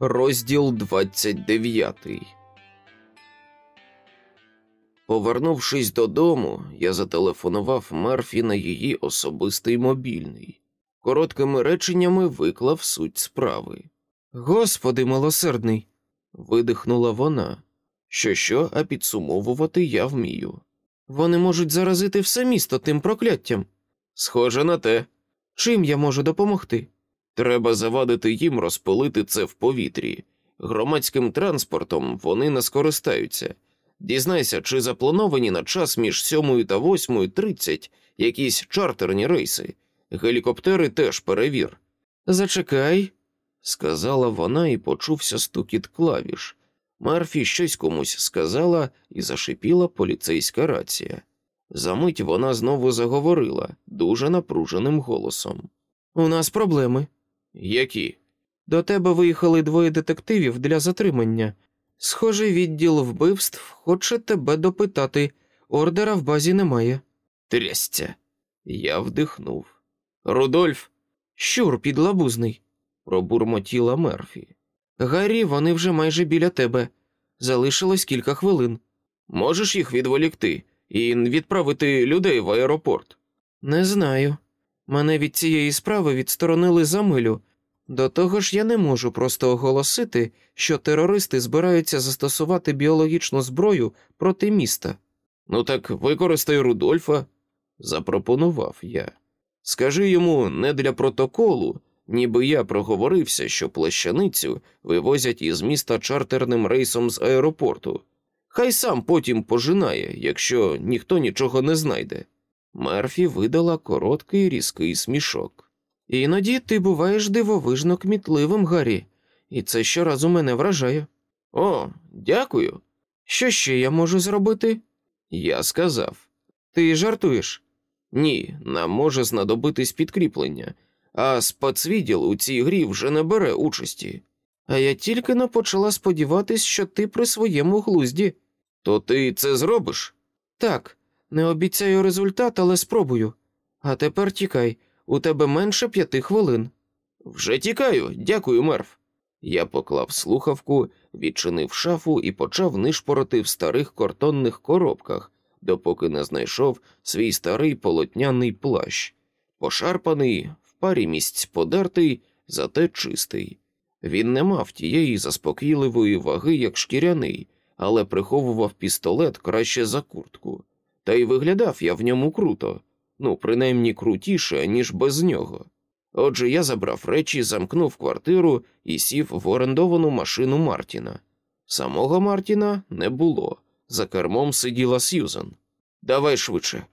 Розділ 29 Повернувшись додому, я зателефонував Мерфі на її особистий мобільний. Короткими реченнями виклав суть справи. Господи милосердний. видихнула вона. Що що, а підсумовувати я вмію. Вони можуть заразити все місто тим прокляттям. Схоже на те. Чим я можу допомогти? Треба завадити їм розпилити це в повітрі. Громадським транспортом вони не скористаються. Дізнайся, чи заплановані на час між 7 та 8.30 якісь чартерні рейси. Гелікоптери теж перевір. Зачекай, сказала вона і почувся стукіт клавіш. Марфі щось комусь сказала і зашипіла поліцейська рація. Замить вона знову заговорила дуже напруженим голосом. У нас проблеми. Які? До тебе виїхали двоє детективів для затримання. Схоже, відділ вбивств хоче тебе допитати. Ордера в базі немає. Трясця. Я вдихнув. Рудольф, щур підлабузний, пробурмотіла Мерфі. Гаррі, вони вже майже біля тебе. Залишилось кілька хвилин. Можеш їх відволікти і відправити людей в аеропорт? Не знаю. Мене від цієї справи відсторонили за милю. До того ж, я не можу просто оголосити, що терористи збираються застосувати біологічну зброю проти міста. Ну так використай Рудольфа, запропонував я. Скажи йому не для протоколу, ніби я проговорився, що плащаницю вивозять із міста чартерним рейсом з аеропорту. Хай сам потім пожинає, якщо ніхто нічого не знайде. Мерфі видала короткий різкий смішок. Іноді ти буваєш дивовижно кмітливим, Гаррі, і це щоразу мене вражає. О, дякую. Що ще я можу зробити? Я сказав. Ти жартуєш? Ні, нам може знадобитись підкріплення, а спецвідділ у цій грі вже не бере участі. А я тільки не почала сподіватись, що ти при своєму глузді. То ти це зробиш? Так, не обіцяю результат, але спробую. А тепер тікай, у тебе менше п'яти хвилин. Вже тікаю, дякую, мерф. Я поклав слухавку, відчинив шафу і почав нишпорити в старих картонних коробках, допоки не знайшов свій старий полотняний плащ, пошарпаний, в парі місць подертий, зате чистий. Він не мав тієї заспокійливої ваги, як шкіряний, але приховував пістолет краще за куртку. Та й виглядав я в ньому круто, ну, принаймні крутіше, ніж без нього. Отже, я забрав речі, замкнув квартиру і сів в орендовану машину Мартіна. Самого Мартіна не було. За кермом сиділа Сьюзан. Давай швидше,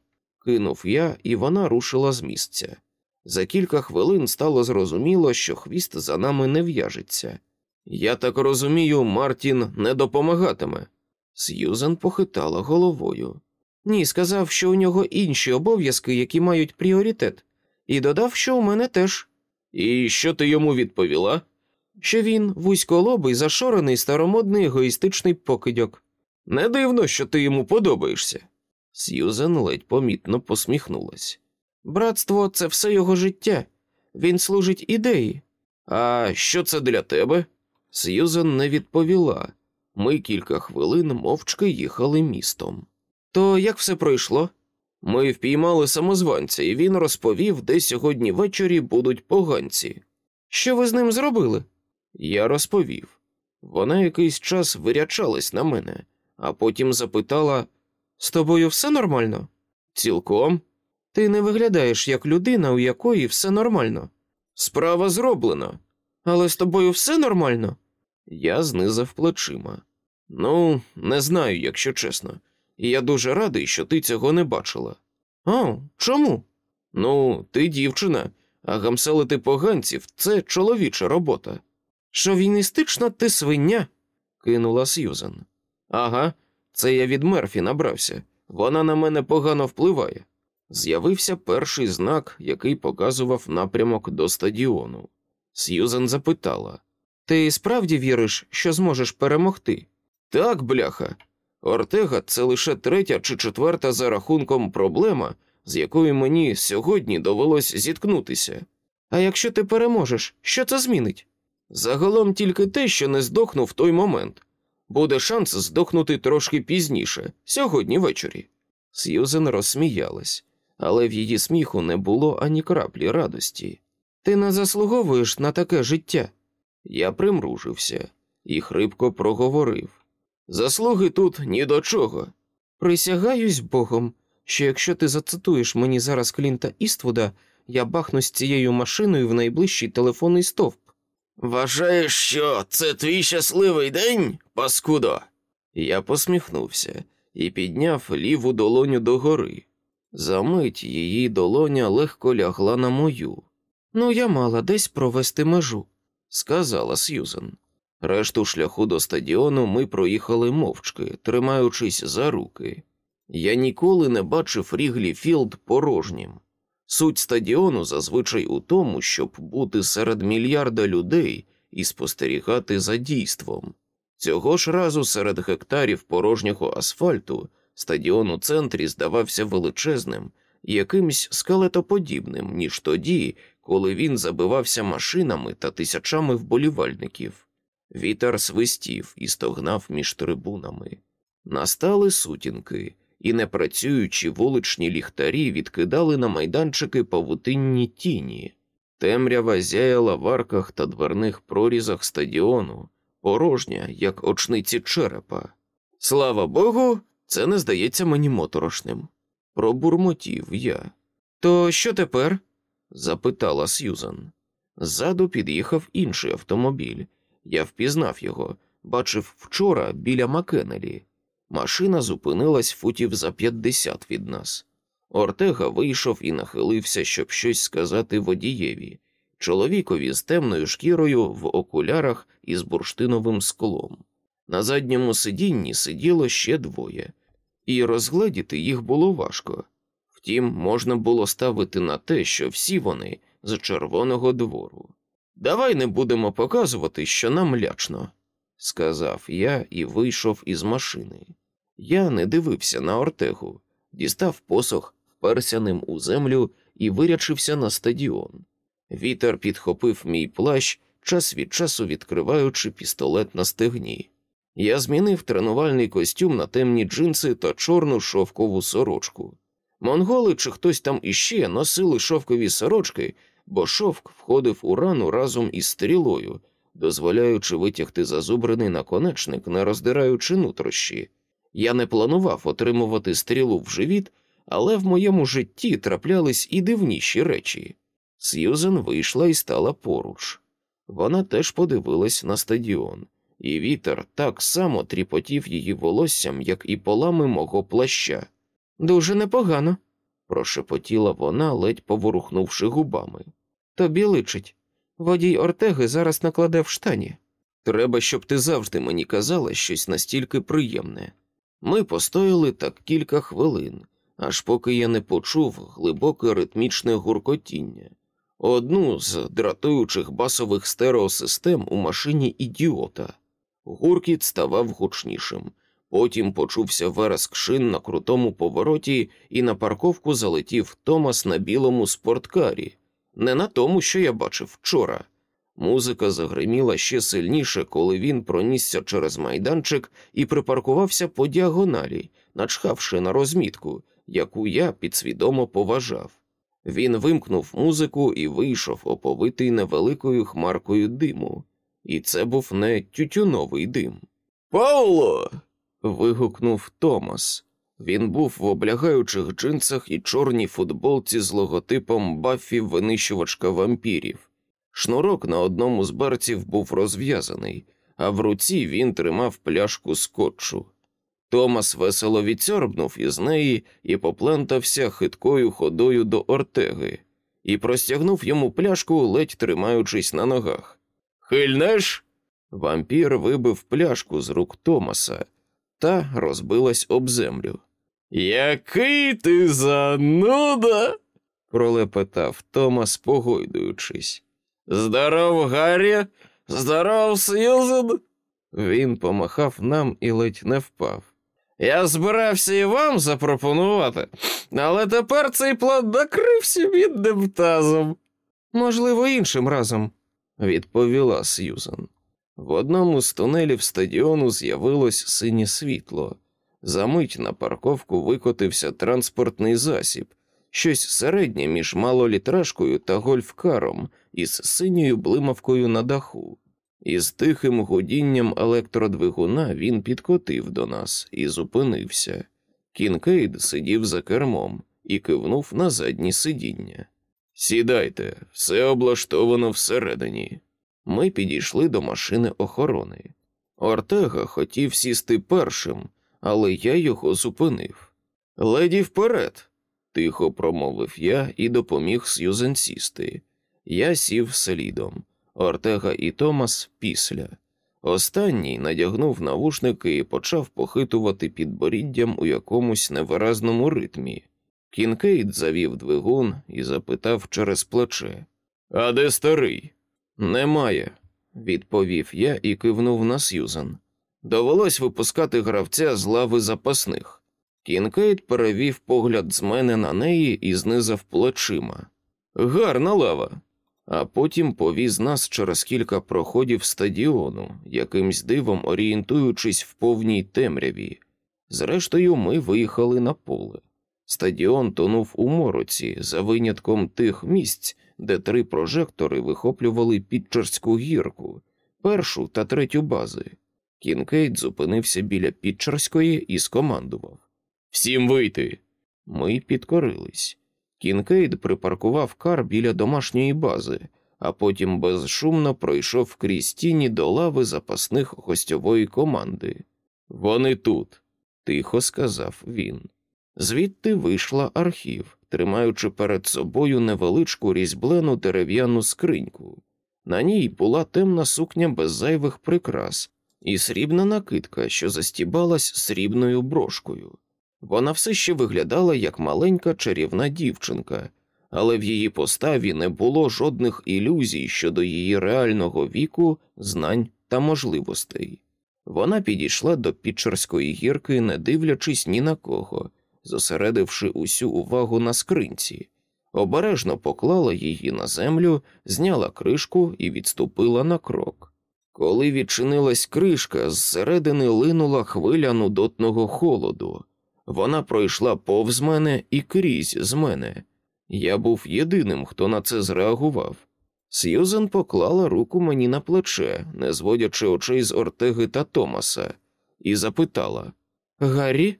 кинув я, і вона рушила з місця. За кілька хвилин стало зрозуміло, що хвіст за нами не в'яжеться. Я так розумію, Мартін не допомагатиме. Сьюзен похитала головою. Ні, сказав, що у нього інші обов'язки, які мають пріоритет, і додав, що у мене теж. І що ти йому відповіла? Що він вузьколобий, зашорений, старомодний егоїстичний покидьок. Не дивно, що ти йому подобаєшся. Сьюзен ледь помітно посміхнулась. Братство це все його життя. Він служить ідеї. А що це для тебе? Сьюзен не відповіла. Ми кілька хвилин мовчки їхали містом. То як все пройшло? Ми впіймали самозванця, і він розповів, де сьогодні ввечері будуть поганці. Що ви з ним зробили? Я розповів. Вона якийсь час вирячалась на мене, а потім запитала: з тобою все нормально? Цілком. Ти не виглядаєш як людина, у якої все нормально. Справа зроблена. Але з тобою все нормально? Я знизав плечима. Ну, не знаю, якщо чесно і я дуже радий, що ти цього не бачила. О, чому? Ну, ти дівчина, а гамселити поганців це чоловіча робота. Шовіністична ти свиня, кинула Сьюзан. Ага, це я від Мерфі набрався. Вона на мене погано впливає. З'явився перший знак, який показував напрямок до стадіону. Сьюзан запитала: Ти справді віриш, що зможеш перемогти? Так, бляха, Ортега це лише третя чи четверта за рахунком проблема, з якою мені сьогодні довелось зіткнутися. А якщо ти переможеш, що це змінить? Загалом тільки те, що не здохну в той момент. Буде шанс здохнути трошки пізніше, сьогодні ввечері. Сьюзен розсміялась, але в її сміху не було ані краплі радості. Ти не заслуговуєш на таке життя. Я примружився і хрипко проговорив. Заслуги тут ні до чого. Присягаюсь Богом, що якщо ти зацитуєш мені зараз Клінта Іствуда, я бахну з цією машиною в найближчий телефонний стовп. Вважаєш, що це твій щасливий день, паскудо? Я посміхнувся і підняв ліву долоню догори. Замить її долоня легко лягла на мою. Ну, я мала десь провести межу, сказала Сьюзен. Решту шляху до стадіону ми проїхали мовчки, тримаючись за руки. Я ніколи не бачив Ріглі Філд порожнім. Суть стадіону зазвичай у тому, щоб бути серед мільярда людей і спостерігати за дійством. Цього ж разу серед гектарів порожнього асфальту стадіон у центрі здавався величезним якимсь скелетоподібним, ніж тоді, коли він забивався машинами та тисячами вболівальників. Вітер свистів і стогнав між трибунами. Настали сутінки, і непрацюючі вуличні ліхтарі відкидали на майданчики павутинні тіні. Темрява зяяла в арках та дверних прорізах стадіону, порожня, як очниці черепа. Слава Богу, це не здається мені моторошним. Пробурмотів я. То що тепер? запитала Сьюзан. Ззаду під'їхав інший автомобіль. Я впізнав його, бачив вчора біля Макенелі. Машина зупинилась футів за п'ятдесят від нас. Ортега вийшов і нахилився, щоб щось сказати водієві, чоловікові з темною шкірою в окулярах із бурштиновим склом. На задньому сидінні сиділо ще двоє, і розгледіти їх було важко. Втім, можна було ставити на те, що всі вони з червоного двору. Давай не будемо показувати, що нам лячно, сказав я і вийшов із машини. Я не дивився на Ортегу, дістав посох, вперся ним у землю і вирячився на стадіон. Вітер підхопив мій плащ, час від часу відкриваючи пістолет на стегні. Я змінив тренувальний костюм на темні джинси та чорну шовкову сорочку. Монголи чи хтось там іще носили шовкові сорочки, бо шовк входив у рану разом із стрілою, дозволяючи витягти зазубрений наконечник, не роздираючи нутрощі. Я не планував отримувати стрілу в живіт, але в моєму житті траплялись і дивніші речі. Сьюзен вийшла і стала поруч. Вона теж подивилась на стадіон, і вітер так само тріпотів її волоссям, як і полами мого плаща. Дуже непогано, прошепотіла вона, ледь поворухнувши губами. Тобі личить. Водій Ортеги зараз накладе в штані. Треба, щоб ти завжди мені казала щось настільки приємне. Ми постояли так кілька хвилин, аж поки я не почув глибоке ритмічне гуркотіння, одну з дратуючих басових стереосистем у машині ідіота. Гуркіт ставав гучнішим, потім почувся вереск шин на крутому повороті, і на парковку залетів Томас на білому спорткарі, не на тому, що я бачив вчора. Музика загриміла ще сильніше, коли він пронісся через майданчик і припаркувався по діагоналі, начхавши на розмітку, яку я підсвідомо поважав. Він вимкнув музику і вийшов, оповитий невеликою хмаркою диму, і це був не тютюновий дим. Пауло. Вигукнув Томас. Він був в облягаючих джинсах і чорній футболці з логотипом Баффі винищувачка вампірів. Шнурок на одному з барців був розв'язаний, а в руці він тримав пляшку скотчу. Томас весело відсьорбнув із неї і поплентався хиткою ходою до Ортеги, і простягнув йому пляшку, ледь тримаючись на ногах. Хильнеш? Вампір вибив пляшку з рук Томаса та розбилась об землю. Який ти зануда? пролепетав Томас, погойдуючись. Здоров, Гаррі, здоров, Сьюзен!» Він помахав нам і ледь не впав. Я збирався і вам запропонувати, але тепер цей план накрився бідним тазом. Можливо, іншим разом, відповіла Сьюзан. В одному з тунелів стадіону з'явилось синє світло. Замить на парковку викотився транспортний засіб, щось середнє між малолітражкою та гольфкаром із синьою блимавкою на даху. Із тихим гудінням електродвигуна він підкотив до нас і зупинився. Кінкейд сидів за кермом і кивнув на заднє сидіння. Сідайте, все облаштовано всередині. Ми підійшли до машини охорони. Ортега хотів сісти першим, але я його зупинив. Леді вперед, тихо промовив я і допоміг Сьюзен сісти. Я сів слідом. Ортега і Томас після. Останній надягнув навушники і почав похитувати підборіддям у якомусь невиразному ритмі. Кінкейд завів двигун і запитав через плече А де старий? Немає, відповів я і кивнув на Сьюзан. Довелось випускати гравця з лави запасних. Кінкейд перевів погляд з мене на неї і знизав плечима. Гарна лава. А потім повіз нас через кілька проходів стадіону, якимсь дивом орієнтуючись в повній темряві. Зрештою, ми виїхали на поле. Стадіон тонув у мороці за винятком тих місць, де три прожектори вихоплювали пітчерську гірку, першу та третю бази. Кінкейд зупинився біля пітчерської і скомандував Всім вийти. Ми підкорились. Кінкейд припаркував кар біля домашньої бази, а потім безшумно пройшов крізь тіні до лави запасних гостьової команди. Вони тут, тихо сказав він. Звідти вийшла архів, тримаючи перед собою невеличку різьблену дерев'яну скриньку. На ній була темна сукня без зайвих прикрас і срібна накидка, що застібалась срібною брошкою. Вона все ще виглядала як маленька чарівна дівчинка, але в її поставі не було жодних ілюзій щодо її реального віку, знань та можливостей. Вона підійшла до Підчерської гірки, не дивлячись ні на кого, зосередивши усю увагу на скринці, обережно поклала її на землю, зняла кришку і відступила на крок. Коли відчинилась кришка, зсередини линула хвиля нудотного холоду. Вона пройшла повз мене і крізь з мене. Я був єдиним, хто на це зреагував. Сьюзен поклала руку мені на плече, не зводячи очей з Ортеги та Томаса, і запитала Гаррі,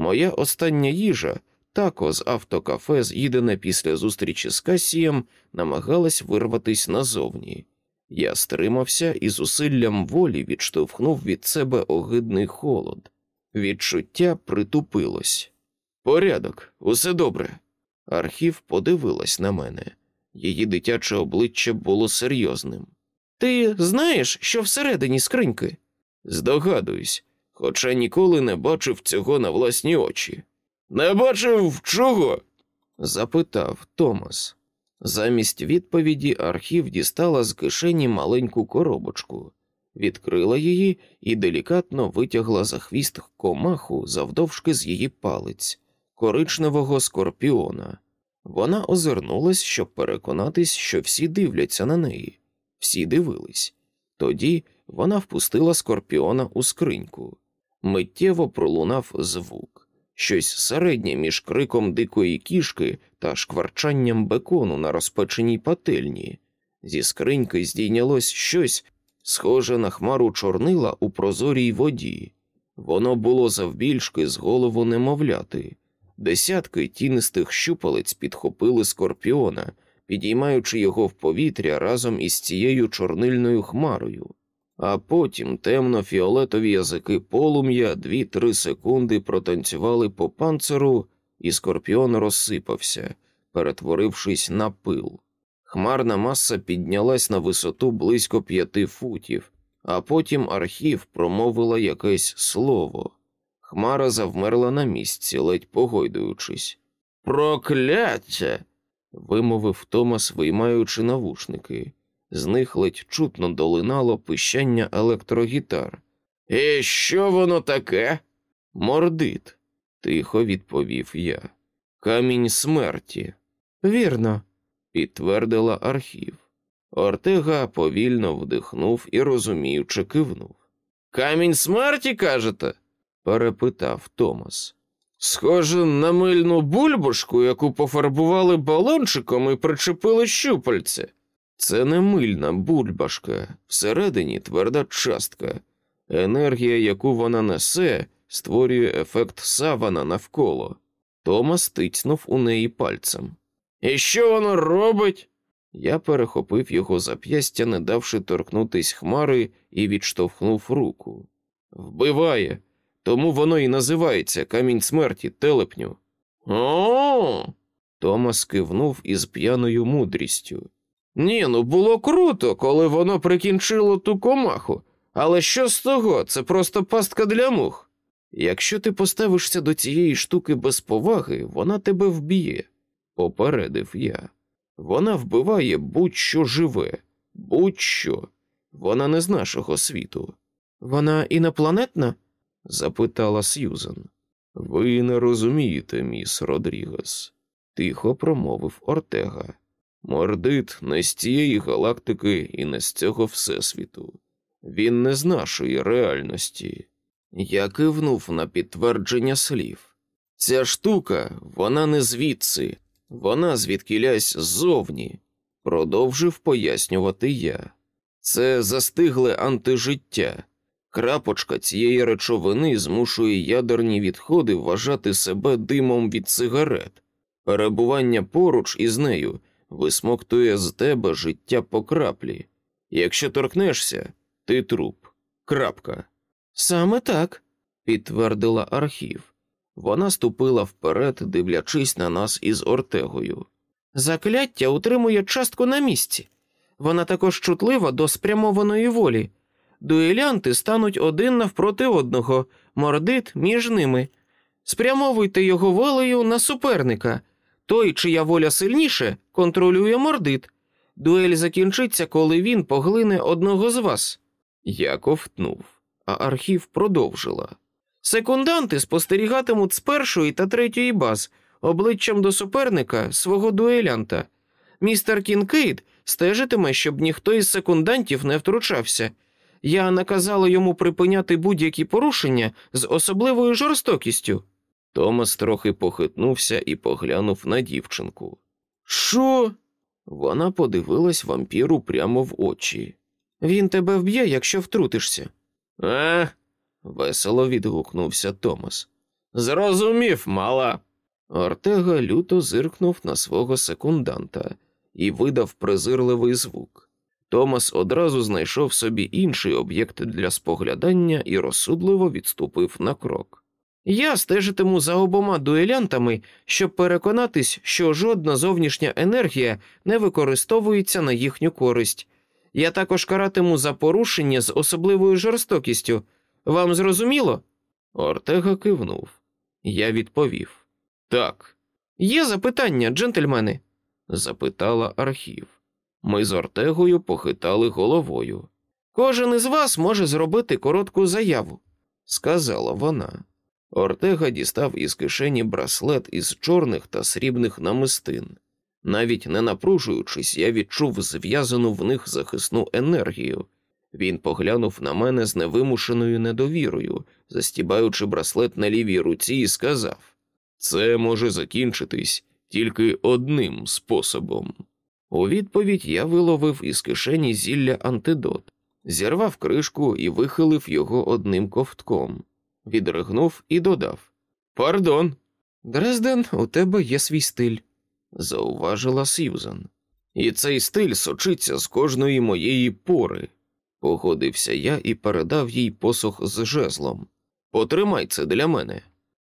моя остання їжа, тако з автокафе, з'їдене після зустрічі з Касієм, намагалась вирватись назовні. Я стримався і зусиллям волі відштовхнув від себе огидний холод. Відчуття притупилось. Порядок, усе добре. Архів подивилась на мене. Її дитяче обличчя було серйозним. Ти знаєш, що всередині скриньки? Здогадуюсь, хоча ніколи не бачив цього на власні очі. Не бачив чого? запитав Томас. Замість відповіді архів дістала з кишені маленьку коробочку відкрила її і делікатно витягла за хвіст комаху завдовжки з її палець, коричневого скорпіона. Вона озирнулась, щоб переконатись, що всі дивляться на неї. Всі дивились. Тоді вона впустила скорпіона у скриньку. Миттєво пролунав звук, щось середнє між криком дикої кішки та шкварчанням бекону на розпеченій пательні. Зі скриньки здійнялось щось, схоже на хмару чорнила у прозорій воді. Воно було завбільшки з голову немовляти. Десятки тінистих щупалець підхопили скорпіона, підіймаючи його в повітря разом із цією чорнильною хмарою, а потім темно-фіолетові язики полум'я дві-три секунди протанцювали по панциру, і скорпіон розсипався, перетворившись на пил. Хмарна маса піднялась на висоту близько п'яти футів, а потім архів промовила якесь слово. Хмара завмерла на місці, ледь погойдуючись. Прокляття. вимовив Томас, виймаючи навушники. З них ледь чутно долинало пищання електрогітар. І що воно таке? Мордит, тихо відповів я. Камінь смерті. Вірно, підтвердила архів. Ортега повільно вдихнув і розуміючи кивнув. Камінь смерті, кажете? перепитав Томас. Схоже на мильну бульбашку, яку пофарбували балончиком і причепили щупальце. Це не мильна бульбашка, всередині тверда частка. Енергія, яку вона несе, створює ефект савана навколо. Томас тицнув у неї пальцем. І що воно робить? Я перехопив його зап'ястя, не давши торкнутись хмари, і відштовхнув руку. Вбиває, тому воно і називається камінь смерті телепню. О. Томас кивнув із п'яною мудрістю. Ні, ну було круто, коли воно прикінчило ту комаху. Але що з того? Це просто пастка для мух. Якщо ти поставишся до цієї штуки без поваги, вона тебе вб'є, попередив я. Вона вбиває будь-що живе, будь-що. Вона не з нашого світу. Вона інопланетна? запитала Сьюзен. Ви не розумієте, міс Родрігес, тихо промовив Ортега. Мордит не з цієї галактики і не з цього всесвіту. Він не з нашої реальності. Я кивнув на підтвердження слів. Ця штука, вона не звідси, вона звідкілясь ззовні, продовжив пояснювати я. Це застигле антижиття. Крапочка цієї речовини змушує ядерні відходи вважати себе димом від сигарет. Перебування поруч із нею висмоктує з тебе життя по краплі. Якщо торкнешся, ти труп. Крапка. Саме так, підтвердила архів. Вона ступила вперед, дивлячись на нас із Ортегою. Закляття утримує частку на місці. Вона також чутлива до спрямованої волі. Дуелянти стануть один навпроти одного, мордит між ними. Спрямовуйте його волею на суперника. Той, чия воля сильніше, контролює мордит. Дуель закінчиться, коли він поглине одного з вас. Я ковтнув, а архів продовжила. Секунданти спостерігатимуть з першої та третьої баз обличчям до суперника свого дуелянта. Містер Кінкейд стежитиме, щоб ніхто із секундантів не втручався. Я наказала йому припиняти будь-які порушення з особливою жорстокістю. Томас трохи похитнувся і поглянув на дівчинку. Що? Вона подивилась вампіру прямо в очі. Він тебе вб'є, якщо втрутишся. А, весело відгукнувся Томас. Зрозумів, мала. Ортега люто зиркнув на свого секунданта і видав презирливий звук. Томас одразу знайшов собі інший об'єкт для споглядання і розсудливо відступив на крок. Я стежитиму за обома дуелянтами, щоб переконатись, що жодна зовнішня енергія не використовується на їхню користь. Я також каратиму за порушення з особливою жорстокістю. Вам зрозуміло? Ортега кивнув. Я відповів так. Є запитання, джентльмени? запитала архів. Ми з Ортегою похитали головою. Кожен із вас може зробити коротку заяву, сказала вона. Ортега дістав із кишені браслет із чорних та срібних намистин. Навіть не напружуючись, я відчув зв'язану в них захисну енергію. Він поглянув на мене з невимушеною недовірою, застібаючи браслет на лівій руці, і сказав: Це може закінчитись тільки одним способом. У відповідь я виловив із кишені зілля антидот, зірвав кришку і вихилив його одним ковтком, відригнув і додав: Пардон, Дрезден, у тебе є свій стиль, зауважила Сьюзан. І цей стиль сочиться з кожної моєї пори. Погодився я і передав їй посох з жезлом. Потримай це для мене.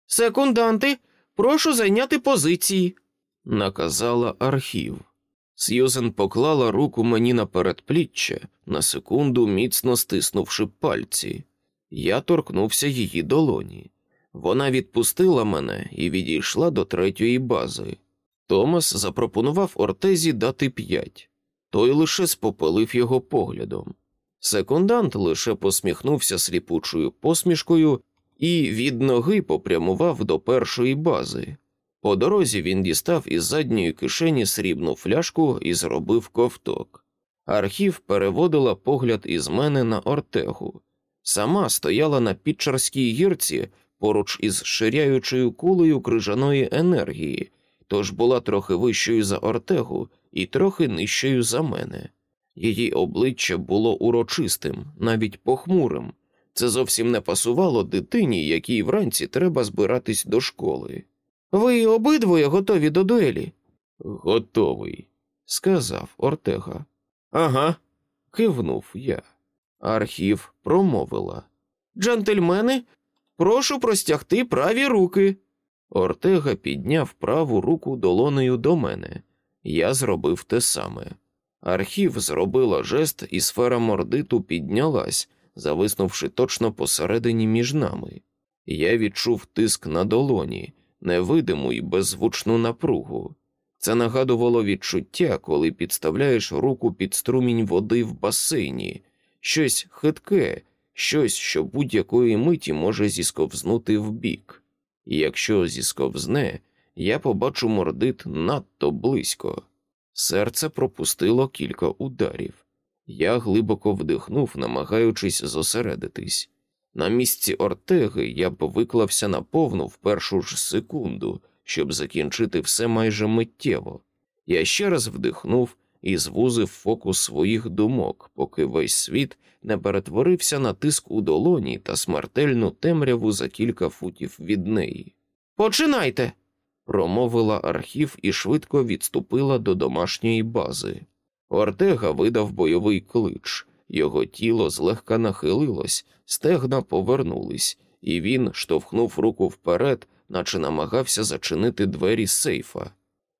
Секунданти, прошу зайняти позиції, наказала архів. Сьюзен поклала руку мені на передпліччя, на секунду міцно стиснувши пальці. Я торкнувся її долоні. Вона відпустила мене і відійшла до третьої бази. Томас запропонував Ортезі дати п'ять. Той лише спопилив його поглядом. Секундант лише посміхнувся сліпучою посмішкою і від ноги попрямував до першої бази. По дорозі він дістав із задньої кишені срібну фляжку і зробив ковток. Архів переводила погляд із мене на Ортегу. Сама стояла на підчарській гірці поруч із ширяючою кулею крижаної енергії, тож була трохи вищою за Ортегу і трохи нижчою за мене. Її обличчя було урочистим, навіть похмурим. Це зовсім не пасувало дитині, якій вранці треба збиратись до школи. Ви обидвоє готові до дуелі? Готовий, сказав Ортега. Ага, кивнув я. Архів промовила. Джентльмени, прошу простягти праві руки. Ортега підняв праву руку долонею до мене. Я зробив те саме. Архів зробила жест, і сфера мордиту піднялась, зависнувши точно посередині між нами. Я відчув тиск на долоні, невидиму і беззвучну напругу. Це нагадувало відчуття, коли підставляєш руку під струмінь води в басейні, щось хитке, щось, що будь-якої миті може зісковзнути вбік. І якщо зісковзне, я побачу мордит надто близько. Серце пропустило кілька ударів. Я глибоко вдихнув, намагаючись зосередитись. На місці Ортеги я б виклався наповну в першу ж секунду, щоб закінчити все майже миттєво. Я ще раз вдихнув і звузив фокус своїх думок, поки весь світ не перетворився на тиск у долоні та смертельну темряву за кілька футів від неї. Починайте. промовила архів і швидко відступила до домашньої бази. Ортега видав бойовий клич, його тіло злегка нахилилось, стегна повернулись, і він штовхнув руку вперед, наче намагався зачинити двері сейфа.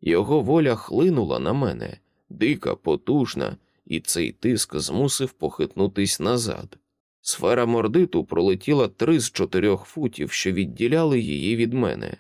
Його воля хлинула на мене, дика, потужна, і цей тиск змусив похитнутись назад. Сфера мордиту пролетіла три з чотирьох футів, що відділяли її від мене.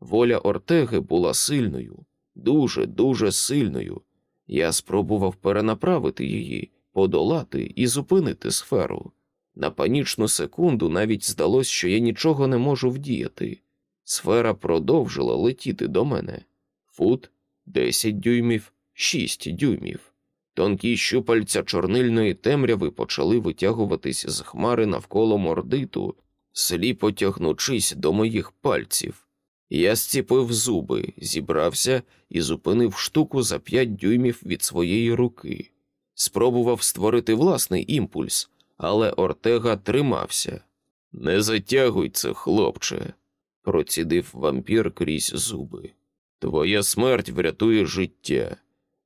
Воля Ортеги була сильною, дуже, дуже сильною. Я спробував перенаправити її, подолати і зупинити сферу. На панічну секунду навіть здалося, що я нічого не можу вдіяти. Сфера продовжила летіти до мене фут, десять дюймів, шість дюймів. Тонкі щупальця чорнильної темряви почали витягуватись з хмари навколо мордиту, сліпо тягнучись до моїх пальців. Я зціпив зуби, зібрався і зупинив штуку за п'ять дюймів від своєї руки. Спробував створити власний імпульс, але Ортега тримався. Не затягуй це, хлопче, процідив вампір крізь зуби. Твоя смерть врятує життя.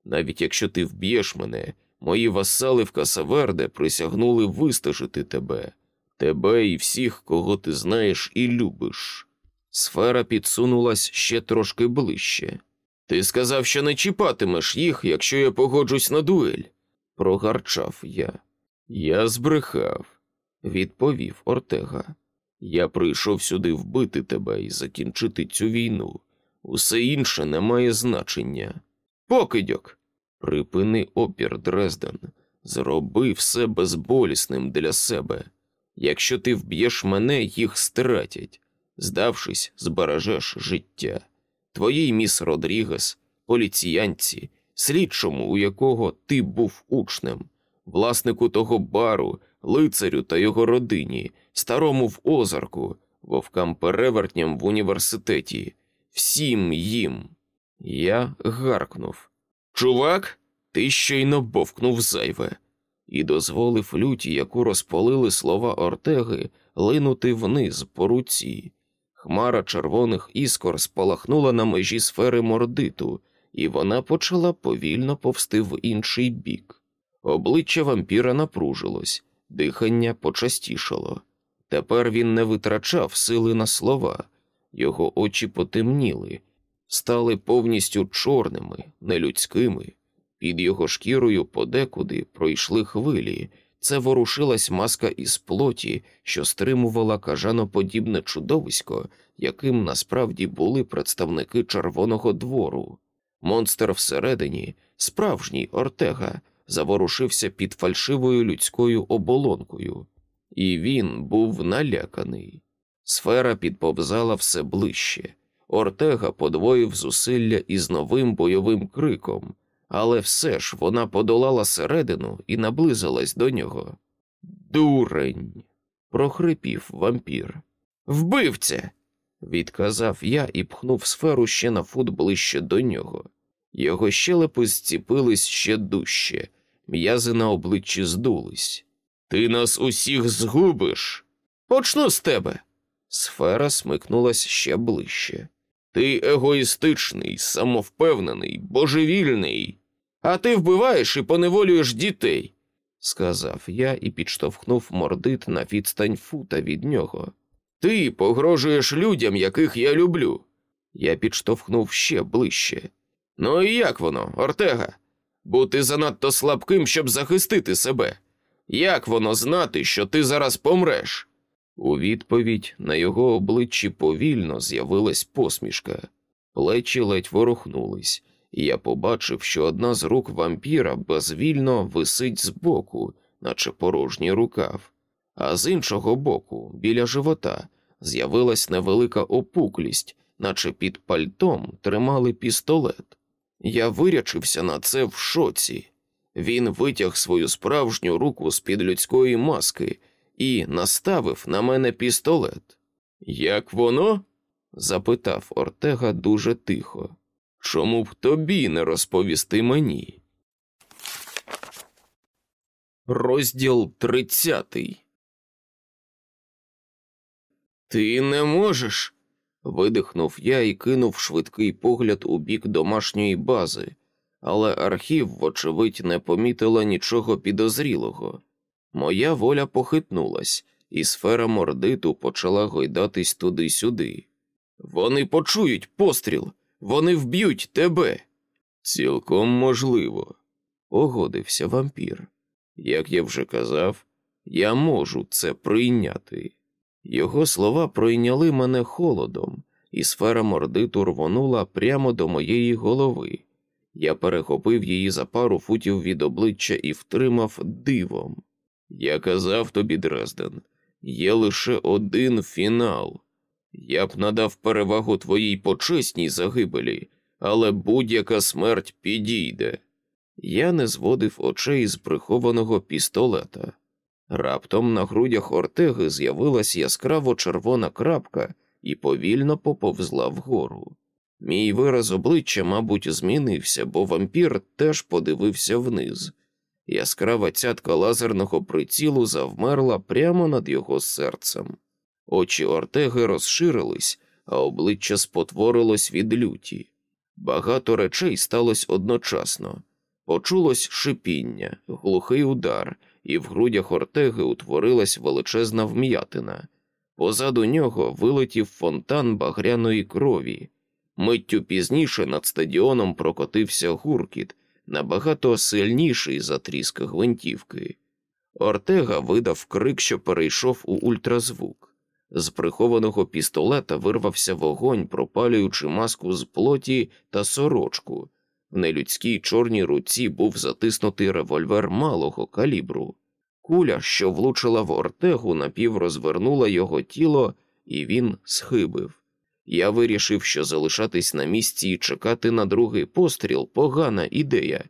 Навіть якщо ти вб'єш мене, мої васали в Касаверде присягнули вистежити тебе, тебе і всіх, кого ти знаєш і любиш. Сфера підсунулась ще трошки ближче. Ти сказав, що не чіпатимеш їх, якщо я погоджусь на дуель, прогарчав я. Я збрехав, відповів Ортега. Я прийшов сюди вбити тебе і закінчити цю війну. Усе інше не має значення. Покидьок, припини опір, Дрезден, зроби все безболісним для себе. Якщо ти вб'єш мене, їх стратять. Здавшись, збережеш життя. Твоїй міс Родрігес, поліціянці, слідчому, у якого ти був учнем, власнику того бару, лицарю та його родині, старому в озарку, вовкам перевертням в університеті, всім їм. Я гаркнув. Чувак, ти щойно бовкнув зайве, і дозволив люті, яку розпалили слова Ортеги, линути вниз по руці. Хмара червоних іскор спалахнула на межі сфери мордиту, і вона почала повільно повсти в інший бік. Обличчя вампіра напружилось, дихання почастішало. Тепер він не витрачав сили на слова, його очі потемніли, стали повністю чорними, нелюдськими. Під його шкірою подекуди пройшли хвилі. Це ворушилась маска із плоті, що стримувала кажаноподібне чудовисько, яким насправді були представники Червоного двору. Монстр всередині, справжній Ортега, заворушився під фальшивою людською оболонкою, і він був наляканий. Сфера підповзала все ближче. Ортега подвоїв зусилля із новим бойовим криком. але все ж вона подолала середину і наблизилась до нього. Дурень. прохрипів вампір. Вбивця. відказав я і пхнув сферу ще на фут ближче до нього. Його щелепи зціпились ще дужче, м'язи на обличчі здулись. Ти нас усіх згубиш. Почну з тебе. Сфера смикнулась ще ближче. Ти егоїстичний, самовпевнений, божевільний, а ти вбиваєш і поневолюєш дітей, сказав я і підштовхнув мордит на відстань фута від нього. Ти погрожуєш людям, яких я люблю. Я підштовхнув ще ближче. Ну і як воно, Ортега? Бути занадто слабким, щоб захистити себе. Як воно знати, що ти зараз помреш? У відповідь на його обличчі повільно з'явилась посмішка, плечі ледь ворухнулись, і я побачив, що одна з рук вампіра безвільно висить збоку, наче порожній рукав, а з іншого боку, біля живота, з'явилась невелика опуклість, наче під пальтом тримали пістолет. Я вирячився на це в шоці. Він витяг свою справжню руку з під людської маски і наставив на мене пістолет. Як воно? запитав Ортега дуже тихо. Чому б тобі не розповісти мені? Розділ тридцятий. Ти не можеш. видихнув я і кинув швидкий погляд у бік домашньої бази, але архів, вочевидь, не помітила нічого підозрілого. Моя воля похитнулась, і сфера мордиту почала гойдатись туди-сюди. Вони почують постріл, вони вб'ють тебе. Цілком можливо, погодився вампір. Як я вже казав, я можу це прийняти. Його слова пройняли мене холодом, і сфера мордиту рвонула прямо до моєї голови. Я перехопив її за пару футів від обличчя і втримав дивом. Я казав тобі, Дрезден, є лише один фінал. Я б надав перевагу твоїй почесній загибелі, але будь-яка смерть підійде. Я не зводив очей з прихованого пістолета. Раптом на грудях Ортеги з'явилась яскраво червона крапка і повільно поповзла вгору. Мій вираз обличчя, мабуть, змінився, бо вампір теж подивився вниз. Яскрава цятка лазерного прицілу завмерла прямо над його серцем. Очі Ортеги розширились, а обличчя спотворилось від люті. Багато речей сталося одночасно. Почулось шипіння, глухий удар, і в грудях Ортеги утворилась величезна вм'ятина. Позаду нього вилетів фонтан багряної крові. Миттю пізніше над стадіоном прокотився гуркіт набагато сильніший за тріск гвинтівки. Ортега видав крик, що перейшов у ультразвук. З прихованого пістолета вирвався вогонь, пропалюючи маску з плоті та сорочку. В нелюдській чорній руці був затиснутий револьвер малого калібру. Куля, що влучила в Ортегу, напіврозвернула його тіло, і він схибив. Я вирішив, що залишатись на місці і чекати на другий постріл погана ідея,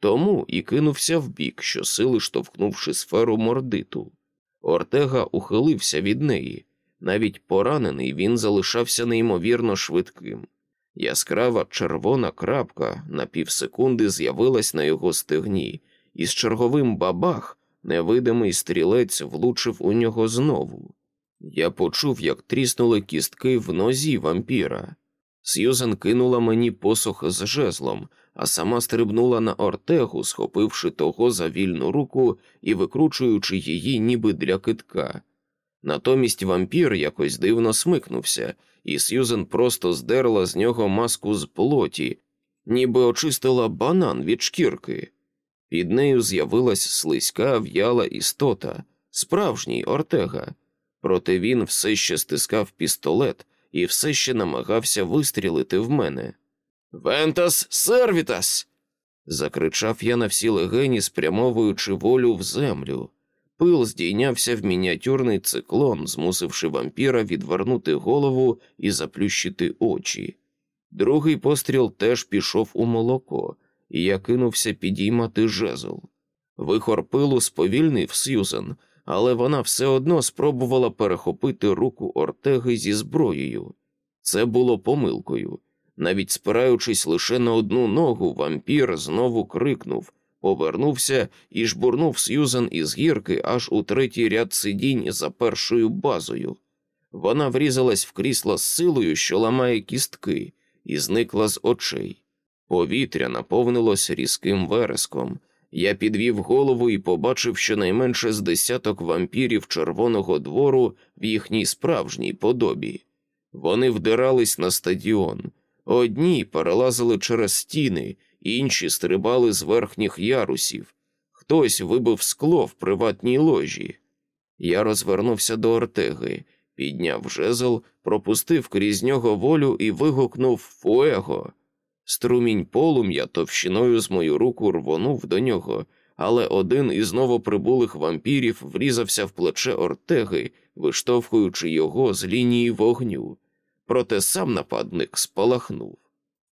тому і кинувся вбік, щосили штовхнувши сферу мордиту. Ортега ухилився від неї. Навіть поранений він залишався неймовірно швидким. Яскрава червона крапка на півсекунди з'явилась на його стегні, і з черговим бабах невидимий стрілець влучив у нього знову. Я почув, як тріснули кістки в нозі вампіра. Сьюзен кинула мені посох з жезлом, а сама стрибнула на ортегу, схопивши того за вільну руку і викручуючи її, ніби для китка. Натомість вампір якось дивно смикнувся, і Сьюзен просто здерла з нього маску з плоті, ніби очистила банан від шкірки. Під нею з'явилась слизька в'яла істота, справжній ортега проте він все ще стискав пістолет і все ще намагався вистрілити в мене. Вентас сервітас. закричав я на всі легені, спрямовуючи волю в землю. Пил здійнявся в мініатюрний циклон, змусивши вампіра відвернути голову і заплющити очі. Другий постріл теж пішов у молоко, і я кинувся підіймати жезл. Вихор пилу сповільнив Сьюзен, але вона все одно спробувала перехопити руку Ортеги зі зброєю. Це було помилкою. Навіть спираючись лише на одну ногу, вампір знову крикнув, повернувся і жбурнув Сьюзен із гірки аж у третій ряд сидінь за першою базою. Вона врізалась в крісло з силою, що ламає кістки, і зникла з очей. Повітря наповнилось різким вереском. Я підвів голову і побачив щонайменше з десяток вампірів Червоного двору в їхній справжній подобі. Вони вдирались на стадіон. Одні перелазили через стіни, інші стрибали з верхніх ярусів. Хтось вибив скло в приватній ложі. Я розвернувся до Ортеги, підняв жезл, пропустив крізь нього волю і вигукнув Фуего. Струмінь полум'я товщиною з мою руку рвонув до нього, але один із новоприбулих вампірів врізався в плече Ортеги, виштовхуючи його з лінії вогню. Проте сам нападник спалахнув.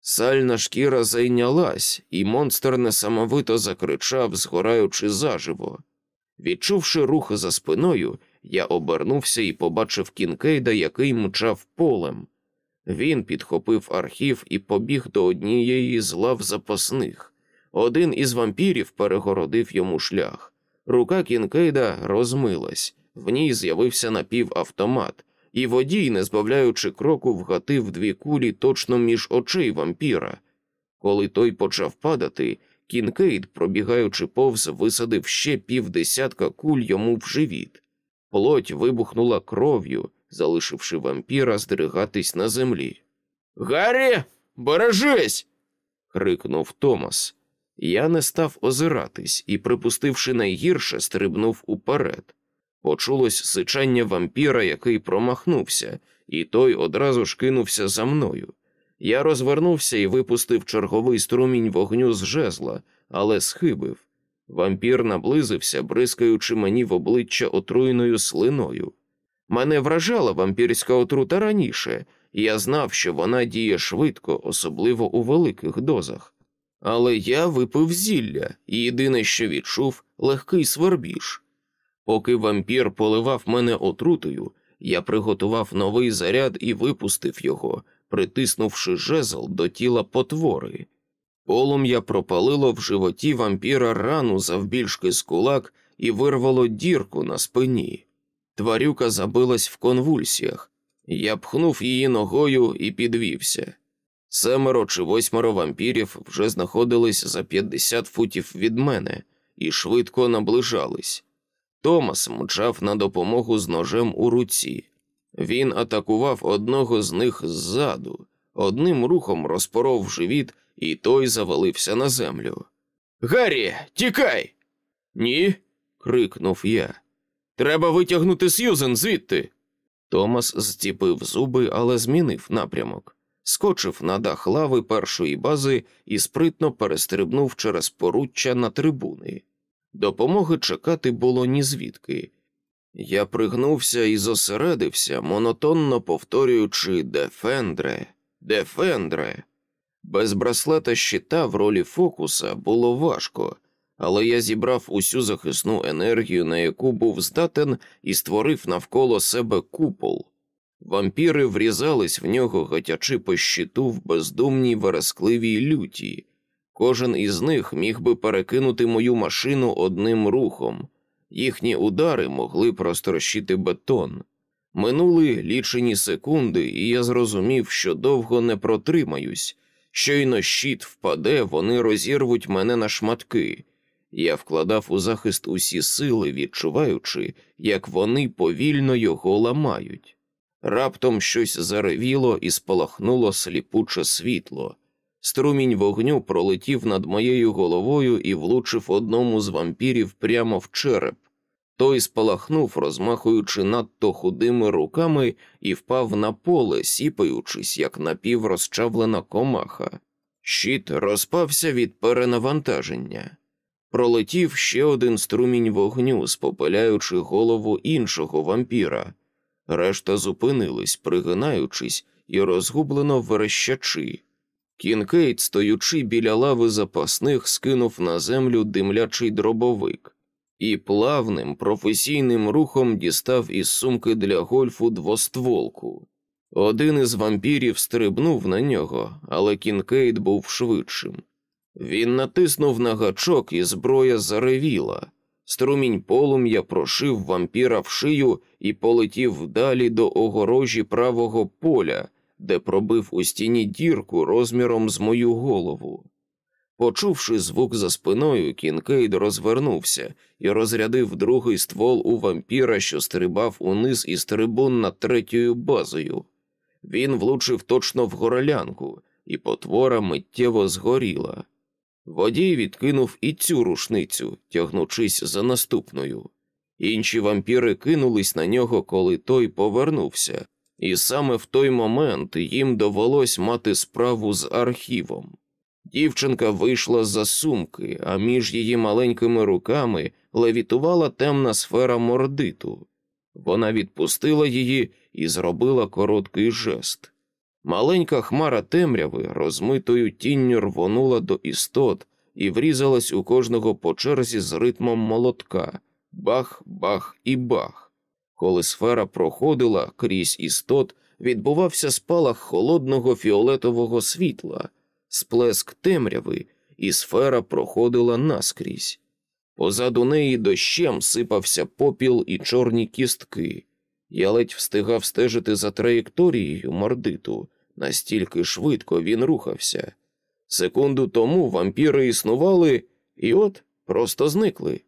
Сальна шкіра зайнялась, і монстр несамовито закричав, згораючи заживо. Відчувши рух за спиною, я обернувся і побачив кінкейда, який мчав полем. Він підхопив архів і побіг до однієї з лав запасних. Один із вампірів перегородив йому шлях. Рука Кінкейда розмилась, в ній з'явився напівавтомат, і водій, не збавляючи кроку, вгатив дві кулі точно між очей вампіра. Коли той почав падати, Кінкейд, пробігаючи повз, висадив ще півдесятка куль йому в живіт. Плоть вибухнула кров'ю, залишивши вампіра здригатись на землі. Гаррі, бережись. крикнув Томас. Я не став озиратись і, припустивши найгірше, стрибнув уперед. Почулось сичання вампіра, який промахнувся, і той одразу ж кинувся за мною. Я розвернувся і випустив черговий струмінь вогню з жезла, але схибив. Вампір наблизився, бризкаючи мені в обличчя отруйною слиною. Мене вражала вампірська отрута раніше, я знав, що вона діє швидко, особливо у великих дозах. Але я випив зілля, і єдине, що відчув, легкий свербіж. Поки вампір поливав мене отрутою, я приготував новий заряд і випустив його, притиснувши жезл до тіла потвори. Полум'я пропалило в животі вампіра рану завбільшки з кулак і вирвало дірку на спині. Тварюка забилась в конвульсіях. Я пхнув її ногою і підвівся. Семеро чи восьмеро вампірів вже знаходились за 50 футів від мене і швидко наближались. Томас мчав на допомогу з ножем у руці. Він атакував одного з них ззаду, одним рухом розпоров живіт, і той завалився на землю. Гаррі, тікай! Ні. крикнув я. Треба витягнути Сьюзен звідти. Томас зціпив зуби, але змінив напрямок, скочив на дах лави першої бази і спритно перестрибнув через поруччя на трибуни. Допомоги чекати було ні звідки. Я пригнувся і зосередився, монотонно повторюючи Дефендре, Дефендре. Без браслета щита в ролі фокуса було важко, але я зібрав усю захисну енергію, на яку був здатен, і створив навколо себе купол. Вампіри врізались в нього, гатячи по щиту в бездумній верескливій люті. Кожен із них міг би перекинути мою машину одним рухом, їхні удари могли прострощити бетон. Минули лічені секунди, і я зрозумів, що довго не протримаюсь. Щойно щит впаде, вони розірвуть мене на шматки. Я вкладав у захист усі сили, відчуваючи, як вони повільно його ламають. Раптом щось заревіло і спалахнуло сліпуче світло. Струмінь вогню пролетів над моєю головою і влучив одному з вампірів прямо в череп. Той спалахнув, розмахуючи надто худими руками, і впав на поле, сіпаючись, як напіврозчавлена комаха. Щит розпався від перенавантаження. Пролетів ще один струмінь вогню, спопиляючи голову іншого вампіра. Решта зупинились, пригинаючись і розгублено верещачи. Кінкейд, стоючи біля лави запасних, скинув на землю димлячий дробовик і плавним професійним рухом дістав із сумки для гольфу двостволку. Один із вампірів стрибнув на нього, але Кінкейд був швидшим. Він натиснув на гачок, і зброя заревіла. Струмінь полум'я прошив вампіра в шию і полетів далі до огорожі правого поля, де пробив у стіні дірку розміром з мою голову. Почувши звук за спиною, Кінкейд розвернувся і розрядив другий ствол у вампіра, що стрибав униз із трибун над третьою базою. Він влучив точно в горолянку, і потвора миттєво згоріла. Водій відкинув і цю рушницю, тягнучись за наступною. Інші вампіри кинулись на нього, коли той повернувся, і саме в той момент їм довелось мати справу з архівом. Дівчинка вийшла за сумки, а між її маленькими руками левітувала темна сфера мордиту. Вона відпустила її і зробила короткий жест. Маленька хмара темряви розмитою тінню рвонула до істот і врізалась у кожного по черзі з ритмом молотка бах, бах і бах. Коли сфера проходила крізь істот, відбувався спалах холодного фіолетового світла, сплеск темряви, і сфера проходила наскрізь. Позаду неї дощем сипався попіл і чорні кістки. Я ледь встигав стежити за траєкторією мордиту, настільки швидко він рухався. Секунду тому вампіри існували і от просто зникли.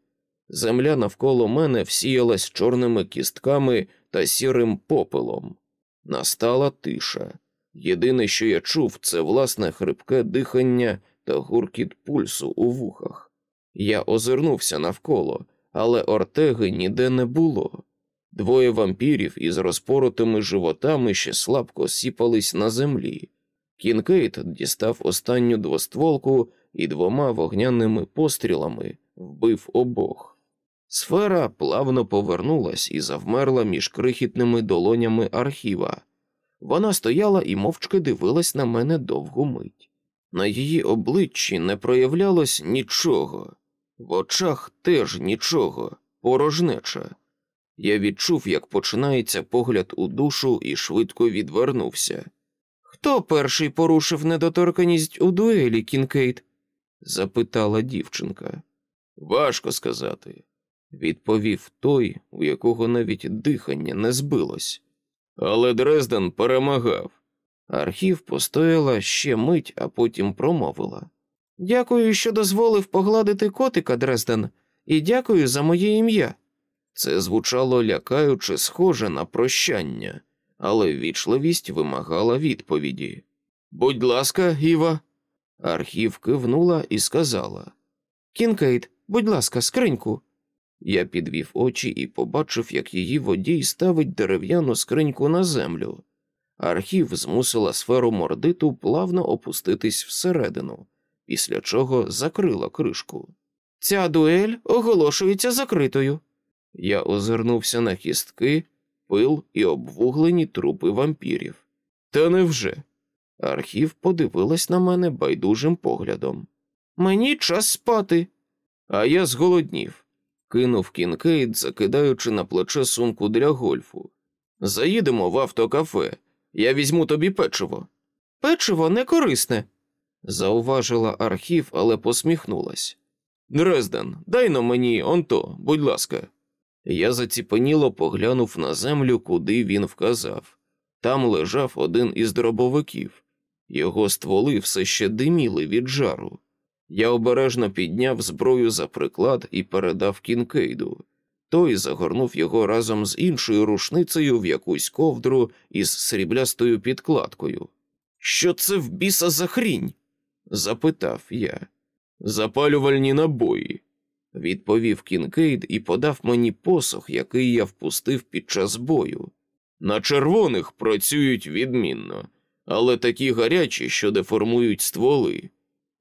Земля навколо мене всіялась чорними кістками та сірим попелом. Настала тиша. Єдине, що я чув, це власне хрипке дихання та гуркіт пульсу у вухах. Я озирнувся навколо, але Ортеги ніде не було. Двоє вампірів із розпоротими животами ще слабко сіпались на землі. Кінкейд дістав останню двостволку і двома вогняними пострілами вбив обох. Сфера плавно повернулась і завмерла між крихітними долонями архіва. Вона стояла і мовчки дивилась на мене довгу мить. На її обличчі не проявлялось нічого, в очах теж нічого, порожнеча. Я відчув, як починається погляд у душу і швидко відвернувся. Хто перший порушив недоторканість у дуелі, Кінкейт? запитала дівчинка. Важко сказати, відповів той, у якого навіть дихання не збилось. Але Дрезден перемагав. Архів постояла ще мить, а потім промовила. Дякую, що дозволив погладити котика, Дрезден, і дякую за моє ім'я. Це звучало лякаюче схоже на прощання, але ввічливість вимагала відповіді. Будь ласка, Іва. Архів кивнула і сказала Кінкейт, будь ласка, скриньку. Я підвів очі і побачив, як її водій ставить дерев'яну скриньку на землю. Архів змусила сферу мордиту плавно опуститись всередину, після чого закрила кришку. Ця дуель оголошується закритою. Я озирнувся на кістки, пил і обвуглені трупи вампірів. Та невже? Архів подивилась на мене байдужим поглядом. Мені час спати. А я зголоднів кинув Кінкейд, закидаючи на плече сумку для гольфу. Заїдемо в автокафе, я візьму тобі печиво. Печиво не корисне, зауважила архів, але посміхнулась. Дрезден, дай но мені он то, будь ласка. Я заціпеніло поглянув на землю, куди він вказав. Там лежав один із дробовиків. Його стволи все ще диміли від жару. Я обережно підняв зброю за приклад і передав кінкейду. Той загорнув його разом з іншою рушницею в якусь ковдру із сріблястою підкладкою. Що це в біса за хрінь? запитав я. Запалювальні набої, відповів Кінкейд і подав мені посох, який я впустив під час бою. На червоних працюють відмінно, але такі гарячі, що деформують стволи.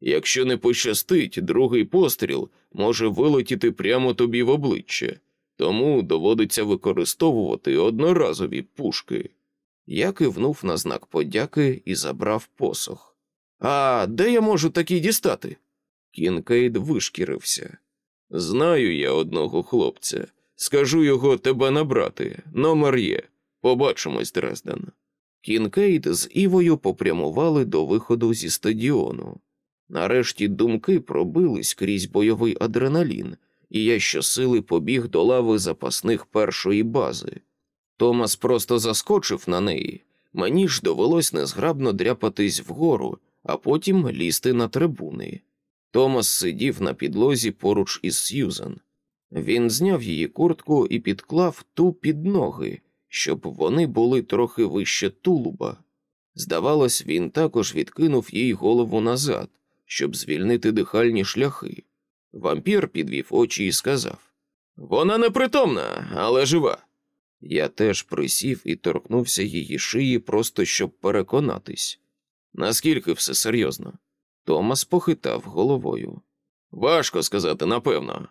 Якщо не пощастить, другий постріл може вилетіти прямо тобі в обличчя, тому доводиться використовувати одноразові пушки. Я кивнув на знак подяки і забрав посох. А де я можу такі дістати? Кінкейд вишкірився. Знаю я одного хлопця. Скажу йому тебе набрати. Номер є. Побачимось, Дрезден. Кінкейд з Івою попрямували до виходу зі стадіону. Нарешті думки пробились крізь бойовий адреналін, і я щосили побіг до лави запасних першої бази. Томас просто заскочив на неї, мені ж довелось незграбно дряпатись вгору, а потім лізти на трибуни. Томас сидів на підлозі поруч із Сьюзен. Він зняв її куртку і підклав ту під ноги, щоб вони були трохи вище тулуба. Здавалось, він також відкинув їй голову назад, щоб звільнити дихальні шляхи. Вампір підвів очі і сказав: Вона непритомна, але жива. Я теж присів і торкнувся її шиї, просто щоб переконатись. Наскільки все серйозно? Томас похитав головою. Важко сказати, напевно.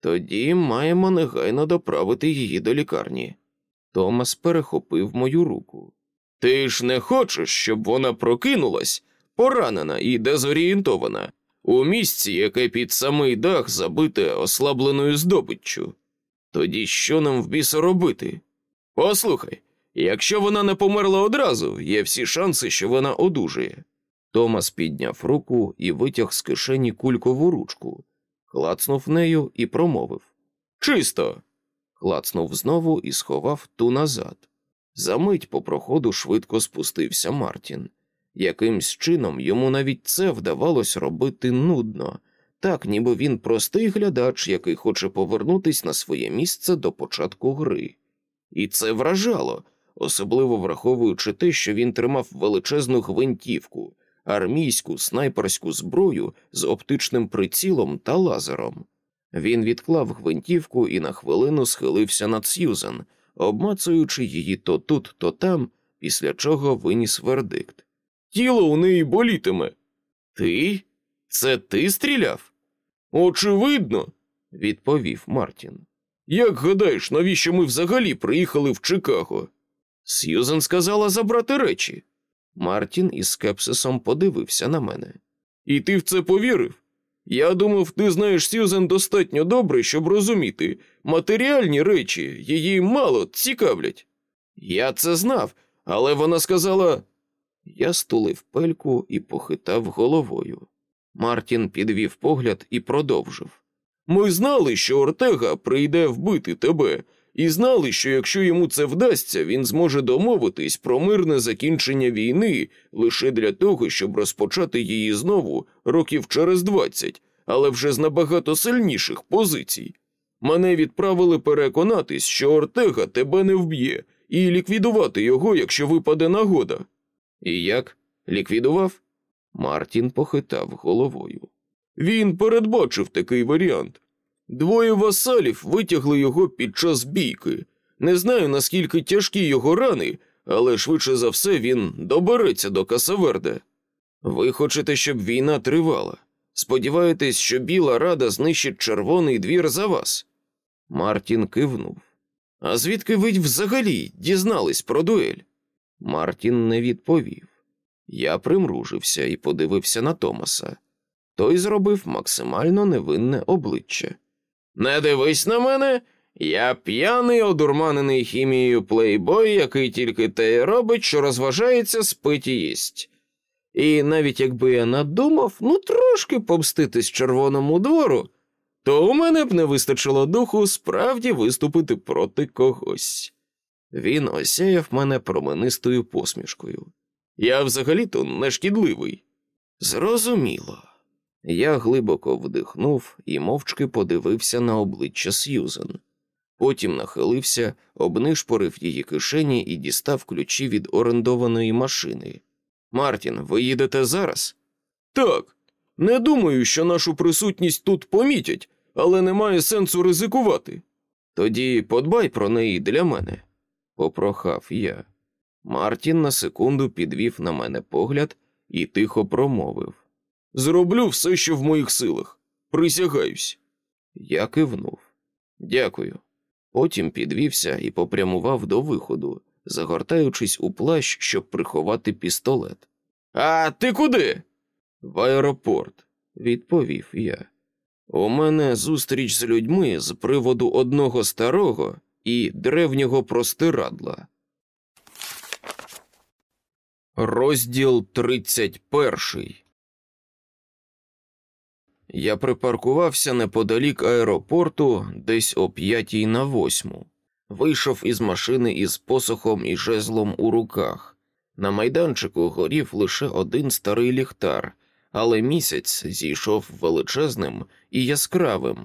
Тоді маємо негайно доправити її до лікарні. Томас перехопив мою руку. Ти ж не хочеш, щоб вона прокинулась, поранена і дезорієнтована, у місці, яке під самий дах забите ослабленою здобиччю. Тоді що нам в біса робити? Послухай, якщо вона не померла одразу, є всі шанси, що вона одужає. Томас підняв руку і витяг з кишені кулькову ручку, клацнув нею і промовив Чисто. Клацнув знову і сховав ту назад. Замить по проходу швидко спустився Мартін. Якимсь чином йому навіть це вдавалось робити нудно, так ніби він простий глядач, який хоче повернутись на своє місце до початку гри. І це вражало, особливо враховуючи те, що він тримав величезну гвинтівку, армійську снайперську зброю з оптичним прицілом та лазером. Він відклав гвинтівку і на хвилину схилився над Сьюзен, обмацуючи її то тут, то там, після чого виніс вердикт. Тіло у неї болітиме. Ти? Це ти стріляв? Очевидно, відповів Мартін. Як гадаєш, навіщо ми взагалі приїхали в Чикаго? Сьюзен сказала забрати речі. Мартін із скепсисом подивився на мене. І ти в це повірив? Я думав, ти знаєш Сьюзен достатньо добре, щоб розуміти, матеріальні речі її мало цікавлять. Я це знав, але вона сказала. Я стулив пельку і похитав головою. Мартін підвів погляд і продовжив. Ми знали, що Ортега прийде вбити тебе, і знали, що якщо йому це вдасться, він зможе домовитись про мирне закінчення війни лише для того, щоб розпочати її знову років через двадцять, але вже з набагато сильніших позицій. Мене відправили переконатись, що Ортега тебе не вб'є, і ліквідувати його, якщо випаде нагода. І як? Ліквідував? Мартін похитав головою. Він передбачив такий варіант. Двоє васалів витягли його під час бійки. Не знаю, наскільки тяжкі його рани, але швидше за все він добереться до Касаверде. Ви хочете, щоб війна тривала? Сподіваєтесь, що Біла Рада знищить червоний двір за вас? Мартін кивнув. А звідки ви взагалі дізнались про дуель? Мартін не відповів. Я примружився і подивився на Томаса. Той зробив максимально невинне обличчя. Не дивись на мене, я п'яний, одурманений хімією плейбой, який тільки те й робить, що розважається, спить і їсть. І навіть якби я надумав, ну трошки помститись червоному двору, то у мене б не вистачило духу справді виступити проти когось. Він осяяв мене променистою посмішкою. Я взагалі-то нешкідливий. Зрозуміло. Я глибоко вдихнув і мовчки подивився на обличчя Сьюзен. Потім нахилився, обнишпорив її кишені і дістав ключі від орендованої машини. Мартін, ви їдете зараз? Так. Не думаю, що нашу присутність тут помітять, але немає сенсу ризикувати. Тоді подбай про неї для мене, попрохав я. Мартін на секунду підвів на мене погляд і тихо промовив Зроблю все, що в моїх силах. Присягаюсь. Я кивнув. Дякую. Потім підвівся і попрямував до виходу, загортаючись у плащ, щоб приховати пістолет. А ти куди? В аеропорт, відповів я. У мене зустріч з людьми з приводу одного старого і древнього простирадла. Розділ 31 Я припаркувався неподалік аеропорту десь о п'ятій на восьму. Вийшов із машини із посохом і жезлом у руках. На майданчику горів лише один старий ліхтар, але місяць зійшов величезним і яскравим,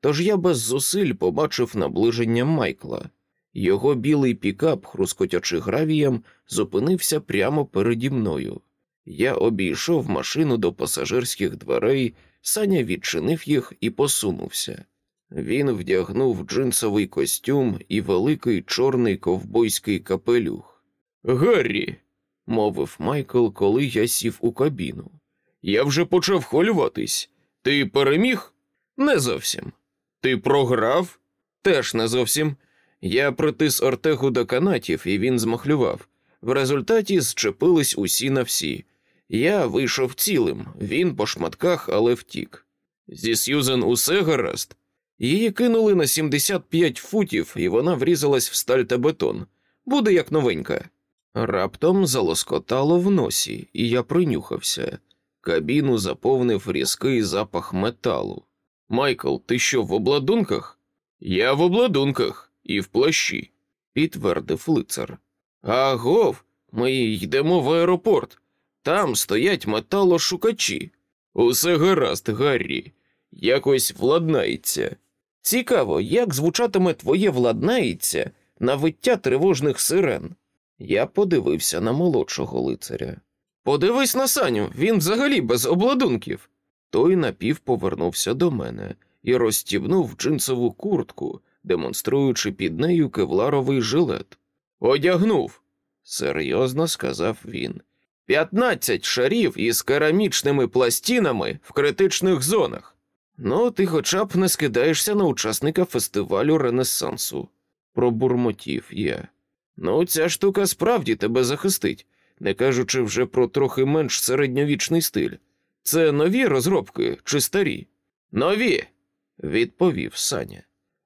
тож я без зусиль побачив наближення Майкла. Його білий пікап, хрускотячи гравієм, зупинився прямо переді мною. Я обійшов машину до пасажирських дверей, саня відчинив їх і посунувся. Він вдягнув джинсовий костюм і великий чорний ковбойський капелюх. Гаррі, мовив Майкл, коли я сів у кабіну. Я вже почав хвилюватись. Ти переміг? Не зовсім. Ти програв? Теж не зовсім. Я притис Ортегу до канатів, і він змахлював. В результаті зчепились усі на всі. Я вийшов цілим, він по шматках, але втік. Зі Сьюзен усе гаразд. Її кинули на 75 футів, і вона врізалась в сталь та бетон. Буде як новенька. Раптом залоскотало в носі, і я принюхався. Кабіну заповнив різкий запах металу. Майкл, ти що, в обладунках? Я в обладунках і в плащі, підтвердив лицар. Агов, ми йдемо в аеропорт. Там стоять металошукачі. Усе гаразд, Гаррі, якось владнається. Цікаво, як звучатиме твоє владнається на виття тривожних сирен. Я подивився на молодшого лицаря. Подивись на Саню, він взагалі без обладунків. Той напів повернувся до мене і розстібнув джинсову куртку, демонструючи під нею кевларовий жилет. Одягнув, серйозно сказав він. П'ятнадцять шарів із керамічними пластинами в критичних зонах. Ну, ти хоча б не скидаєшся на учасника фестивалю Ренесансу, пробурмотів я. Ну, ця штука справді тебе захистить, не кажучи вже про трохи менш середньовічний стиль. Це нові розробки чи старі? Нові, відповів Саня.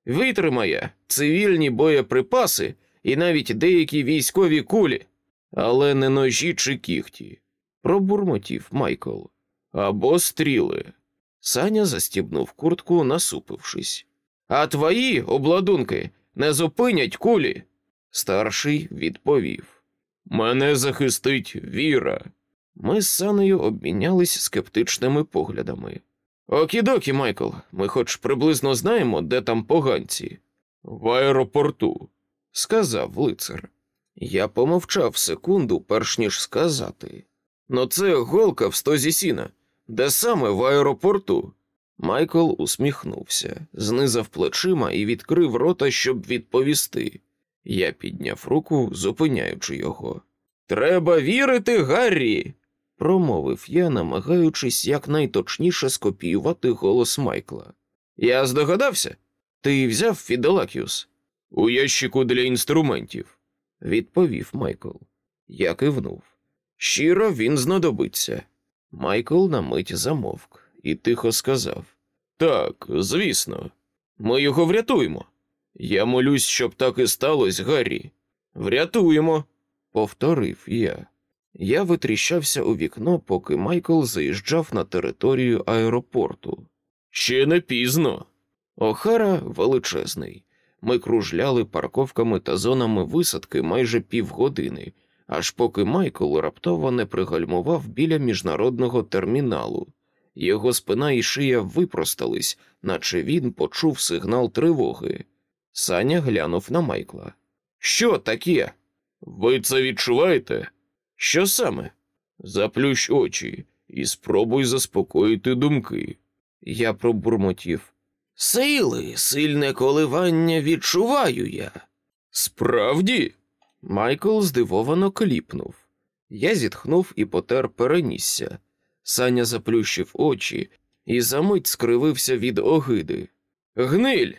Витримає цивільні боєприпаси і навіть деякі військові кулі, але не ножі чи кіхті, пробурмотів Майкл. Або стріли. Саня застібнув куртку, насупившись. А твої обладунки не зупинять кулі. Старший відповів. Мене захистить віра. Ми з Санею обмінялись скептичними поглядами. Окідокі, Майкл, ми хоч приблизно знаємо, де там поганці. В аеропорту, сказав лицар. Я помовчав секунду, перш ніж сказати. Ну це голка в стозі сіна, де саме в аеропорту. Майкл усміхнувся, знизав плечима і відкрив рота, щоб відповісти. Я підняв руку, зупиняючи його. Треба вірити, Гаррі, промовив я, намагаючись якнайточніше скопіювати голос Майкла. Я здогадався, ти взяв Фіделакіус у ящику для інструментів, відповів Майкл. Я кивнув. Широ він знадобиться. Майкл на мить замовк і тихо сказав: Так, звісно, ми його врятуємо. Я молюсь, щоб так і сталося, Гаррі. Врятуємо, повторив я. Я витріщався у вікно, поки Майкл заїжджав на територію аеропорту. Ще не пізно. Охара величезний. Ми кружляли парковками та зонами висадки майже півгодини, аж поки Майкл раптово не пригальмував біля міжнародного терміналу. Його спина і шия випростались, наче він почув сигнал тривоги. Саня глянув на Майкла. Що таке? Ви це відчуваєте? Що саме? Заплющ очі і спробуй заспокоїти думки. Я пробурмотів. Сили, сильне коливання відчуваю я. Справді? Майкл здивовано кліпнув. Я зітхнув і потер перенісся. Саня заплющив очі і за мить скривився від огиди. Гниль,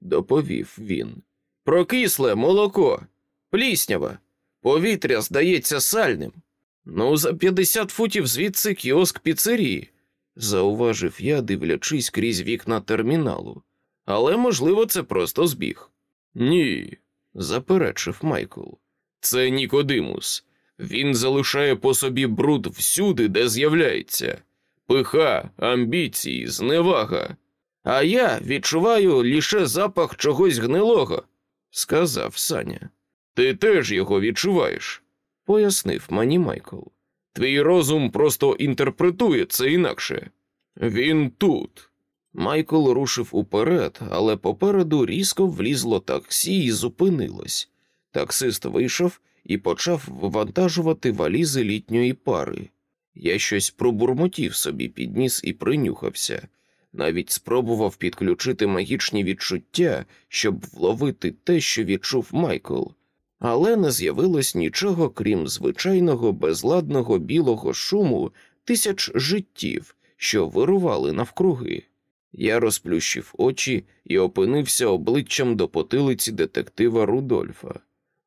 доповів він. Прокисле молоко, пліснява, повітря здається сальним. Ну, за 50 футів звідси кіоск піцерії, зауважив я, дивлячись крізь вікна терміналу. Але, можливо, це просто збіг. Ні, заперечив Майкл. Це Нікодимус. Він залишає по собі бруд всюди, де з'являється. Пиха, амбіції, зневага. А я відчуваю лише запах чогось гнилого, сказав Саня. Ти теж його відчуваєш, пояснив мені Майкл. Твій розум просто інтерпретує це інакше. Він тут. Майкл рушив уперед, але попереду різко влізло таксі і зупинилось. Таксист вийшов і почав вивантажувати валізи літньої пари. Я щось пробурмотів собі підніс і принюхався, навіть спробував підключити магічні відчуття, щоб вловити те, що відчув Майкл, але не з'явилось нічого, крім звичайного безладного білого шуму тисяч життів, що вирували навкруги. Я розплющив очі і опинився обличчям до потилиці детектива Рудольфа.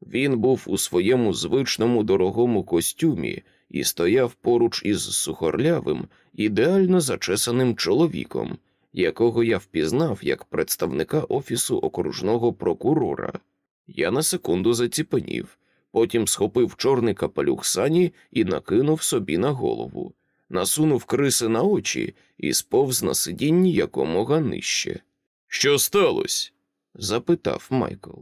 Він був у своєму звичному дорогому костюмі і стояв поруч із сухорлявим, ідеально зачесаним чоловіком, якого я впізнав як представника офісу окружного прокурора. Я на секунду заціпенів, потім схопив чорний капелюх сані і накинув собі на голову, насунув криси на очі і сповз на сидінні якомога нижче. Що сталося? запитав Майкл.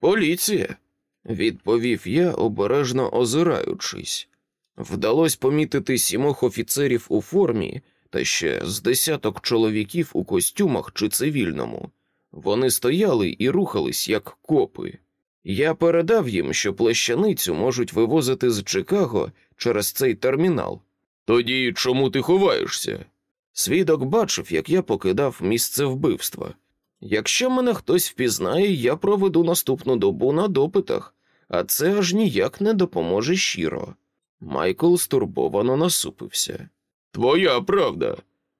Поліція, відповів я, обережно озираючись. Вдалося помітити сімох офіцерів у формі та ще з десяток чоловіків у костюмах чи цивільному. Вони стояли і рухались як копи. Я передав їм, що плещаницю можуть вивозити з Чикаго через цей термінал. Тоді чому ти ховаєшся? Свідок бачив, як я покидав місце вбивства. Якщо мене хтось впізнає, я проведу наступну добу на допитах, а це аж ніяк не допоможе щиро. Майкл стурбовано насупився. Твоя правда.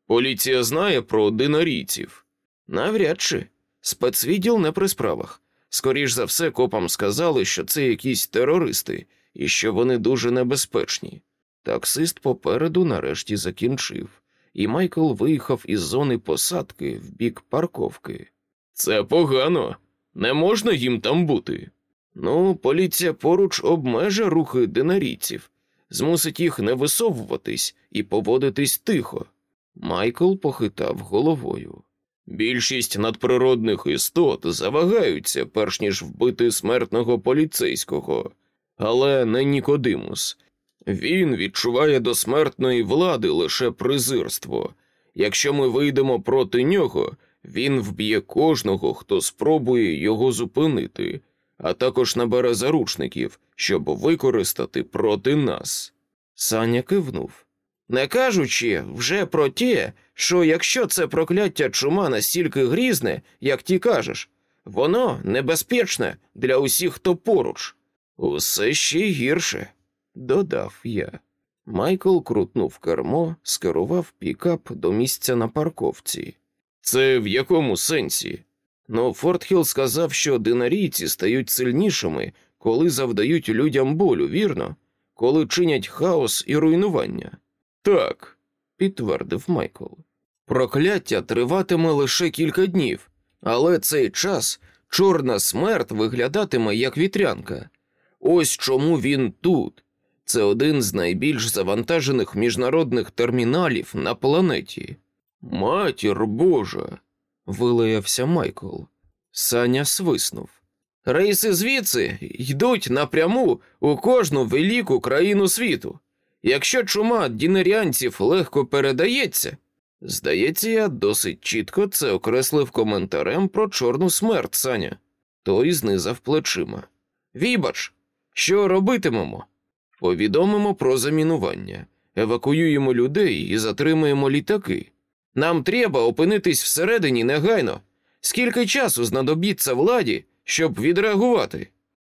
Поліція знає про динарійців. Навряд чи. Спецвідділ не при справах. Скоріш за все, копам сказали, що це якісь терористи і що вони дуже небезпечні. Таксист попереду нарешті закінчив, і Майкл виїхав із зони посадки в бік парковки. Це погано, не можна їм там бути. Ну, поліція поруч обмеже рухи динарійців, змусить їх не висовуватись і поводитись тихо. Майкл похитав головою. Більшість надприродних істот завагаються, перш ніж вбити смертного поліцейського, але не Нікодимус. Він відчуває до смертної влади лише презирство. Якщо ми вийдемо проти нього, він вб'є кожного, хто спробує його зупинити, а також набере заручників, щоб використати проти нас. Саня кивнув. Не кажучи вже про те, що якщо це прокляття чума настільки грізне, як ти кажеш, воно небезпечне для усіх, хто поруч. Усе ще гірше, додав я. Майкл крутнув кермо, скерував пікап до місця на парковці. Це в якому сенсі? Ну, Фортхіл сказав, що динарійці стають сильнішими, коли завдають людям болю, вірно, коли чинять хаос і руйнування. Так, підтвердив Майкл. Прокляття триватиме лише кілька днів, але цей час чорна смерть виглядатиме як вітрянка. Ось чому він тут. Це один з найбільш завантажених міжнародних терміналів на планеті. Матір Божа. вилаявся Майкл. Саня свиснув. Рейси звідси йдуть напряму у кожну велику країну світу. Якщо чума дінеріанців легко передається, здається, я досить чітко це окреслив коментарем про чорну смерть, Саня. Той знизав плечима. Вібач, що робитимемо? Повідомимо про замінування, евакуюємо людей і затримаємо літаки. Нам треба опинитись всередині негайно. Скільки часу знадобіться владі, щоб відреагувати?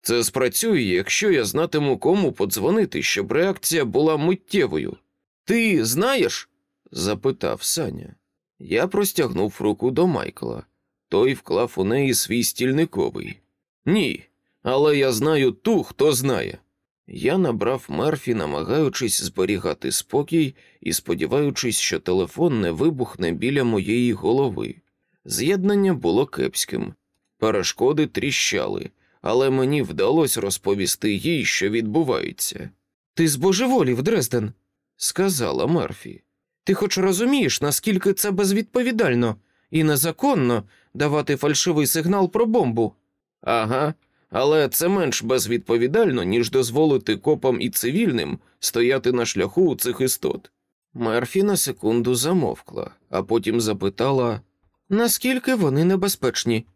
Це спрацює, якщо я знатиму, кому подзвонити, щоб реакція була миттєвою. Ти знаєш? запитав Саня. Я простягнув руку до Майкла. Той вклав у неї свій стільниковий. Ні, але я знаю ту, хто знає. Я набрав Мерфі, намагаючись зберігати спокій і сподіваючись, що телефон не вибухне біля моєї голови. З'єднання було кепським, перешкоди тріщали, але мені вдалося розповісти їй, що відбувається. Ти збожеволів, Дрезден, сказала Мерфі. Ти хоч розумієш, наскільки це безвідповідально і незаконно давати фальшивий сигнал про бомбу? Ага, але це менш безвідповідально, ніж дозволити копам і цивільним стояти на шляху у цих істот. Мерфі на секунду замовкла, а потім запитала, наскільки вони небезпечні.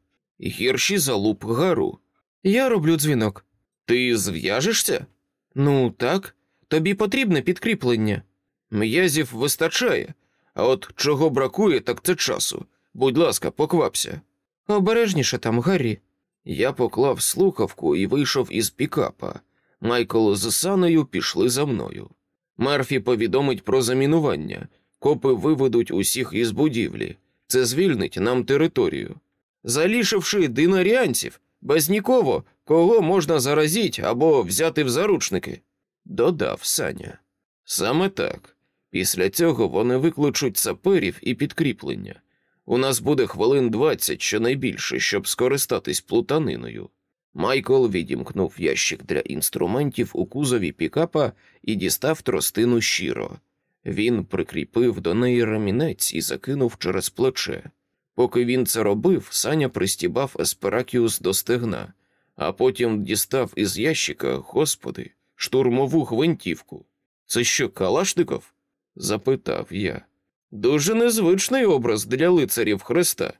Гірші за луп гару. Я роблю дзвінок. Ти зв'яжешся? Ну, так. Тобі потрібне підкріплення. М'язів вистачає, а от чого бракує, так це часу. Будь ласка, поквапся. Обережніше там, Гаррі. Я поклав слухавку і вийшов із пікапа. Майкл з Саною пішли за мною. Мерфі повідомить про замінування. Копи виведуть усіх із будівлі. Це звільнить нам територію. Залішивши динаріанців, без нікого, кого можна заразіть або взяти в заручники, додав Саня. Саме так. Після цього вони викличуть саперів і підкріплення. У нас буде хвилин двадцять щонайбільше, щоб скористатись плутаниною. Майкл відімкнув ящик для інструментів у кузові пікапа і дістав тростину щиро. Він прикріпив до неї ремінець і закинув через плече. Поки він це робив, Саня пристібав есперакіус до стегна, а потім дістав із ящика, господи, штурмову гвинтівку. Це що, Калашников? запитав я. Дуже незвичний образ для лицарів Христа.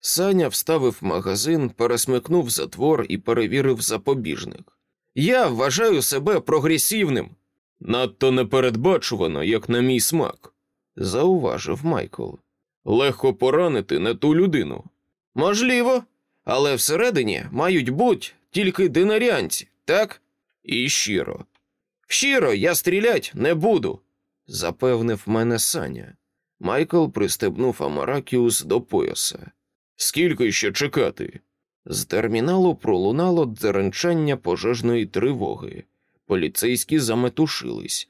Саня вставив магазин, пересмикнув затвор і перевірив запобіжник. Я вважаю себе прогресивним. Надто непередбачувано, як на мій смак, зауважив Майкл. Легко поранити не ту людину. Можливо, але всередині мають бути тільки динаріанці, так? І щиро. Щиро я стрілять не буду, запевнив мене Саня. Майкл пристебнув Амаракіус до пояса. Скільки ще чекати? З терміналу пролунало дзеренчання пожежної тривоги. Поліцейські заметушились.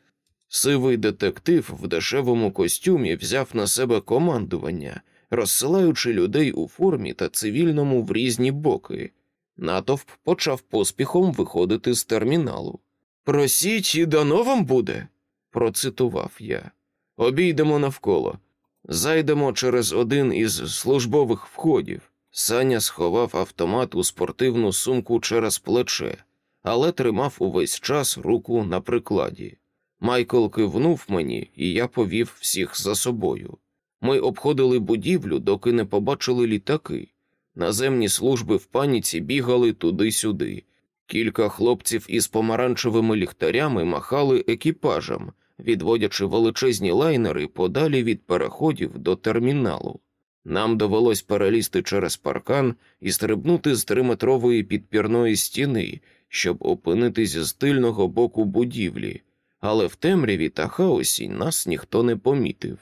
Сивий детектив в дешевому костюмі взяв на себе командування, розсилаючи людей у формі та цивільному в різні боки. Натовп почав поспіхом виходити з терміналу. Просіть, і дано вам буде, процитував я. Обійдемо навколо, зайдемо через один із службових входів. Саня сховав автомат у спортивну сумку через плече, але тримав увесь час руку на прикладі. Майкл кивнув мені, і я повів всіх за собою. Ми обходили будівлю, доки не побачили літаки. Наземні служби в паніці бігали туди-сюди. Кілька хлопців із помаранчевими ліхтарями махали екіпажем, відводячи величезні лайнери подалі від переходів до терміналу. Нам довелось перелізти через паркан і стрибнути з триметрової підпірної стіни, щоб опинитись з тильного боку будівлі, але в темряві та хаосі нас ніхто не помітив.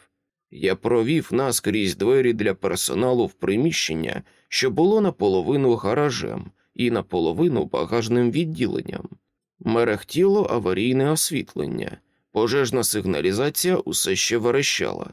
Я провів нас крізь двері для персоналу в приміщення, що було наполовину гаражем і наполовину багажним відділенням. Мерехтіло аварійне освітлення, пожежна сигналізація усе ще верещала.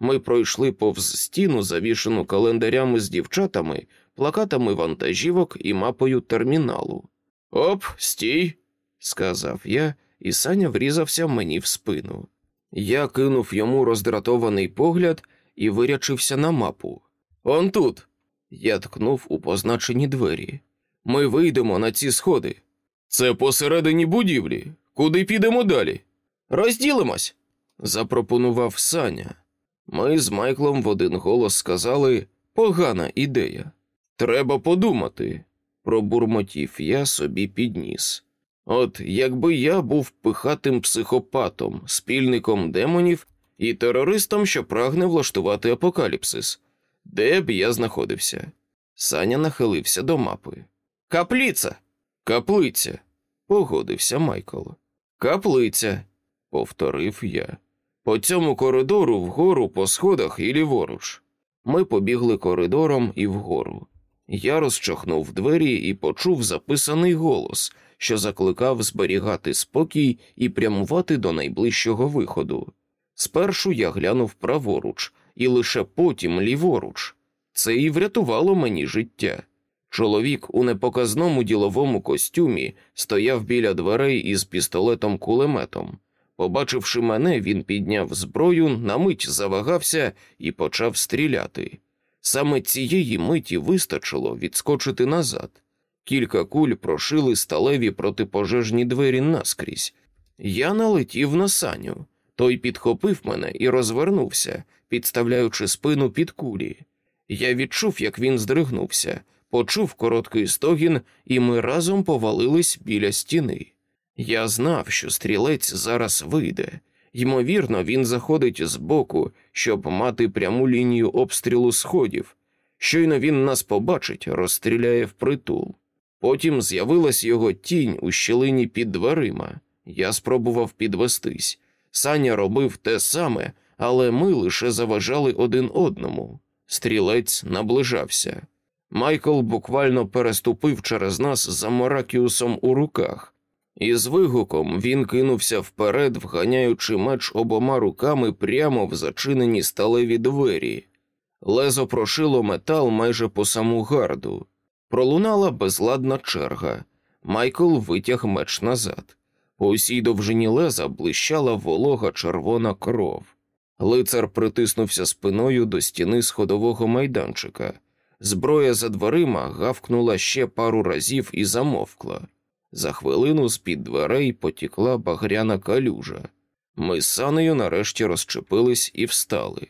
Ми пройшли повз стіну, завішену календарями з дівчатами, плакатами вантажівок і мапою терміналу. Оп, стій, сказав я, і Саня врізався мені в спину. Я кинув йому роздратований погляд і вирячився на мапу. Он тут. Я ткнув у позначені двері. Ми вийдемо на ці сходи. Це посередині будівлі. Куди підемо далі? Розділимось, запропонував Саня. Ми з Майклом в один голос сказали погана ідея. Треба подумати, пробурмотів я собі підніс. От якби я був пихатим психопатом, спільником демонів і терористом, що прагне влаштувати апокаліпсис, де б я знаходився? Саня нахилився до мапи. Капліця. Каплиця, погодився Майкл. Каплиця, повторив я. По цьому коридору вгору по сходах і ліворуч. Ми побігли коридором і вгору. Я розчахнув двері і почув записаний голос, що закликав зберігати спокій і прямувати до найближчого виходу. Спершу я глянув праворуч і лише потім ліворуч. Це і врятувало мені життя. Чоловік у непоказному діловому костюмі стояв біля дверей із пістолетом кулеметом. Побачивши мене, він підняв зброю, на мить завагався і почав стріляти. Саме цієї миті вистачило відскочити назад. Кілька куль прошили сталеві протипожежні двері наскрізь. Я налетів на саню. Той підхопив мене і розвернувся, підставляючи спину під кулі. Я відчув, як він здригнувся, почув короткий стогін, і ми разом повалились біля стіни. Я знав, що стрілець зараз вийде. Ймовірно, він заходить збоку, щоб мати пряму лінію обстрілу сходів. Щойно він нас побачить, розстріляє впритул. Потім з'явилась його тінь у щілині під дверима. Я спробував підвестись. Саня робив те саме, але ми лише заважали один одному. Стрілець наближався. Майкл буквально переступив через нас за Моракіусом у руках, і з вигуком він кинувся вперед, вганяючи меч обома руками прямо в зачинені сталеві двері. Лезо прошило метал майже по саму гарду. Пролунала безладна черга. Майкл витяг меч назад. По усій довжині леза блищала волога червона кров. Лицар притиснувся спиною до стіни сходового майданчика. Зброя за дверима гавкнула ще пару разів і замовкла. За хвилину з-під дверей потікла багряна калюжа. Ми з санею нарешті розчепились і встали.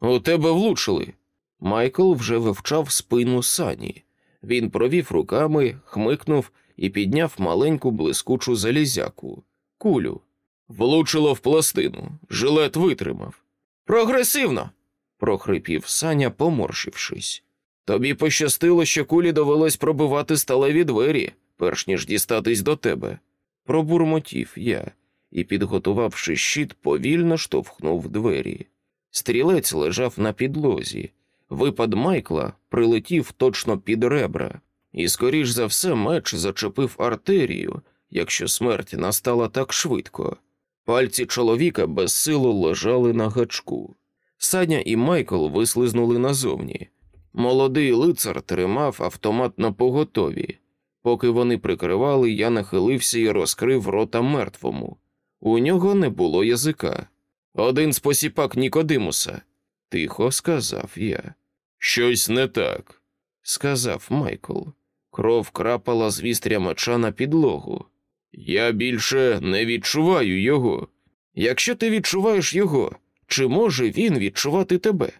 У тебе влучили. Майкл вже вивчав спину сані. Він провів руками, хмикнув і підняв маленьку блискучу залізяку, кулю. Влучило в пластину, жилет витримав. Прогресивно. прохрипів Саня, поморщившись. Тобі пощастило, що кулі довелось пробивати сталеві двері, перш ніж дістатись до тебе. Пробурмотів я і, підготувавши щит, повільно штовхнув двері. Стрілець лежав на підлозі. Випад Майкла прилетів точно під ребра, і, скоріш за все, меч зачепив артерію, якщо смерть настала так швидко. Пальці чоловіка безсило лежали на гачку. Саня і Майкл вислизнули назовні. Молодий лицар тримав автомат на поготові. Поки вони прикривали, я нахилився і розкрив рота мертвому. У нього не було язика. Один з посіпак Нікодимуса, тихо сказав я. Щось не так, сказав Майкл. Кров крапала з вістря меча на підлогу. Я більше не відчуваю його. Якщо ти відчуваєш його, чи може він відчувати тебе?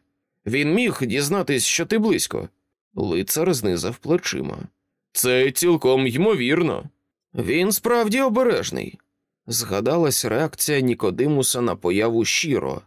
Він міг дізнатись, що ти близько. Лицар знизав плечима. Це цілком ймовірно. Він справді обережний. Згадалась реакція Нікодимуса на появу щиро.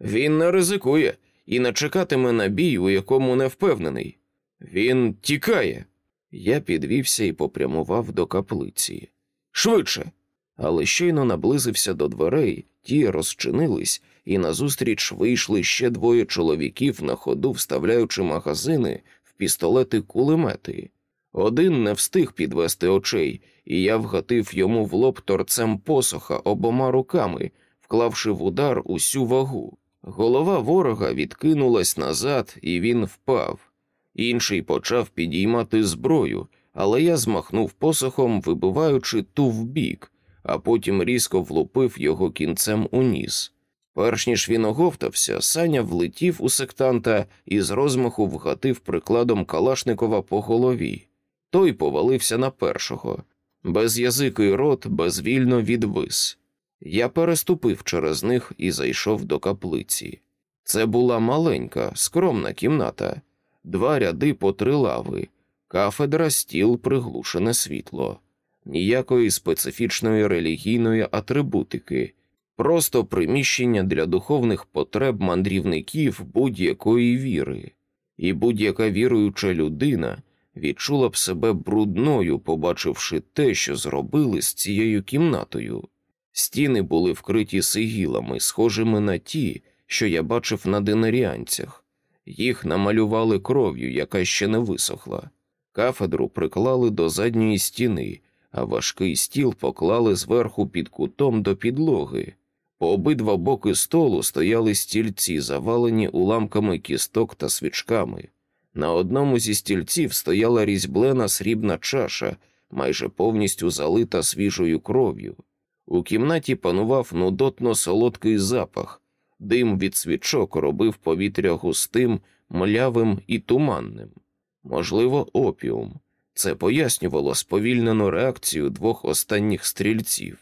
Він не ризикує і не чекатиме на бій, у якому не впевнений. Він тікає. Я підвівся і попрямував до каплиці. Швидше. Але щойно наблизився до дверей, ті розчинились, і назустріч вийшли ще двоє чоловіків на ходу, вставляючи магазини в пістолети кулемети. Один не встиг підвести очей, і я вгатив йому в лоб торцем посоха обома руками, вклавши в удар усю вагу. Голова ворога відкинулась назад, і він впав. Інший почав підіймати зброю, але я змахнув посохом, вибиваючи ту вбік, а потім різко влупив його кінцем у ніс. Перш ніж він оговтався, Саня влетів у сектанта і з розмаху вгатив прикладом Калашникова по голові. Той повалився на першого. Без Безязикий рот безвільно відвис. Я переступив через них і зайшов до каплиці. Це була маленька, скромна кімната, два ряди по три лави, кафедра, стіл, приглушене світло, ніякої специфічної релігійної атрибутики, просто приміщення для духовних потреб мандрівників будь-якої віри, і будь-яка віруюча людина відчула б себе брудною, побачивши те, що зробили з цією кімнатою. Стіни були вкриті сигілами, схожими на ті, що я бачив на динаріанцях. Їх намалювали кров'ю, яка ще не висохла. Кафедру приклали до задньої стіни, а важкий стіл поклали зверху під кутом до підлоги. По обидва боки столу стояли стільці, завалені уламками кісток та свічками. На одному зі стільців стояла різьблена срібна чаша, майже повністю залита свіжою кров'ю. У кімнаті панував нудотно солодкий запах, дим від свічок робив повітря густим, млявим і туманним. Можливо, опіум. Це пояснювало сповільнену реакцію двох останніх стрільців.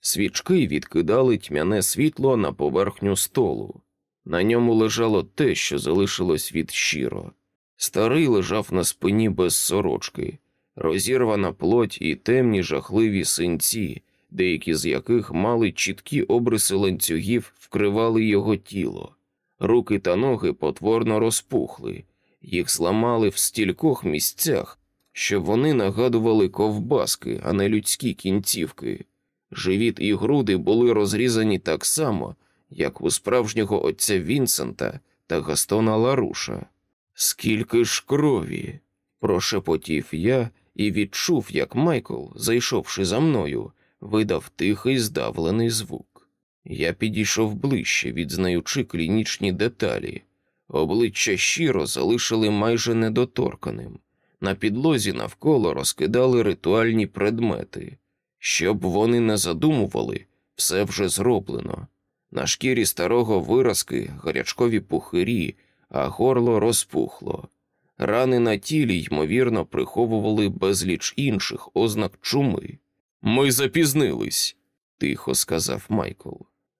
Свічки відкидали тьмяне світло на поверхню столу. На ньому лежало те, що залишилось від щиро. Старий лежав на спині без сорочки, розірвана плоть і темні жахливі синці, деякі з яких мали чіткі обриси ланцюгів, вкривали його тіло. Руки та ноги потворно розпухли, їх зламали в стількох місцях, що вони нагадували ковбаски, а не людські кінцівки. Живіт і груди були розрізані так само, як у справжнього отця Вінсента та Гастона Ларуша. Скільки ж крові? прошепотів я і відчув, як Майкл, зайшовши за мною, видав тихий здавлений звук. Я підійшов ближче, відзнаючи клінічні деталі. Обличчя щиро залишили майже недоторканим. На підлозі навколо розкидали ритуальні предмети. Щоб вони не задумували, все вже зроблено. На шкірі старого виразки гарячкові пухирі, а горло розпухло. Рани на тілі, ймовірно, приховували безліч інших ознак чуми. Ми запізнились, тихо сказав Майкл.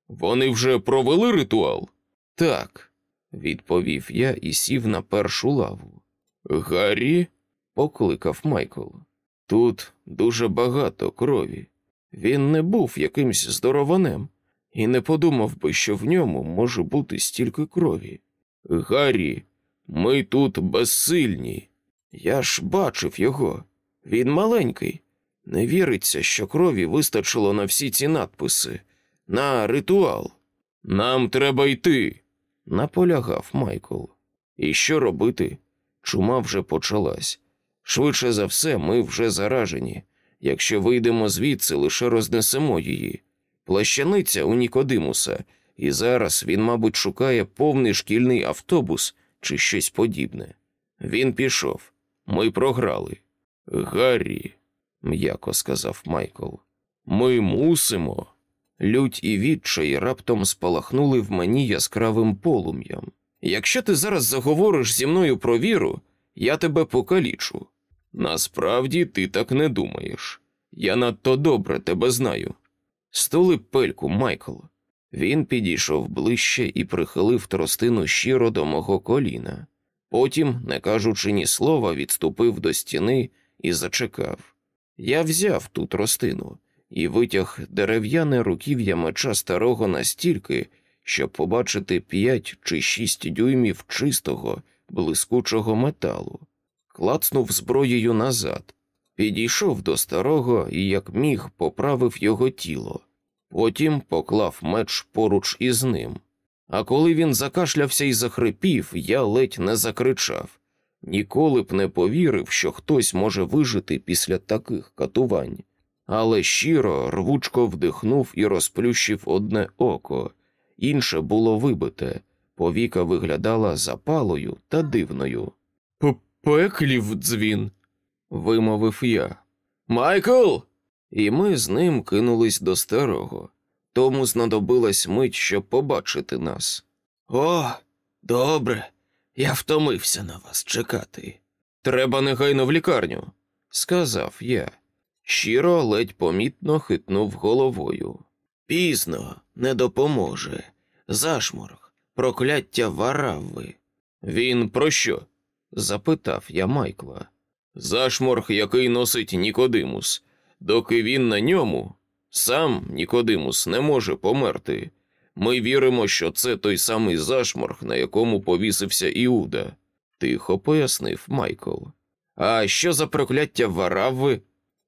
Вони вже провели ритуал? Так, відповів я і сів на першу лаву. Гаррі? покликав Майкл. Тут дуже багато крові. Він не був якимсь здорованем і не подумав би, що в ньому може бути стільки крові. Гаррі, ми тут безсильні. Я ж бачив його. Він маленький. Не віриться, що крові вистачило на всі ці надписи, на ритуал. Нам треба йти, наполягав Майкл. І що робити? Чума вже почалась. Швидше за все, ми вже заражені. Якщо вийдемо звідси, лише рознесемо її. Плащаниця у Нікодимуса, і зараз він, мабуть, шукає повний шкільний автобус чи щось подібне. Він пішов. Ми програли. Гаррі, м'яко сказав Майкл, ми мусимо. Лють і відчай раптом спалахнули в мені яскравим полум'ям. Якщо ти зараз заговориш зі мною про віру, я тебе покалічу. Насправді ти так не думаєш. Я надто добре тебе знаю. Стули пельку, Майкл. Він підійшов ближче і прихилив тростину щиро до мого коліна. Потім, не кажучи ні слова, відступив до стіни і зачекав. Я взяв ту тростину і витяг дерев'яне руків'я меча старого настільки, щоб побачити п'ять чи шість дюймів чистого, блискучого металу клацнув зброєю назад, підійшов до старого і, як міг, поправив його тіло, потім поклав меч поруч із ним. А коли він закашлявся і захрипів, я ледь не закричав. Ніколи б не повірив, що хтось може вижити після таких катувань, але щиро рвучко вдихнув і розплющив одне око, інше було вибите, повіка виглядала запалою та дивною. Пеклів дзвін, вимовив я. Майкл. І ми з ним кинулись до старого. Тому знадобилась мить, щоб побачити нас. О, добре, я втомився на вас чекати. Треба негайно в лікарню, сказав я. Щиро ледь помітно хитнув головою. Пізно не допоможе. Зашморг, прокляття варави. Він про що? запитав я Майкла. Зашморг, який носить Нікодимус, доки він на ньому, сам Нікодимус не може померти. Ми віримо, що це той самий зашморг, на якому повісився Іуда, тихо пояснив Майкл. А що за прокляття варави?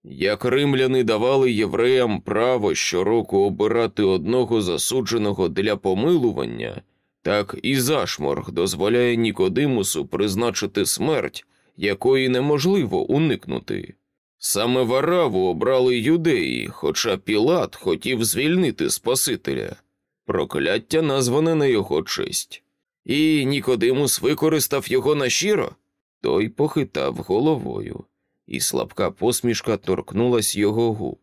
Як римляни давали євреям право щороку обирати одного засудженого для помилування, так і зашморг дозволяє Нікодимусу призначити смерть, якої неможливо уникнути. Саме вараву обрали юдеї, хоча Пілат хотів звільнити Спасителя. Прокляття назване на його честь. І Нікодимус використав його на щиро? Той похитав головою, і слабка посмішка торкнулась його губ.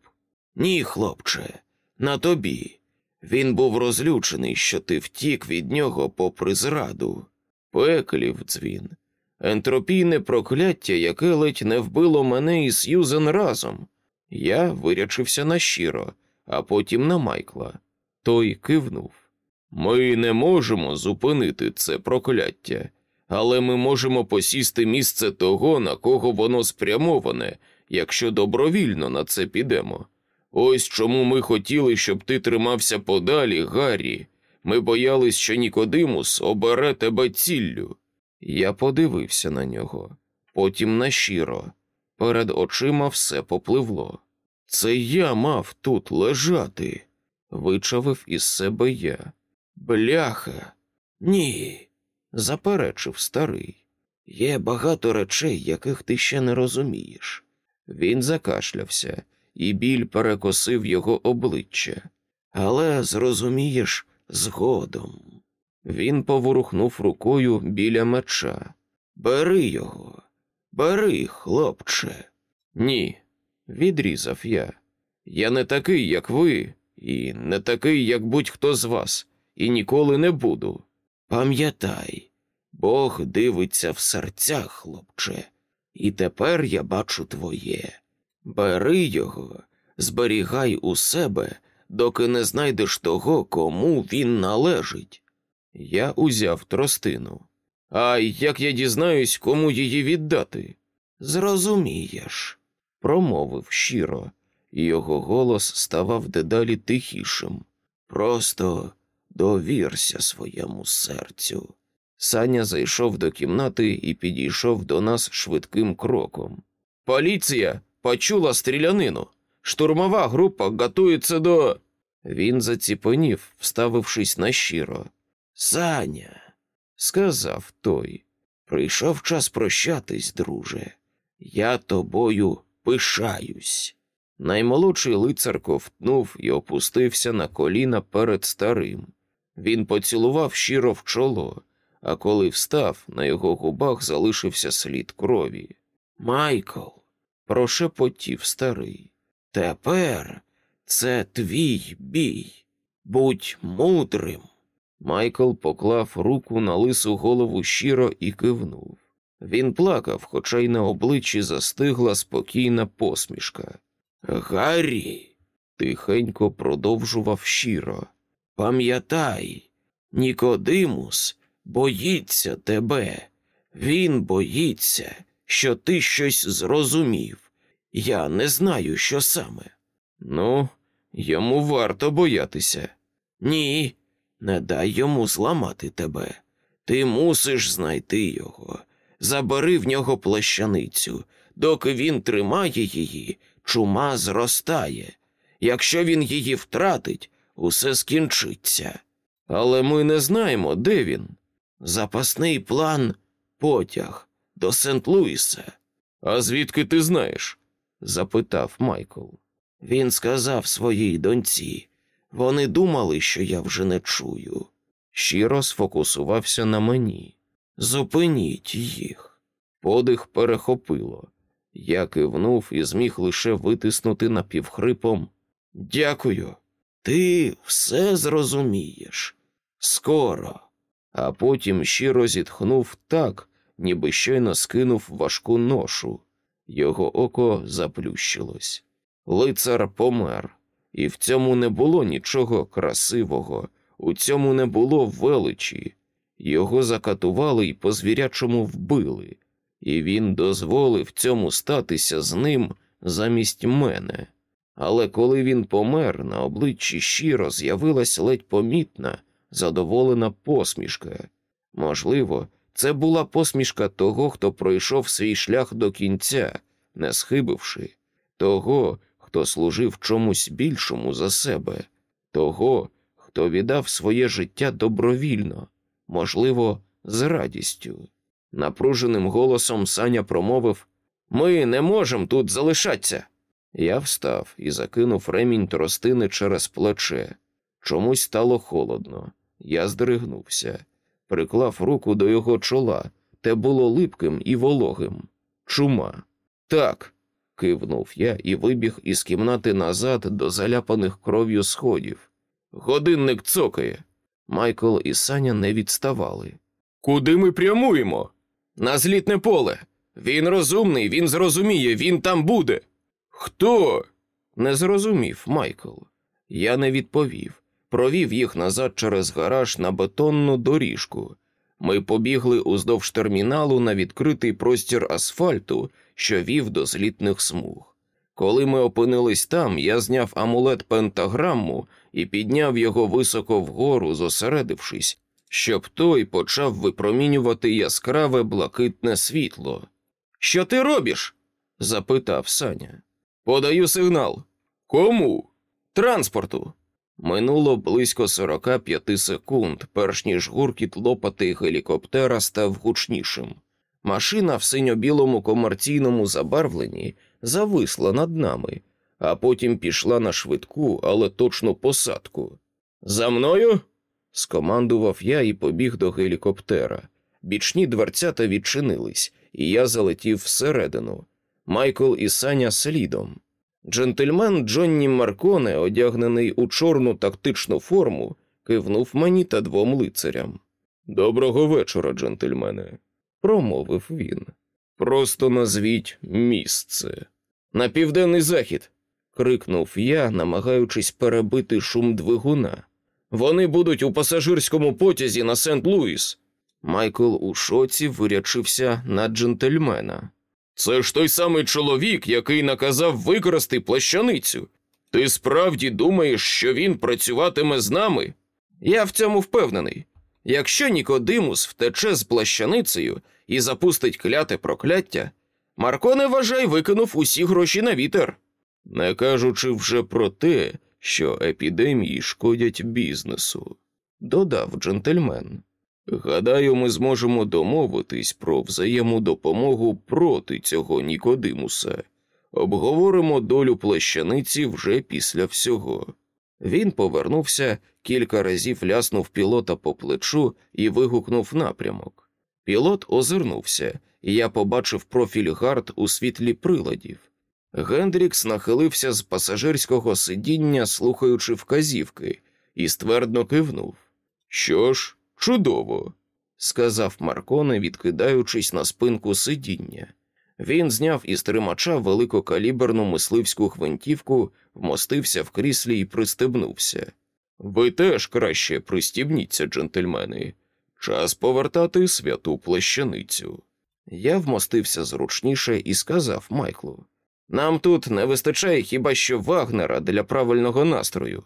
Ні, хлопче, на тобі. Він був розлючений, що ти втік від нього попри зраду. Пеклів дзвін. Ентропійне прокляття, яке ледь не вбило мене і Сьюзен разом. Я вирячився на щиро, а потім на Майкла. Той кивнув. Ми не можемо зупинити це прокляття, але ми можемо посісти місце того, на кого воно спрямоване, якщо добровільно на це підемо. Ось чому ми хотіли, щоб ти тримався подалі, Гаррі. Ми боялись, що Нікодимус обере тебе ціллю. Я подивився на нього, потім на щиро. Перед очима все попливло. Це я мав тут лежати, вичавив із себе я. Бляха. Ні, заперечив старий. Є багато речей, яких ти ще не розумієш. Він закашлявся, і біль перекосив його обличчя. Але зрозумієш згодом. Він поворухнув рукою біля меча. Бери його, бери, хлопче. Ні, відрізав я. Я не такий, як ви, і не такий, як будь-хто з вас, і ніколи не буду. Пам'ятай, Бог дивиться в серцях, хлопче, і тепер я бачу твоє. Бери його, зберігай у себе, доки не знайдеш того, кому він належить. Я узяв тростину. А як я дізнаюсь, кому її віддати? Зрозумієш, промовив щиро, і його голос ставав дедалі тихішим. Просто довірся своєму серцю. Саня зайшов до кімнати і підійшов до нас швидким кроком. Поліція почула стрілянину. Штурмова група готується до. Він заціпонів, вставившись на щиро. Саня, сказав той, прийшов час прощатись, друже. Я тобою пишаюсь. Наймолодший лицар ковтнув і опустився на коліна перед старим. Він поцілував щиро в чоло, а коли встав, на його губах залишився слід крові. Майкл, прошепотів старий. Тепер це твій бій. Будь мудрим. Майкл поклав руку на лису голову щиро і кивнув. Він плакав, хоча й на обличчі застигла спокійна посмішка. Гаррі, тихенько продовжував щиро. Пам'ятай, Нікодимус боїться тебе. Він боїться, що ти щось зрозумів. Я не знаю, що саме. Ну, йому варто боятися. Ні, не дай йому зламати тебе. Ти мусиш знайти його. Забери в нього плащаницю. Доки він тримає її, чума зростає. Якщо він її втратить, усе скінчиться. Але ми не знаємо, де він. Запасний план потяг до Сент-Луіса. А звідки ти знаєш? запитав Майкл. Він сказав своїй доньці. Вони думали, що я вже не чую. Щиро сфокусувався на мені. Зупиніть їх. Подих перехопило. Я кивнув і зміг лише витиснути напівхрипом. Дякую. Ти все зрозумієш. Скоро. А потім щиро зітхнув так, ніби щойно скинув важку ношу. Його око заплющилось. Лицар помер, і в цьому не було нічого красивого, у цьому не було величі. Його закатували і по звірячому вбили, і він дозволив цьому статися з ним замість мене. Але коли він помер, на обличчі щиро з'явилась ледь помітна, задоволена посмішка. Можливо, це була посмішка того, хто пройшов свій шлях до кінця, не схибивши, того, хто служив чомусь більшому за себе, того, хто віддав своє життя добровільно, можливо, з радістю. Напруженим голосом Саня промовив Ми не можемо тут залишатися. Я встав і закинув ремінь тростини через плече. Чомусь стало холодно. Я здригнувся, приклав руку до його чола, те було липким і вологим. Чума. Так, кивнув я і вибіг із кімнати назад до заляпаних кров'ю сходів. Годинник цокає. Майкл і Саня не відставали. Куди ми прямуємо? На злітне поле. Він розумний, він зрозуміє, він там буде. Хто? Не зрозумів Майкл. Я не відповів. Провів їх назад через гараж на бетонну доріжку. Ми побігли уздовж терміналу на відкритий простір асфальту, що вів до злітних смуг. Коли ми опинились там, я зняв амулет пентаграму і підняв його високо вгору, зосередившись, щоб той почав випромінювати яскраве блакитне світло. Що ти робиш? запитав Саня. Подаю сигнал. Кому? Транспорту. Минуло близько 45 секунд, перш ніж гуркіт лопати гелікоптера став гучнішим. Машина в синьо-білому комерційному забарвленні зависла над нами, а потім пішла на швидку, але точну посадку. За мною? Скомандував я і побіг до гелікоптера. Бічні дверцята відчинились, і я залетів всередину. Майкл і Саня слідом. Джентльмен Джонні Марконе, одягнений у чорну тактичну форму, кивнув мені та двом лицарям. Доброго вечора, джентльмене, промовив він. Просто назвіть місце. На південний захід. крикнув я, намагаючись перебити шум двигуна. Вони будуть у пасажирському потязі на Сент Луіс. Майкл у шоці вирячився на джентльмена. Це ж той самий чоловік, який наказав викрасти плащаницю. Ти справді думаєш, що він працюватиме з нами? Я в цьому впевнений. Якщо Нікодимус втече з плащаницею і запустить кляте прокляття, Марко не вважай викинув усі гроші на вітер. Не кажучи вже про те, що епідемії шкодять бізнесу, додав джентльмен. Гадаю, ми зможемо домовитись про взаємодопомогу проти цього Нікодимуса. Обговоримо долю плащаниці вже після всього. Він повернувся, кілька разів ляснув пілота по плечу і вигукнув напрямок. Пілот озирнувся, і я побачив профіль гард у світлі приладів. Гендрікс нахилився з пасажирського сидіння, слухаючи вказівки, і ствердно кивнув. Що ж, чудово, сказав Марконе, відкидаючись на спинку сидіння. Він зняв із тримача великокаліберну мисливську гвинтівку, вмостився в кріслі і пристебнувся. Ви теж краще пристібніться, джентльмени. Час повертати святу плащаницю. Я вмостився зручніше і сказав Майклу: Нам тут не вистачає хіба що Вагнера для правильного настрою.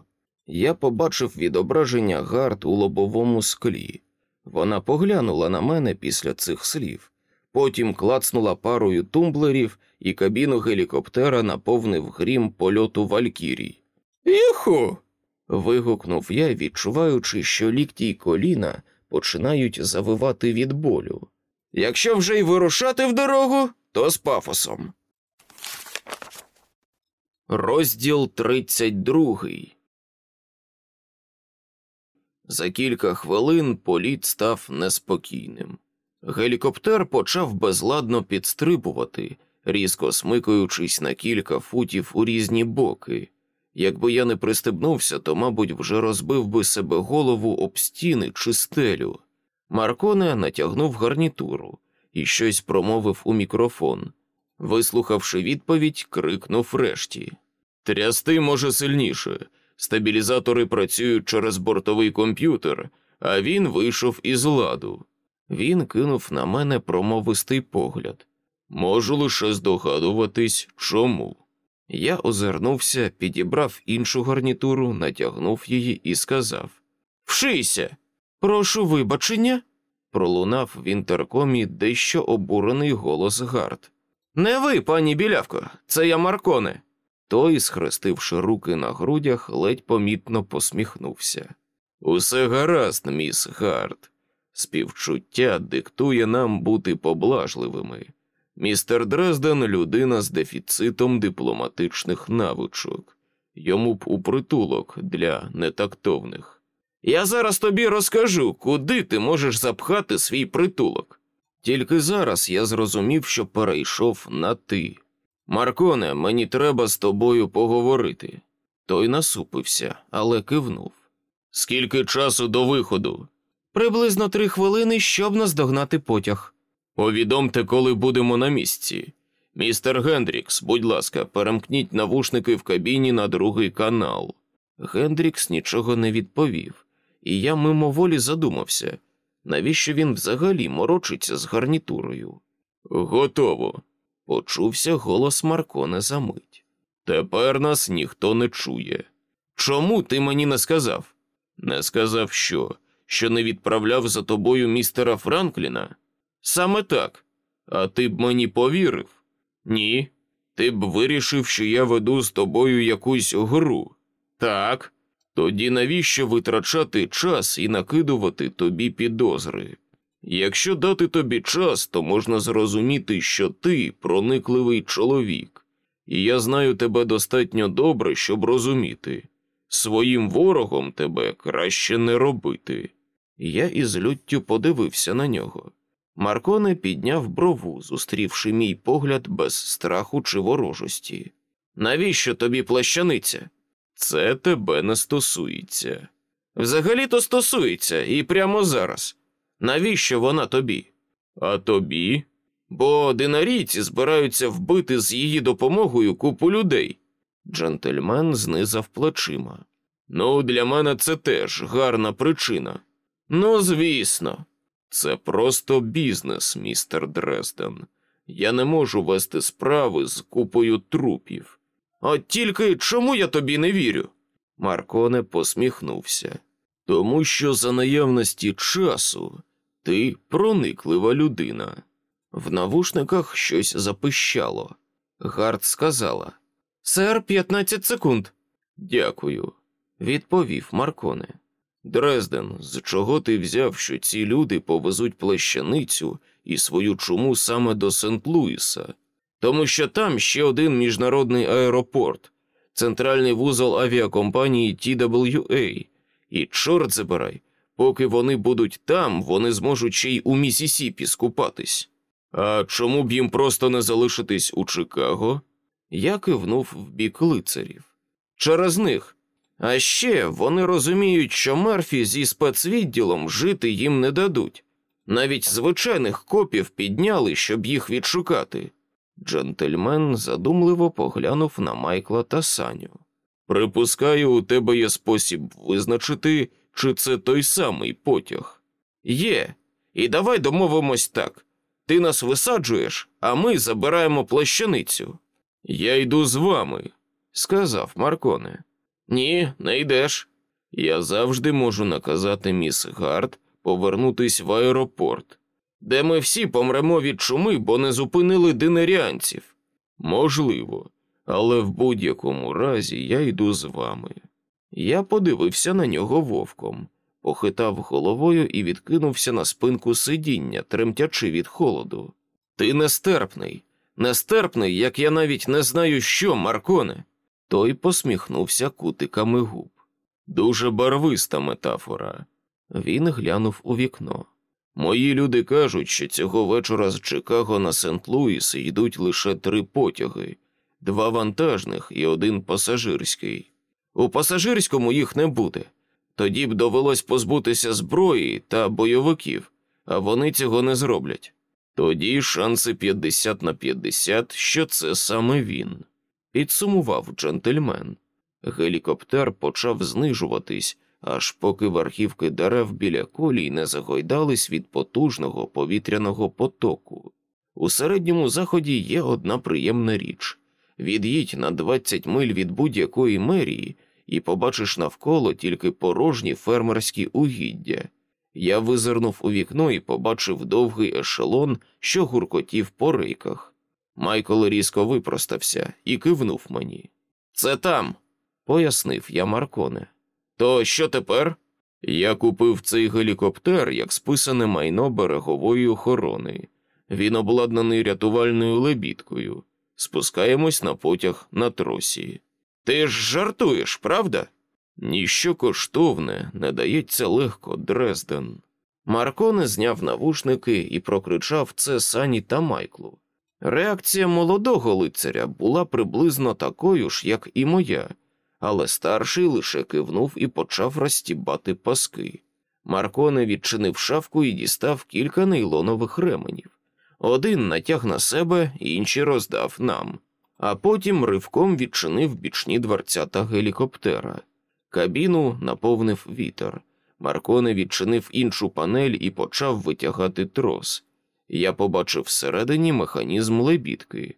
Я побачив відображення гард у лобовому склі. Вона поглянула на мене після цих слів, потім клацнула парою тумблерів, і кабіну гелікоптера наповнив грім польоту Валькірій. Іху. вигукнув я, відчуваючи, що лікті й коліна починають завивати від болю. Якщо вже й вирушати в дорогу, то з пафосом. Розділ тридцять другий. За кілька хвилин політ став неспокійним. Гелікоптер почав безладно підстрибувати, різко смикаючись на кілька футів у різні боки. Якби я не пристебнувся, то, мабуть, вже розбив би себе голову об стіни чи стелю. Марконе натягнув гарнітуру і щось промовив у мікрофон. Вислухавши відповідь, крикнув решті Трясти може сильніше. Стабілізатори працюють через бортовий комп'ютер, а він вийшов із ладу. Він кинув на мене промовистий погляд. Можу лише здогадуватись, чому. Я озирнувся, підібрав іншу гарнітуру, натягнув її і сказав Вшийся! Прошу вибачення. пролунав в інтеркомі дещо обурений голос Гард. Не ви, пані білявко, це я Марконе. Той, схрестивши руки на грудях, ледь помітно посміхнувся. Усе гаразд, міс Гард. Співчуття диктує нам бути поблажливими. Містер Дрезден людина з дефіцитом дипломатичних навичок. Йому б у притулок для нетактовних. Я зараз тобі розкажу, куди ти можеш запхати свій притулок. Тільки зараз я зрозумів, що перейшов на ти. Марконе, мені треба з тобою поговорити. Той насупився, але кивнув. Скільки часу до виходу? Приблизно три хвилини, щоб наздогнати потяг. Повідомте, коли будемо на місці. Містер Гендрікс, будь ласка, перемкніть навушники в кабіні на другий канал. Гендрікс нічого не відповів, і я мимоволі задумався, навіщо він взагалі морочиться з гарнітурою. Готово. Почувся голос Марконе за мить. Тепер нас ніхто не чує. Чому ти мені не сказав? Не сказав що? Що не відправляв за тобою містера Франкліна? Саме так. А ти б мені повірив? Ні. Ти б вирішив, що я веду з тобою якусь гру. Так. Тоді навіщо витрачати час і накидувати тобі підозри? Якщо дати тобі час, то можна зрозуміти, що ти проникливий чоловік, і я знаю тебе достатньо добре, щоб розуміти. Своїм ворогом тебе краще не робити. Я із люттю подивився на нього. Марконе підняв брову, зустрівши мій погляд без страху чи ворожості. Навіщо тобі плащаниця? Це тебе не стосується. Взагалі то стосується, і прямо зараз. Навіщо вона тобі? А тобі? Бо динарійці збираються вбити з її допомогою купу людей. Джентльмен знизав плечима. Ну, для мене це теж гарна причина. Ну, звісно, це просто бізнес, містер Дрезден. Я не можу вести справи з купою трупів. От тільки чому я тобі не вірю? Марконе посміхнувся. Тому що за наявності часу ти прониклива людина. В навушниках щось запищало. Гард сказала Сер, 15 секунд. Дякую, відповів Марконе. Дрезден, з чого ти взяв, що ці люди повезуть плащаницю і свою чуму саме до Сент-Луіса? Тому що там ще один міжнародний аеропорт, центральний вузол авіакомпанії TWA, і чорт забирай, поки вони будуть там, вони зможуть ще й у Місісіпі скупатись. А чому б їм просто не залишитись у Чикаго? Я кивнув в бік лицарів. Через них. А ще вони розуміють, що Мерфі зі спецвідділом жити їм не дадуть. Навіть звичайних копів підняли, щоб їх відшукати. Джентльмен задумливо поглянув на Майкла та Саню. Припускаю, у тебе є спосіб визначити, чи це той самий потяг. Є, і давай домовимось так. Ти нас висаджуєш, а ми забираємо плащаницю. Я йду з вами, сказав Марконе. Ні, не йдеш. Я завжди можу наказати міс Гард повернутись в аеропорт, де ми всі помремо від чуми, бо не зупинили динеріанців. Можливо, але в будь-якому разі я йду з вами. Я подивився на нього вовком, похитав головою і відкинувся на спинку сидіння, тремтячи від холоду. Ти нестерпний, нестерпний, як я навіть не знаю, що, Марконе. Той посміхнувся кутиками губ. Дуже барвиста метафора. Він глянув у вікно. Мої люди кажуть, що цього вечора з Чикаго на Сент-Луіс йдуть лише три потяги, два вантажних і один пасажирський. У пасажирському їх не буде. Тоді б довелось позбутися зброї та бойовиків, а вони цього не зроблять. Тоді шанси 50 на 50, що це саме він. Підсумував джентльмен. Гелікоптер почав знижуватись, аж поки верхівки дерев біля колій не загойдались від потужного повітряного потоку. У середньому заході є одна приємна річ від'їдь на 20 миль від будь-якої мерії і побачиш навколо тільки порожні фермерські угіддя. Я визирнув у вікно і побачив довгий ешелон, що гуркотів по рейках. Майкл різко випростався і кивнув мені. Це там, пояснив я Марконе. То що тепер? Я купив цей гелікоптер як списане майно берегової охорони. Він обладнаний рятувальною лебідкою. Спускаємось на потяг на тросі. Ти ж жартуєш, правда? Ніщо коштовне не дається легко, Дрезден. Марконе зняв навушники і прокричав це Сані та Майклу. Реакція молодого лицаря була приблизно такою ж, як і моя, але старший лише кивнув і почав розтібати паски. Марконе відчинив шафку і дістав кілька нейлонових ременів. Один натяг на себе, інший роздав нам, а потім ривком відчинив бічні дверцята гелікоптера. Кабіну наповнив вітер. Марконе відчинив іншу панель і почав витягати трос. Я побачив всередині механізм лебідки.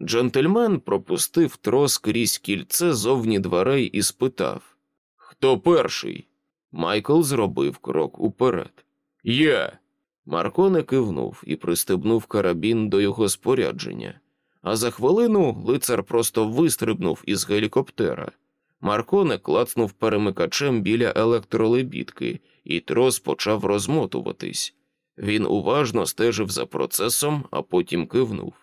Джентльмен пропустив трос крізь кільце зовні дверей і спитав Хто перший? Майкл зробив крок уперед. Я. Марконе кивнув і пристебнув карабін до його спорядження, а за хвилину лицар просто вистрибнув із гелікоптера. Марконе клацнув перемикачем біля електролебідки, і трос почав розмотуватись. Він уважно стежив за процесом, а потім кивнув.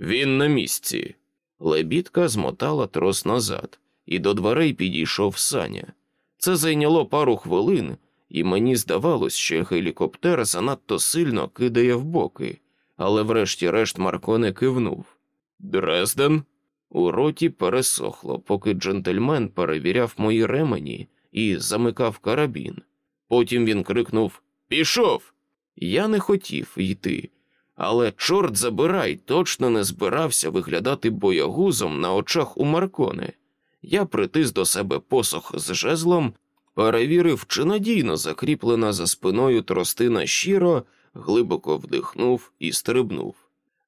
Він на місці. Лебідка змотала трос назад, і до дверей підійшов саня. Це зайняло пару хвилин, і мені здавалось, що гелікоптер занадто сильно кидає в боки, але врешті-решт Марконе кивнув. Дрезден? У роті пересохло, поки джентльмен перевіряв мої ремені і замикав карабін. Потім він крикнув Пішов! Я не хотів йти, але, чорт забирай, точно не збирався виглядати боягузом на очах у Марконе. Я притис до себе посох з жезлом, перевірив, чи надійно закріплена за спиною тростина щиро, глибоко вдихнув і стрибнув.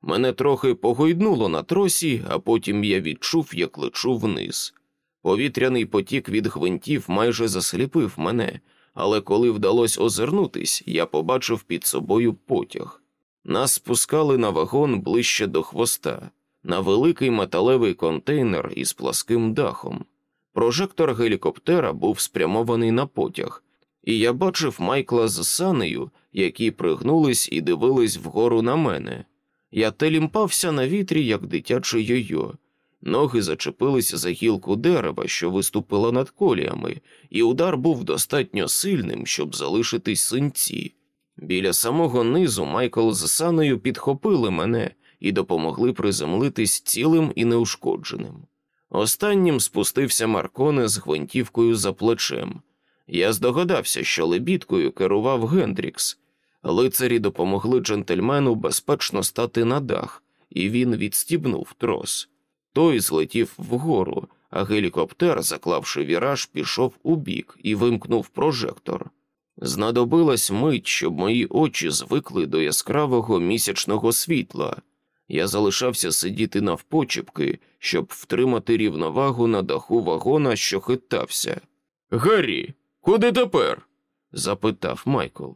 Мене трохи погойднуло на тросі, а потім я відчув, як лечу вниз. Повітряний потік від гвинтів майже засліпив мене, але коли вдалося озирнутись, я побачив під собою потяг. Нас спускали на вагон ближче до хвоста, на великий металевий контейнер із пласким дахом. Прожектор гелікоптера був спрямований на потяг, і я бачив Майкла з Санею, які пригнулись і дивились вгору на мене. Я телімпався на вітрі, як дитяче йойо. Ноги зачепилися за гілку дерева, що виступила над коліями, і удар був достатньо сильним, щоб залишитись синці. Біля самого низу Майкл з Саною підхопили мене і допомогли приземлитись цілим і неушкодженим. Останнім спустився Марконе з гвинтівкою за плечем. Я здогадався, що лебідкою керував Гендрікс. Лицарі допомогли джентльмену безпечно стати на дах, і він відстібнув трос. Той злетів вгору, а гелікоптер, заклавши віраж, пішов у бік і вимкнув прожектор. Знадобилась мить, щоб мої очі звикли до яскравого місячного світла. Я залишався сидіти навпочіпки, щоб втримати рівновагу на даху вагона, що хитався. Гаррі, куди тепер? запитав Майкл.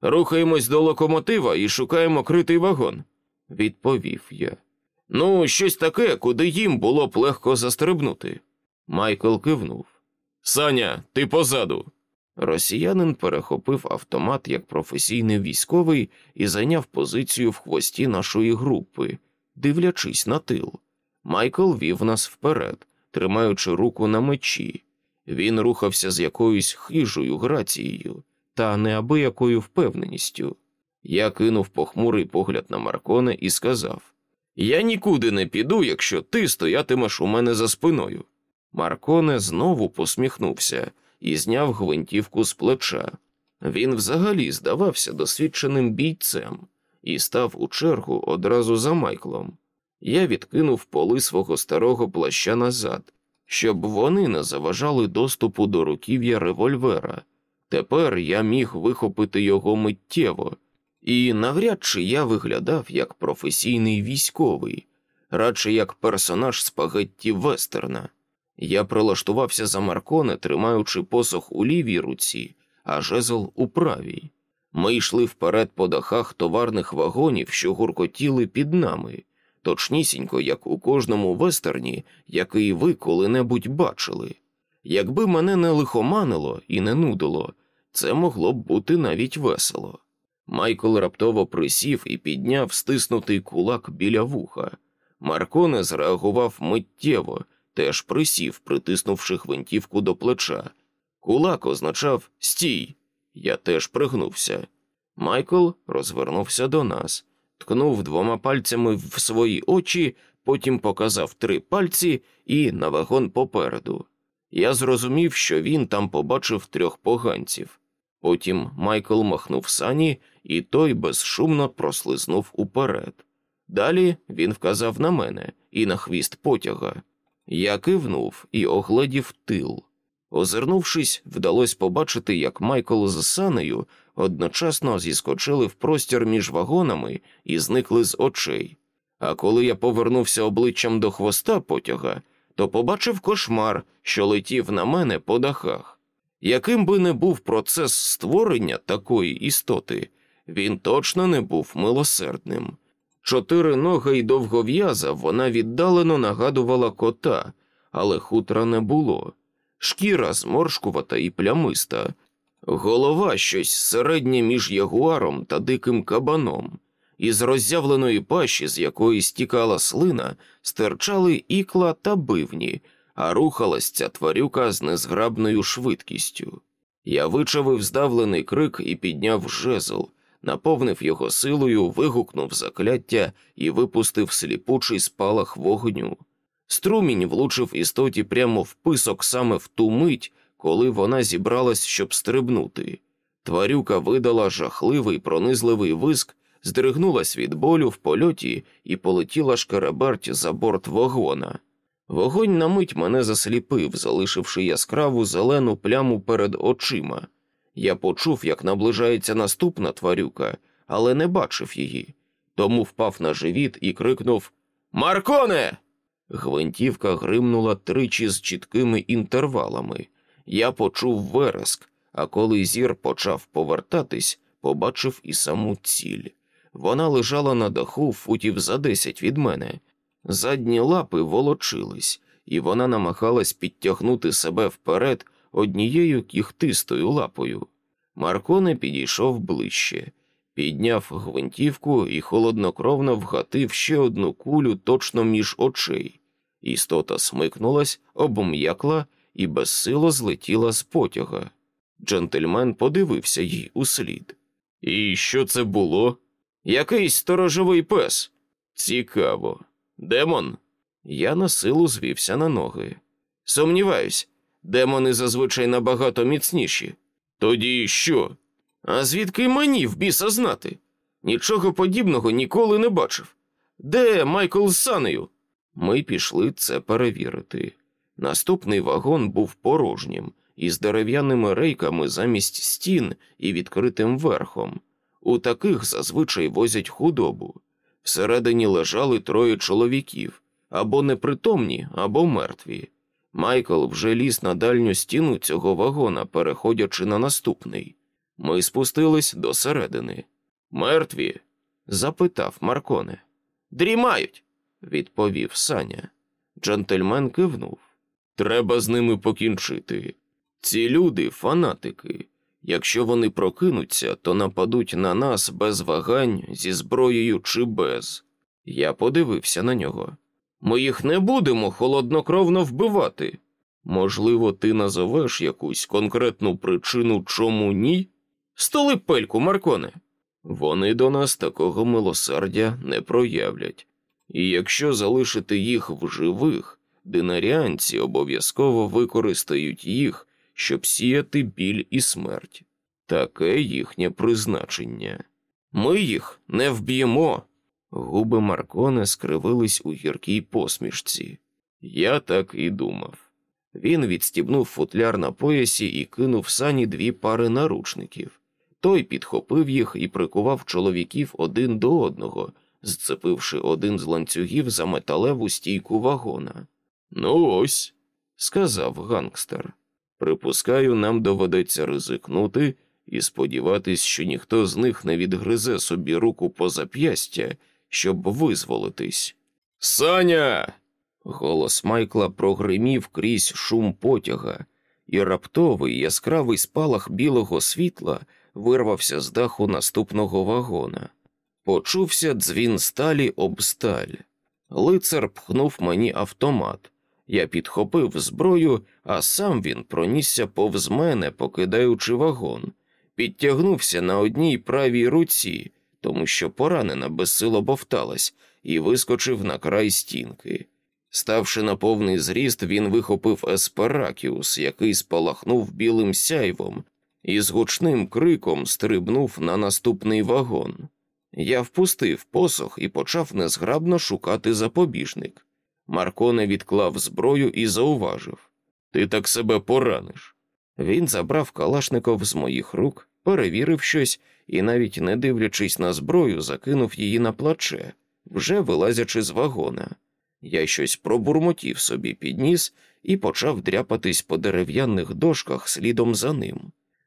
Рухаємось до локомотива і шукаємо критий вагон, відповів я. Ну, щось таке, куди їм було б легко застрибнути. Майкл кивнув. Саня, ти позаду. Росіянин перехопив автомат як професійний військовий і зайняв позицію в хвості нашої групи, дивлячись на тил. Майкл вів нас вперед, тримаючи руку на мечі. Він рухався з якоюсь хижою грацією та неабиякою впевненістю. Я кинув похмурий погляд на Марконе і сказав: Я нікуди не піду, якщо ти стоятимеш у мене за спиною. Марконе знову посміхнувся і зняв гвинтівку з плеча. Він взагалі здавався досвідченим бійцем і став у чергу одразу за Майклом. Я відкинув поли свого старого плаща назад, щоб вони не заважали доступу до руків'я револьвера. Тепер я міг вихопити його миттєво, і навряд чи я виглядав як професійний військовий, радше як персонаж спагетті вестерна. Я прилаштувався за Марконе, тримаючи посох у лівій руці, а жезл у правій. Ми йшли вперед по дахах товарних вагонів, що гуркотіли під нами, точнісінько, як у кожному вестерні, який ви коли-небудь бачили. Якби мене не лихоманило і не нудило, це могло б бути навіть весело. Майкл раптово присів і підняв стиснутий кулак біля вуха. Марконе зреагував миттєво, теж присів, притиснувши гвинтівку до плеча. Кулак означав стій. Я теж пригнувся. Майкл розвернувся до нас, ткнув двома пальцями в свої очі, потім показав три пальці і на вагон попереду. Я зрозумів, що він там побачив трьох поганців. Потім Майкл махнув сані, і той безшумно прослизнув уперед. Далі він вказав на мене і на хвіст потяга. Я кивнув і огледів тил. Озирнувшись, вдалося побачити, як Майкл з Санею одночасно зіскочили в простір між вагонами і зникли з очей. А коли я повернувся обличчям до хвоста потяга, то побачив кошмар, що летів на мене по дахах. Яким би не був процес створення такої істоти, він точно не був милосердним. Чотиринога й довгов'яза вона віддалено нагадувала кота, але хутра не було. Шкіра зморшкувата і плямиста, голова щось середнє між ягуаром та диким кабаном. Із роззявленої пащі, з якої стікала слина, стирчали ікла та бивні, а рухалась ця тварюка з незграбною швидкістю. Я вичавив здавлений крик і підняв жезл, наповнив його силою, вигукнув закляття і випустив сліпучий спалах вогню. Струмінь влучив істоті прямо в писок саме в ту мить, коли вона зібралась, щоб стрибнути. Тварюка видала жахливий пронизливий виск, здригнулась від болю в польоті і полетіла шкараберть за борт вагона. Вогонь на мить мене засліпив, залишивши яскраву зелену пляму перед очима. Я почув, як наближається наступна тварюка, але не бачив її, тому впав на живіт і крикнув Марконе! Гвинтівка гримнула тричі з чіткими інтервалами. Я почув вереск, а коли зір почав повертатись, побачив і саму ціль. Вона лежала на даху футів за десять від мене. Задні лапи волочились, і вона намагалась підтягнути себе вперед однією кіхтистою лапою. Марконе підійшов ближче, підняв гвинтівку і холоднокровно вгатив ще одну кулю точно між очей. Істота смикнулась, обм'якла і безсило злетіла з потяга. Джентльмен подивився їй услід. І що це було? Якийсь сторожовий пес. Цікаво. Демон? Я на силу звівся на ноги. Сумніваюсь, демони зазвичай набагато міцніші. Тоді що? А звідки мені в біса знати? Нічого подібного ніколи не бачив. Де Майкл з Санею? Ми пішли це перевірити. Наступний вагон був порожнім, із дерев'яними рейками замість стін і відкритим верхом. У таких зазвичай возять худобу. Всередині лежали троє чоловіків або непритомні, або мертві. Майкл вже ліз на дальню стіну цього вагона, переходячи на наступний. Ми спустились до середини. Мертві? запитав Марконе. Дрімають, відповів Саня. Джентльмен кивнув. Треба з ними покінчити. Ці люди фанатики. Якщо вони прокинуться, то нападуть на нас без вагань зі зброєю чи без. Я подивився на нього. Ми їх не будемо холоднокровно вбивати. Можливо, ти назовеш якусь конкретну причину, чому ні? Столи пельку, Марконе. Вони до нас такого милосердя не проявлять. І якщо залишити їх в живих, динаріанці обов'язково використають їх щоб сіяти біль і смерть. Таке їхнє призначення. Ми їх не вб'ємо. Губи Марконе скривились у гіркій посмішці. Я так і думав. Він відстібнув футляр на поясі і кинув сані дві пари наручників. Той підхопив їх і прикував чоловіків один до одного, зцепивши один з ланцюгів за металеву стійку вагона. Ну ось, сказав гангстер. Припускаю, нам доведеться ризикнути і сподіватись, що ніхто з них не відгризе собі руку по зап'ястя, щоб визволитись. Саня. Голос Майкла прогримів крізь шум потяга, і раптовий яскравий спалах білого світла вирвався з даху наступного вагона. Почувся дзвін сталі об сталь. Лицар пхнув мені автомат. Я підхопив зброю, а сам він пронісся повз мене, покидаючи вагон, підтягнувся на одній правій руці, тому що поранена безсило бовталась, і вискочив на край стінки. Ставши на повний зріст, він вихопив есперакіус, який спалахнув білим сяйвом, і з гучним криком стрибнув на наступний вагон. Я впустив посох і почав незграбно шукати запобіжник. Марконе відклав зброю і зауважив Ти так себе пораниш. Він забрав Калашников з моїх рук, перевірив щось і, навіть не дивлячись на зброю, закинув її на плече, вже вилазячи з вагона. Я щось пробурмотів собі під ніс і почав дряпатись по дерев'яних дошках слідом за ним.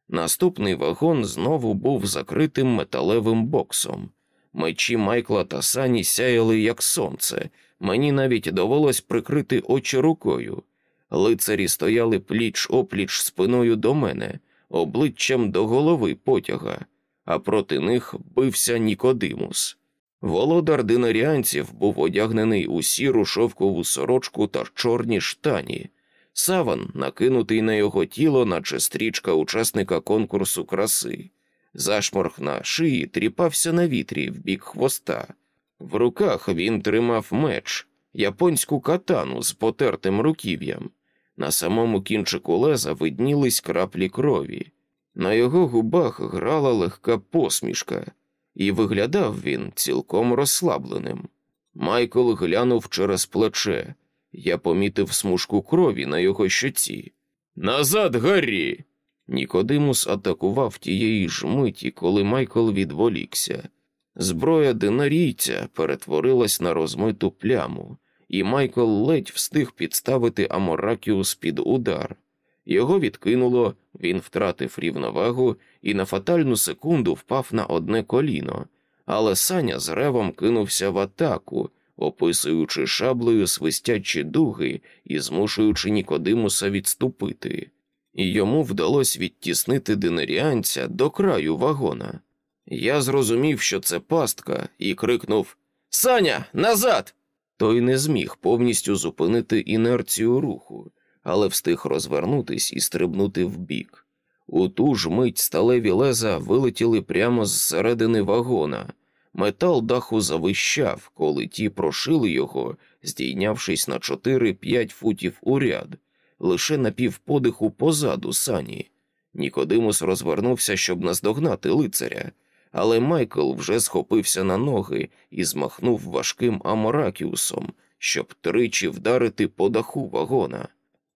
Наступний вагон знову був закритим металевим боксом. Мечі Майкла та Сані сяяли, як сонце, мені навіть довелось прикрити очі рукою. Лицарі стояли пліч опліч спиною до мене, обличчям до голови потяга, а проти них бився Нікодимус. Володар динаріанців був одягнений у сіру шовкову сорочку та чорні штані. Саван накинутий на його тіло, наче стрічка учасника конкурсу краси. Зашморг на шиї тріпався на вітрі в бік хвоста. В руках він тримав меч, японську катану з потертим руків'ям. На самому кінчику леза виднілись краплі крові. На його губах грала легка посмішка, і виглядав він цілком розслабленим. Майкл глянув через плече. Я помітив смужку крові на його щоці. Назад, Гаррі! Нікодимус атакував тієї ж миті, коли Майкл відволікся. Зброя динарійця перетворилась на розмиту пляму, і Майкл ледь встиг підставити Аморакіус під удар. Його відкинуло, він втратив рівновагу і на фатальну секунду впав на одне коліно, але Саня з ревом кинувся в атаку, описуючи шаблею свистячі дуги і змушуючи Нікодимуса відступити, і йому вдалося відтіснити динеріанця до краю вагона. Я зрозумів, що це пастка, і крикнув Саня, назад! Той не зміг повністю зупинити інерцію руху, але встиг розвернутись і стрибнути вбік. У ту ж мить сталеві леза вилетіли прямо з середини вагона. Метал даху завищав, коли ті прошили його, здійнявшись на 4-5 футів у ряд, лише на півподиху позаду сані. Нікодимус розвернувся, щоб наздогнати лицаря, але Майкл вже схопився на ноги і змахнув важким аморакіусом, щоб тричі вдарити по даху вагона.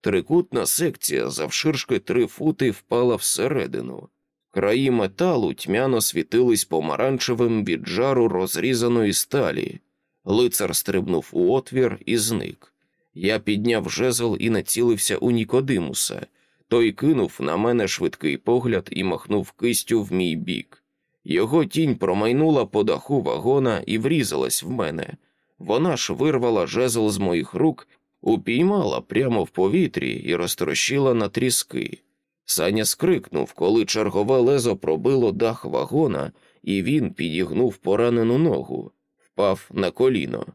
Трикутна секція завширшки три фути впала всередину. Краї металу тьмяно світились помаранчевим від жару розрізаної сталі. Лицар стрибнув у отвір і зник. Я підняв жезл і націлився у Нікодимуса. Той кинув на мене швидкий погляд і махнув кистю в мій бік. Його тінь промайнула по даху вагона і врізалась в мене. Вона ж вирвала жезл з моїх рук, упіймала прямо в повітрі і розтрощила на тріски. Саня скрикнув, коли чергове лезо пробило дах вагона, і він підігнув поранену ногу, впав на коліно.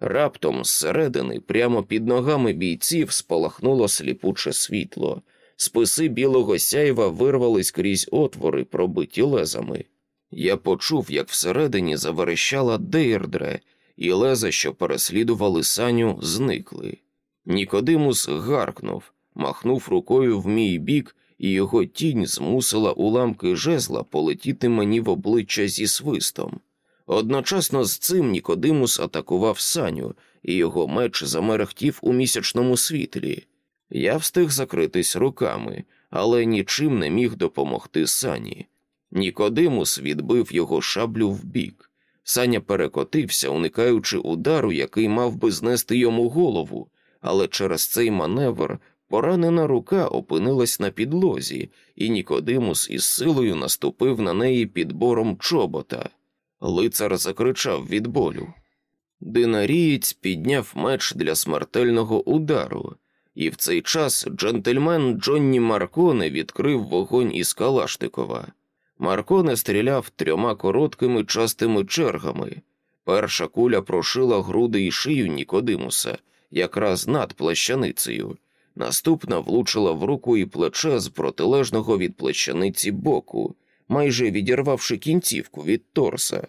Раптом зсередини, прямо під ногами бійців, спалахнуло сліпуче світло. Списи білого сяйва вирвались крізь отвори, пробиті лезами. Я почув, як всередині заверещала Дейрдре, і леза, що переслідували саню, зникли. Нікодимус гаркнув, махнув рукою в мій бік, і його тінь змусила уламки жезла полетіти мені в обличчя зі свистом. Одночасно з цим Нікодимус атакував саню, і його меч замерехтів у місячному світлі. Я встиг закритись руками, але нічим не міг допомогти сані. Нікодимус відбив його шаблю вбік. Саня перекотився, уникаючи удару, який мав би знести йому голову, але через цей маневр поранена рука опинилась на підлозі, і Нікодимус із силою наступив на неї підбором чобота. Лицар закричав від болю. Динарієць підняв меч для смертельного удару. і в цей час джентльмен Джонні Марконе відкрив вогонь із Калаштикова. Марконе стріляв трьома короткими частими чергами. Перша куля прошила груди і шию Нікодимуса, якраз над плащаницею. Наступна влучила в руку і плече з протилежного від плащаниці боку, майже відірвавши кінцівку від торса.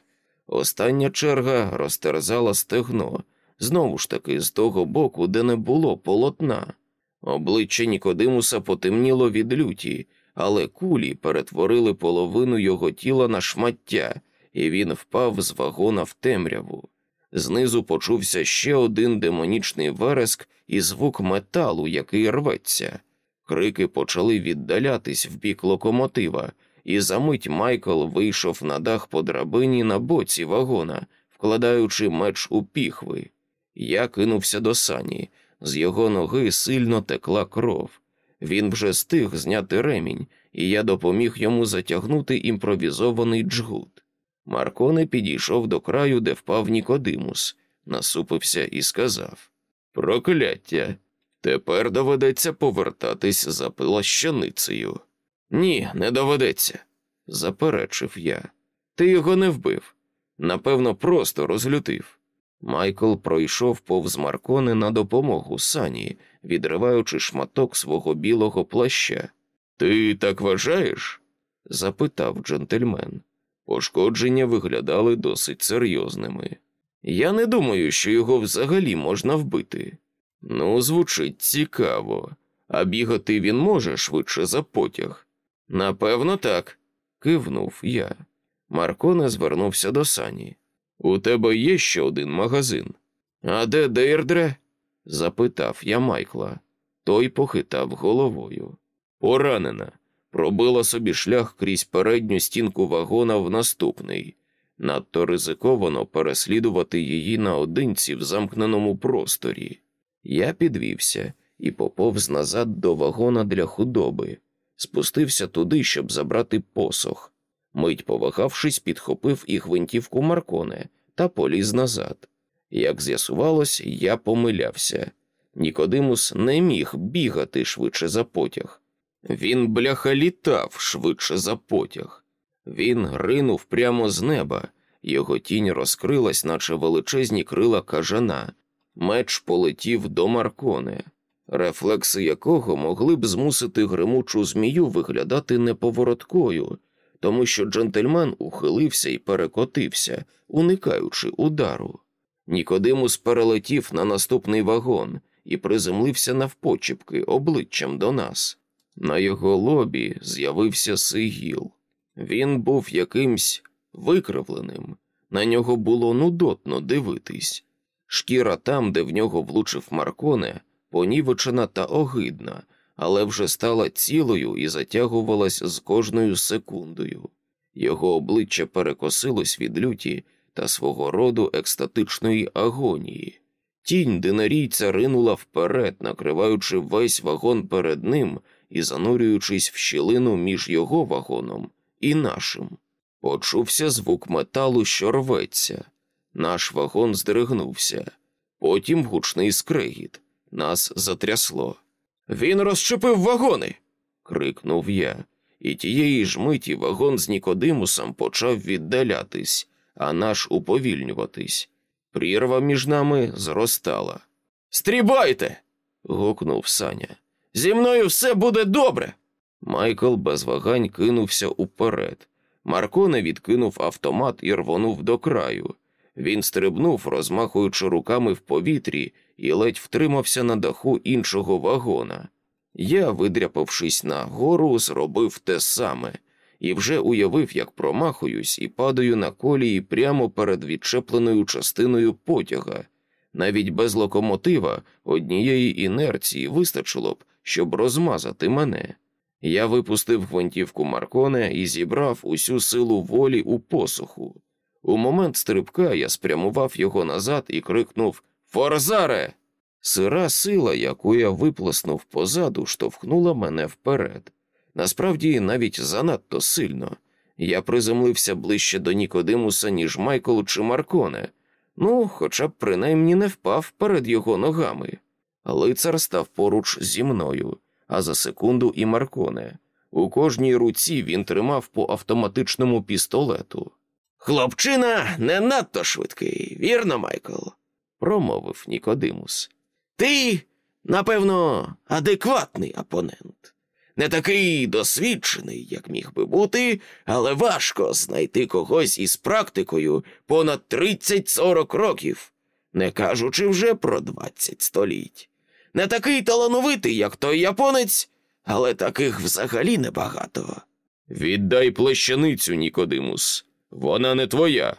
Остання черга розтерзала стегно, знову ж таки з того боку, де не було полотна. Обличчя Нікодимуса потемніло від люті, але кулі перетворили половину його тіла на шмаття, і він впав з вагона в темряву. Знизу почувся ще один демонічний вереск і звук металу, який рветься. Крики почали віддалятись в бік локомотива, і за мить Майкл вийшов на дах по драбині на боці вагона, вкладаючи меч у піхви. Я кинувся до сані. З його ноги сильно текла кров. Він вже стиг зняти ремінь, і я допоміг йому затягнути імпровізований джгут. Марконе підійшов до краю, де впав Нікодимус, насупився і сказав: Прокляття! Тепер доведеться повертатись за плащаницею. Ні, не доведеться, заперечив я. Ти його не вбив. Напевно, просто розлютив. Майкл пройшов повз Маркони на допомогу сані, відриваючи шматок свого білого плаща. Ти так вважаєш? запитав джентльмен. Пошкодження виглядали досить серйозними. Я не думаю, що його взагалі можна вбити. Ну, звучить цікаво, а бігати він може швидше за потяг. Напевно, так, кивнув я. Марконе звернувся до сані. У тебе є ще один магазин? А де Дейрдре? запитав я Майкла. Той похитав головою. Поранена, пробила собі шлях крізь передню стінку вагона в наступний. Надто ризиковано переслідувати її наодинці в замкненому просторі. Я підвівся і поповз назад до вагона для худоби, спустився туди, щоб забрати посох. Мить повагавшись, підхопив і гвинтівку Марконе та поліз назад. Як з'ясувалось, я помилявся. Нікодимус не міг бігати швидше за потяг. Він, бляха, літав швидше за потяг. Він ринув прямо з неба, його тінь розкрилась, наче величезні крила кажана. Меч полетів до Марконе, рефлекси якого могли б змусити гримучу змію виглядати неповороткою, тому що джентльмен ухилився і перекотився, уникаючи удару. Нікодимус перелетів на наступний вагон і приземлився навпочіпки обличчям до нас. На його лобі з'явився сигіл. Він був якимсь викривленим, на нього було нудотно дивитись. Шкіра там, де в нього влучив Марконе, понівечена та огидна, але вже стала цілою і затягувалась з кожною секундою. Його обличчя перекосилось від люті та свого роду екстатичної агонії. Тінь динарійця ринула вперед, накриваючи весь вагон перед ним і занурюючись в щілину між його вагоном і нашим. Почувся звук металу, що рветься. Наш вагон здригнувся, потім гучний скрегіт. Нас затрясло. Він розчепив вагони. крикнув я, і тієї ж миті вагон з Нікодимусом почав віддалятись, а наш уповільнюватись. Прірва між нами зростала. Стрібайте. гукнув Саня. Зі мною все буде добре. Майкл без вагань кинувся уперед. Марконе відкинув автомат і рвонув до краю. Він стрибнув, розмахуючи руками в повітрі, і ледь втримався на даху іншого вагона. Я, видряпавшись на гору, зробив те саме і вже уявив, як промахуюсь і падаю на колії прямо перед відчепленою частиною потяга. Навіть без локомотива однієї інерції вистачило б, щоб розмазати мене. Я випустив гвинтівку Марконе і зібрав усю силу волі у посуху. У момент стрибка я спрямував його назад і крикнув Форзаре! Сира сила, яку я виплеснув позаду, штовхнула мене вперед. Насправді, навіть занадто сильно. Я приземлився ближче до Нікодимуса, ніж Майкл чи Марконе, ну, хоча б принаймні не впав перед його ногами. Лицар став поруч зі мною, а за секунду і Марконе. У кожній руці він тримав по автоматичному пістолету. Хлопчина не надто швидкий, вірно, Майкл? промовив Нікодимус. Ти, напевно, адекватний опонент. Не такий досвідчений, як міг би бути, але важко знайти когось із практикою понад 30-40 років, не кажучи вже про 20 століть. Не такий талановитий, як той японець, але таких взагалі небагато. Віддай плещаницю, Нікодимус, вона не твоя.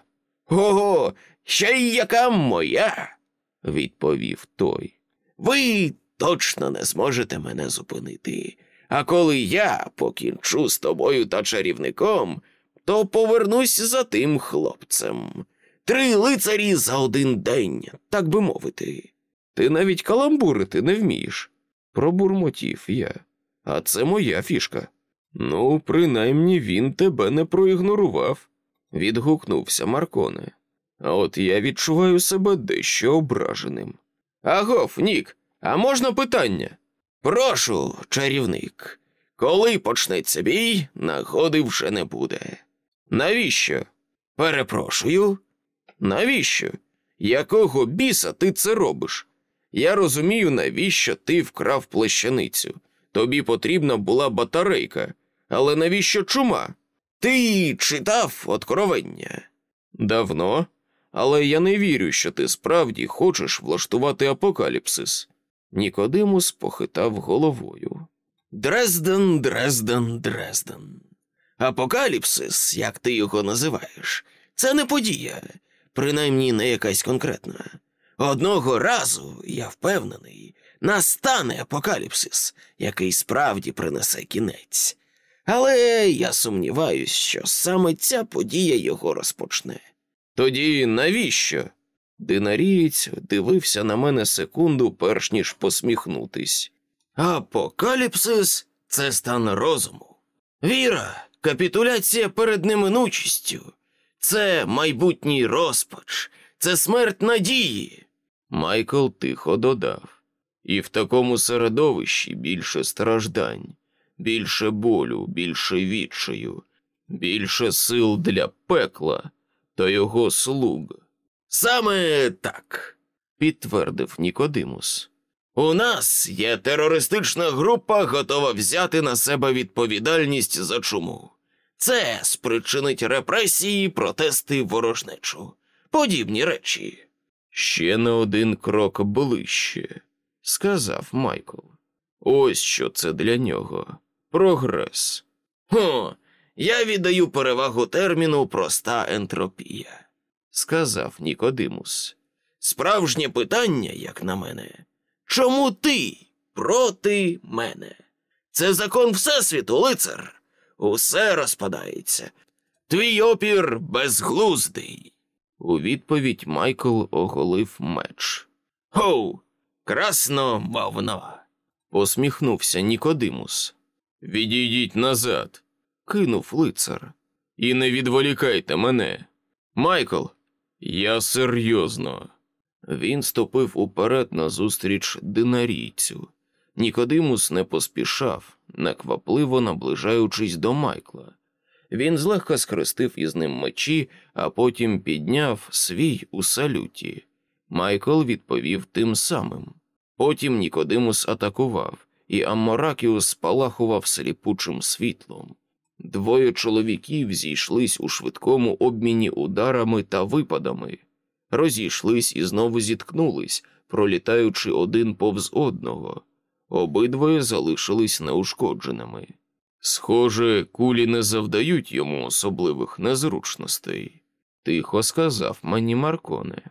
Ого, ще й яка моя, відповів той. Ви точно не зможете мене зупинити. А коли я покінчу з тобою та чарівником, то повернусь за тим хлопцем. Три лицарі за один день, так би мовити. Ти навіть каламбурити не вмієш, пробурмотів я. А це моя фішка. Ну, принаймні він тебе не проігнорував, відгукнувся Марконе. А от я відчуваю себе дещо ображеним. Агов, Нік, а можна питання? Прошу, чарівник, коли почнеться бій, нагоди вже не буде. Навіщо? Перепрошую. Навіщо? Якого біса ти це робиш? Я розумію, навіщо ти вкрав плещаницю. Тобі потрібна була батарейка, але навіщо чума? Ти читав откровення? Давно, але я не вірю, що ти справді хочеш влаштувати апокаліпсис. Нікодимус похитав головою. Дрезден, Дрезден, Дрезден. Апокаліпсис, як ти його називаєш, це не подія, принаймні не якась конкретна. Одного разу, я впевнений, настане апокаліпсис, який справді принесе кінець. Але я сумніваюсь, що саме ця подія його розпочне. Тоді навіщо? Динарієць дивився на мене секунду, перш ніж посміхнутись. Апокаліпсис це стан розуму. Віра, капітуляція перед неминучістю, це майбутній розпач, це смерть надії. Майкл тихо додав. І в такому середовищі більше страждань, більше болю, більше відчаю, більше сил для пекла та його слуг. Саме так, підтвердив Нікодимус. У нас є терористична група, готова взяти на себе відповідальність за чуму. Це спричинить репресії, протести, ворожнечу, подібні речі. Ще на один крок ближче, сказав Майкл. Ось що це для нього. Прогрес. О, я віддаю перевагу терміну проста ентропія, сказав Нікодимус. Справжнє питання, як на мене, чому ти проти мене? Це закон Всесвіту, лицар. Усе розпадається. Твій опір безглуздий. У відповідь Майкл оголив меч. Хоу, красномовно. посміхнувся Нікодимус. Відійдіть назад, кинув лицар. І не відволікайте мене. Майкл, я серйозно. Він ступив уперед назустріч динарійцю. Нікодимус не поспішав, неквапливо наближаючись до Майкла. Він злегка схрестив із ним мечі, а потім підняв свій у салюті. Майкл відповів тим самим. Потім Нікодимус атакував, і Амморакіус спалахував сліпучим світлом. Двоє чоловіків зійшлись у швидкому обміні ударами та випадами, розійшлись і знову зіткнулись, пролітаючи один повз одного. Обидвоє залишились неушкодженими. Схоже, кулі не завдають йому особливих незручностей, тихо сказав мені Марконе.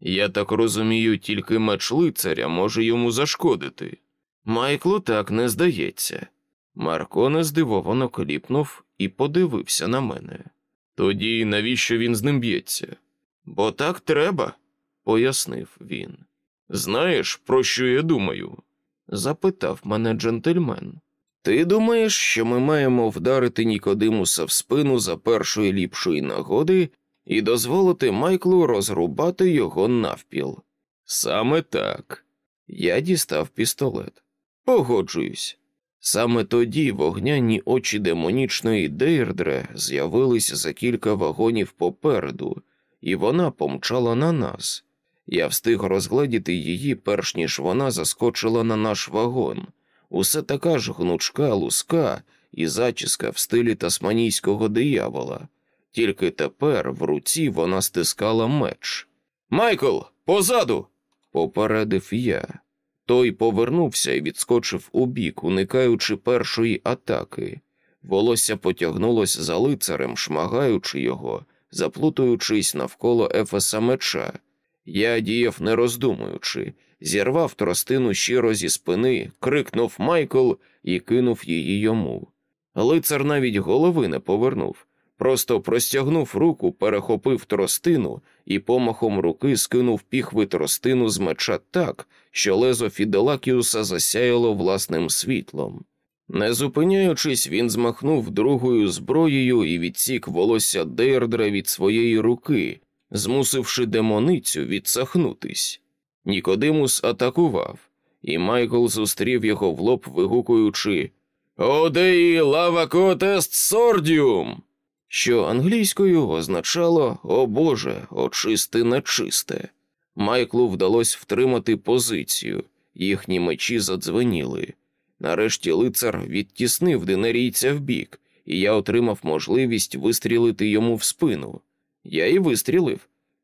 Я так розумію, тільки меч лицаря може йому зашкодити. Майклу так не здається. Марконе здивовано кліпнув і подивився на мене. Тоді навіщо він з ним б'ється? Бо так треба, пояснив він. Знаєш, про що я думаю? запитав мене джентльмен. Ти думаєш, що ми маємо вдарити Нікодимуса в спину за першої ліпшої нагоди і дозволити Майклу розрубати його навпіл? Саме так. Я дістав пістолет. Погоджуюсь. Саме тоді вогняні очі демонічної Дейрдре з'явились за кілька вагонів попереду, і вона помчала на нас. Я встиг розгледіти її, перш ніж вона заскочила на наш вагон. Усе така ж гнучка, луска і зачіска в стилі тасманійського диявола. Тільки тепер в руці вона стискала меч. Майкл, позаду. попередив я. Той повернувся і відскочив у бік, уникаючи першої атаки. Волосся потягнулось за лицарем, шмагаючи його, заплутуючись навколо ефеса меча. Я діяв не роздумуючи, зірвав тростину щиро зі спини, крикнув Майкл і кинув її йому. Лицар навіть голови не повернув, просто простягнув руку, перехопив тростину і помахом руки скинув піхви тростину з меча так, що лезо Фіделакіуса засяяло власним світлом. Не зупиняючись, він змахнув другою зброєю і відсік волосся Дейрдра від своєї руки, змусивши демоницю відсахнутись. Нікодимус атакував, і Майкл зустрів його в лоб, вигукуючи Одеї лава котест сордіум, що англійською означало О Боже, очисти нечисте. Майклу вдалося втримати позицію, їхні мечі задзвеніли. Нарешті лицар відтіснив динарійця вбік, і я отримав можливість вистрілити йому в спину. Я і вистрілив.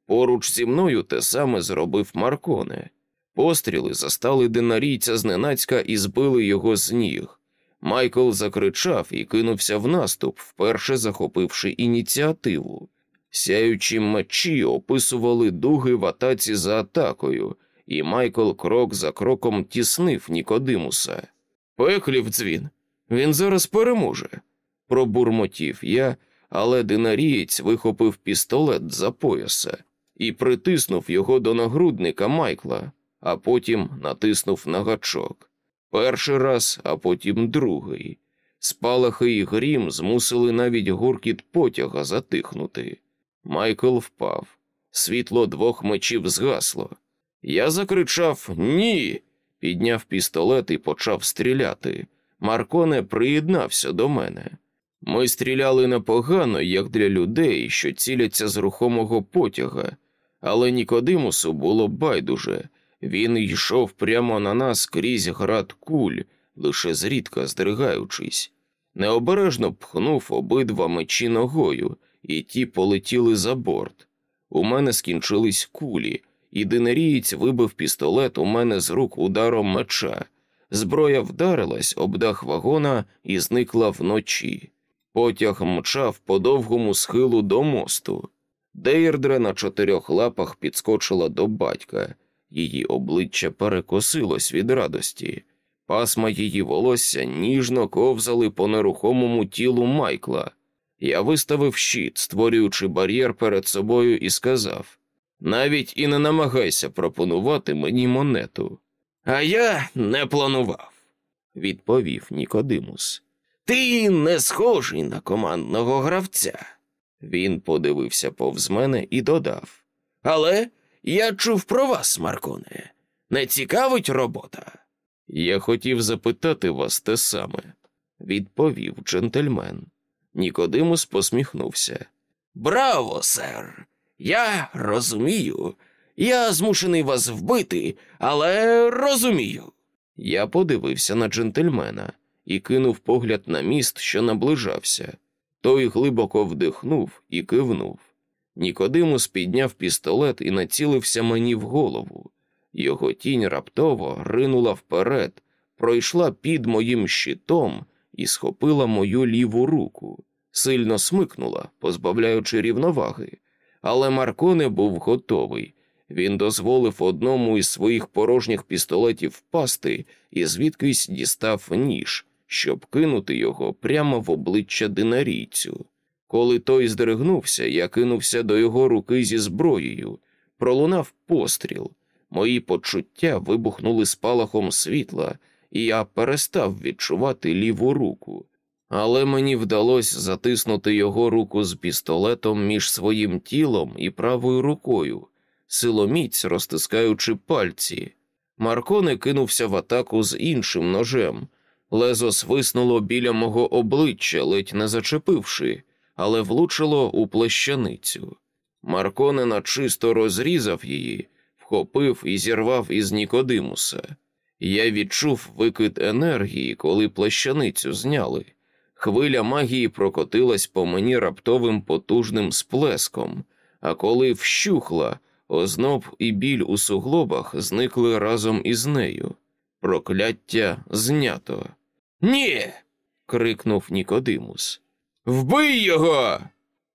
Поруч зі мною те саме зробив Марконе. Постріли застали динарійця зненацька і збили його з ніг. Майкл закричав і кинувся в наступ, вперше захопивши ініціативу. Сяючі мечі описували дуги в атаці за атакою, і Майкл крок за кроком тіснив Нікодимуса. Пеклів дзвін, він зараз переможе, пробурмотів я, але динарієць вихопив пістолет за пояса і притиснув його до нагрудника Майкла, а потім натиснув на гачок. Перший раз, а потім другий. Спалахи і грім змусили навіть гуркіт потяга затихнути. Майкл впав. Світло двох мечів згасло. Я закричав Ні. Підняв пістолет і почав стріляти. Марконе приєднався до мене. Ми стріляли непогано, як для людей, що ціляться з рухомого потяга, але Нікодимусу було байдуже. Він йшов прямо на нас крізь град куль, лише зрідка здригаючись. Необережно пхнув обидва мечі ногою, і ті полетіли за борт. У мене скінчились кулі, і динарієць вибив пістолет у мене з рук ударом меча. Зброя вдарилась об дах вагона і зникла вночі. Потяг мчав по довгому схилу до мосту. Дейрдре на чотирьох лапах підскочила до батька, її обличчя перекосилось від радості. Пасма її волосся ніжно ковзали по нерухомому тілу Майкла. Я виставив щит, створюючи бар'єр перед собою, і сказав навіть і не намагайся пропонувати мені монету. А я не планував, відповів Нікодимус. Ти не схожий на командного гравця. Він подивився повз мене і додав. Але я чув про вас, Марконе. Не цікавить робота. Я хотів запитати вас те саме, відповів джентльмен. Нікодимус посміхнувся. Браво, сер! Я розумію. Я змушений вас вбити, але розумію. Я подивився на джентльмена і кинув погляд на міст, що наближався. Той глибоко вдихнув і кивнув. Нікодимус підняв пістолет і націлився мені в голову. Його тінь раптово ринула вперед, пройшла під моїм щитом і схопила мою ліву руку, сильно смикнула, позбавляючи рівноваги. Але Марконе був готовий. Він дозволив одному із своїх порожніх пістолетів впасти і звідкись дістав ніж, щоб кинути його прямо в обличчя динарійцю. Коли той здригнувся, я кинувся до його руки зі зброєю, пролунав постріл. Мої почуття вибухнули спалахом світла, і я перестав відчувати ліву руку. Але мені вдалося затиснути його руку з пістолетом між своїм тілом і правою рукою, силоміць розтискаючи пальці. Марконе кинувся в атаку з іншим ножем. Лезо свиснуло біля мого обличчя, ледь не зачепивши, але влучило у плещаницю. Марконе начисто розрізав її, вхопив і зірвав із Нікодимуса. Я відчув викид енергії, коли плащаницю зняли. Хвиля магії прокотилась по мені раптовим потужним сплеском, а коли вщухла, озноб і біль у суглобах зникли разом із нею. Прокляття знято. Ні. крикнув Нікодимус. Вбий його.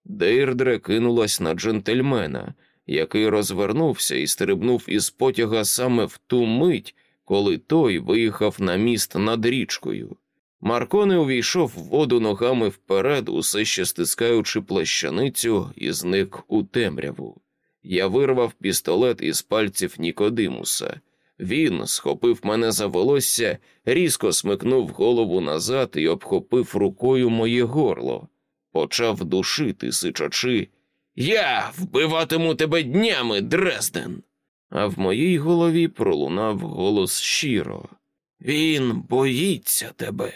Дейрдре кинулась на джентльмена, який розвернувся і стрибнув із потяга саме в ту мить, коли той виїхав на міст над річкою. Марконе увійшов в воду ногами вперед, усе ще стискаючи плащаницю, і зник у темряву. Я вирвав пістолет із пальців Нікодимуса. Він схопив мене за волосся, різко смикнув голову назад і обхопив рукою моє горло, почав душити, сичачи. Я вбиватиму тебе днями, Дрезден. А в моїй голові пролунав голос щиро. Він боїться тебе.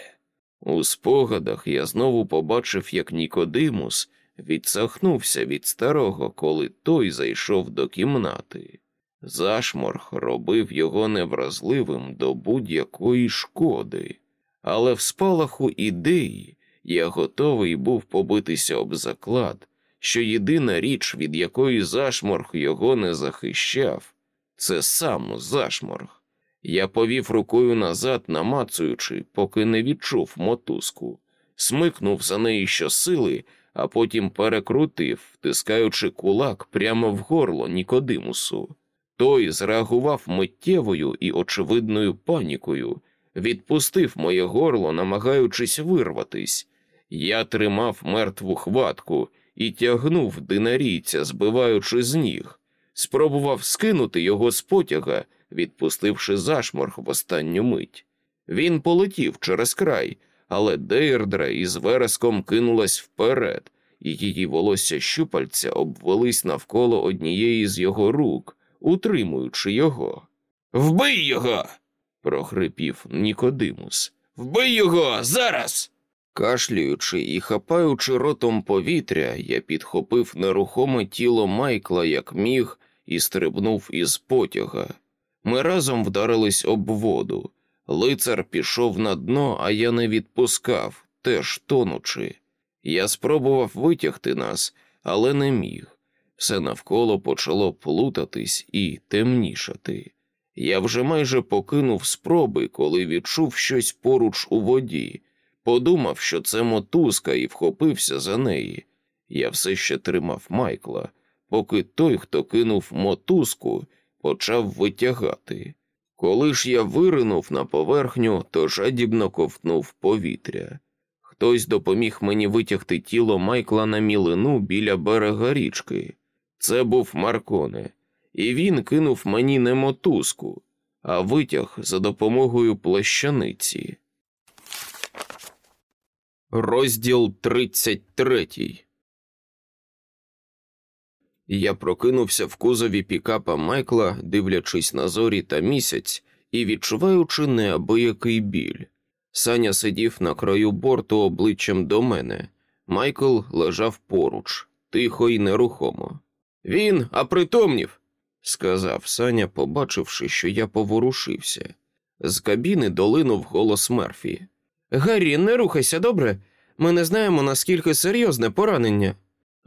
У спогадах я знову побачив, як Нікодимус відсахнувся від старого, коли той зайшов до кімнати. Зашморг робив його невразливим до будь-якої шкоди, але в спалаху ідеї я готовий був побитися об заклад, що єдина річ, від якої зашморг його не захищав, це сам зашморг. Я повів рукою назад, намацуючи, поки не відчув мотузку, смикнув за неї щосили, а потім перекрутив, втискаючи кулак прямо в горло Нікодимусу. Той зреагував миттєвою і очевидною панікою, відпустив моє горло, намагаючись вирватись. Я тримав мертву хватку і тягнув динарійця, збиваючи з ніг, спробував скинути його з потяга, відпустивши зашморг в останню мить. Він полетів через край, але Дейрдра із вереском кинулась вперед, і її волосся щупальця обвелись навколо однієї з його рук утримуючи його. Вбий його. прохрипів Нікодимус. Вбий його зараз. Кашлюючи і хапаючи ротом повітря, я підхопив нерухоме тіло Майкла як міг і стрибнув із потяга. Ми разом вдарились об воду. Лицар пішов на дно, а я не відпускав, теж тонучи. Я спробував витягти нас, але не міг. Все навколо почало плутатись і темнішати. Я вже майже покинув спроби, коли відчув щось поруч у воді, подумав, що це мотузка, і вхопився за неї. Я все ще тримав Майкла, поки той, хто кинув мотузку, почав витягати. Коли ж я виринув на поверхню, то жадібно ковтнув повітря. Хтось допоміг мені витягти тіло Майкла на мілину біля берега річки. Це був Марконе, і він кинув мені не мотузку, а витяг за допомогою плащаниці. Розділ 33 Я прокинувся в кузові пікапа Майкла, дивлячись на зорі та місяць і відчуваючи неабиякий біль. Саня сидів на краю борту обличчям до мене. Майкл лежав поруч, тихо й нерухомо. Він апритомнів, сказав Саня, побачивши, що я поворушився. З кабіни долинув голос Мерфі. Гаррі, не рухайся, добре. Ми не знаємо, наскільки серйозне поранення.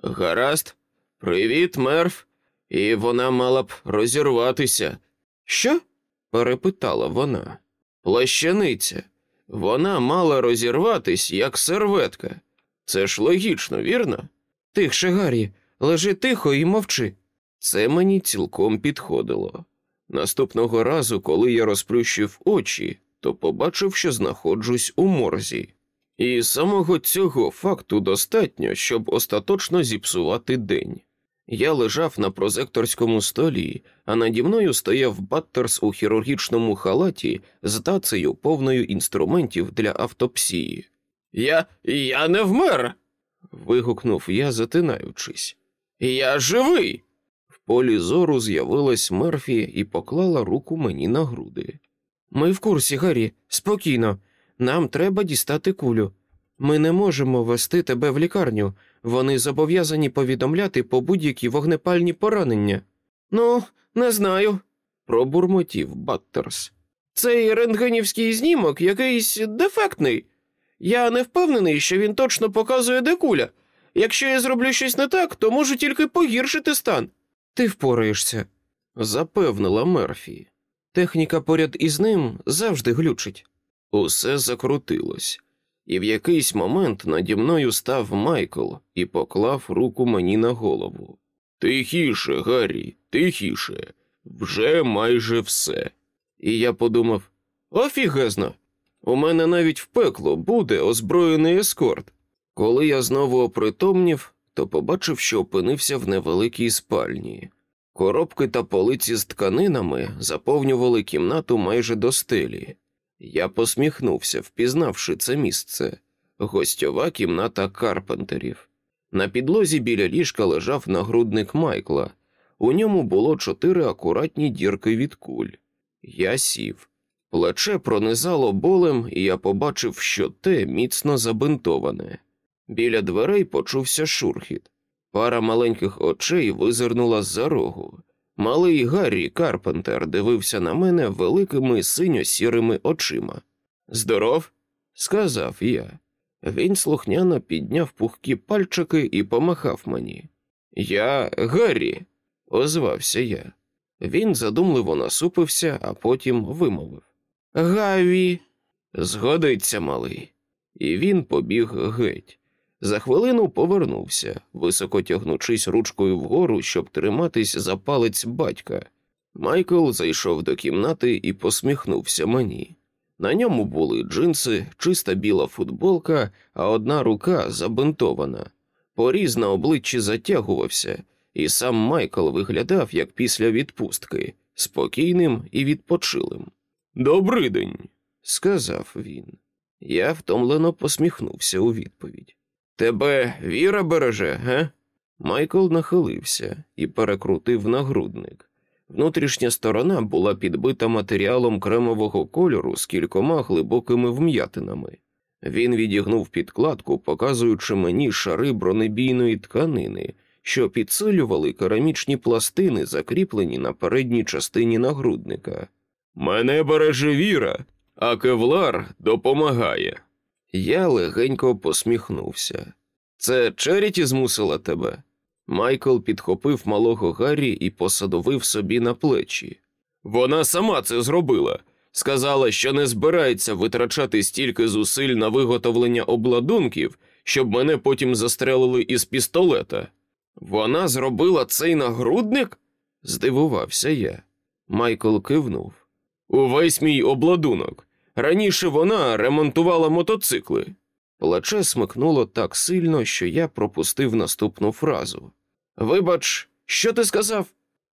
Гаразд, привіт, мерф. І вона мала б розірватися. Що? перепитала вона. Плащаниця. Вона мала розірватись, як серветка. Це ж логічно, вірно? Тихше, Гаррі, Лежи тихо і мовчи. Це мені цілком підходило. Наступного разу, коли я розплющив очі, то побачив, що знаходжусь у морзі. І самого цього факту достатньо, щоб остаточно зіпсувати день. Я лежав на прозекторському столі, а наді мною стояв Баттерс у хірургічному халаті з тацею повною інструментів для автопсії. Я я не вмер. вигукнув я, затинаючись. Я живий. В полі зору з'явилась Мерфі і поклала руку мені на груди. Ми в курсі, Гаррі, спокійно. Нам треба дістати кулю. Ми не можемо вести тебе в лікарню. Вони зобов'язані повідомляти по будь-які вогнепальні поранення. Ну, не знаю, пробурмотів Баттерс. Цей рентгенівський знімок якийсь дефектний. Я не впевнений, що він точно показує де куля. Якщо я зроблю щось не так, то можу тільки погіршити стан. Ти впораєшся, запевнила Мерфі. Техніка поряд із ним завжди глючить. Усе закрутилось, і в якийсь момент наді мною став Майкл і поклав руку мені на голову. Тихіше, Гаррі, тихіше, вже майже все. І я подумав: офігезно, у мене навіть в пекло буде озброєний ескорт. Коли я знову опритомнів, то побачив, що опинився в невеликій спальні. Коробки та полиці з тканинами заповнювали кімнату майже до стелі. Я посміхнувся, впізнавши це місце гостьова кімната Карпентерів. На підлозі біля ліжка лежав нагрудник Майкла. У ньому було чотири акуратні дірки від куль. Я сів. Плече пронизало болем, і я побачив, що те міцно забинтоване. Біля дверей почувся шурхіт. Пара маленьких очей визирнула з-за рогу. Малий Гаррі Карпентер дивився на мене великими синьо-сірими очима. Здоров, сказав я. Він слухняно підняв пухкі пальчики і помахав мені. Я Гаррі, озвався я. Він задумливо насупився, а потім вимовив Гаві, згодиться малий. І він побіг геть. За хвилину повернувся, високо тягнучись ручкою вгору, щоб триматись за палець батька. Майкл зайшов до кімнати і посміхнувся мені. На ньому були джинси, чиста біла футболка, а одна рука забинтована. Поріз на обличчі затягувався, і сам Майкл виглядав як після відпустки, спокійним і відпочилим. «Добрий день», – сказав він. Я втомлено посміхнувся у відповідь. Тебе віра береже, ге? Майкл нахилився і перекрутив нагрудник. Внутрішня сторона була підбита матеріалом кремового кольору з кількома глибокими вм'ятинами. Він відігнув підкладку, показуючи мені шари бронебійної тканини, що підсилювали керамічні пластини, закріплені на передній частині нагрудника. Мене береже віра, а кевлар допомагає. Я легенько посміхнувся. Це Черіті змусила тебе? Майкл підхопив малого Гаррі і посадовив собі на плечі. Вона сама це зробила. Сказала, що не збирається витрачати стільки зусиль на виготовлення обладунків, щоб мене потім застрелили із пістолета. Вона зробила цей нагрудник? здивувався я. Майкл кивнув. Увесь мій обладунок. Раніше вона ремонтувала мотоцикли. Плече смикнуло так сильно, що я пропустив наступну фразу. Вибач, що ти сказав?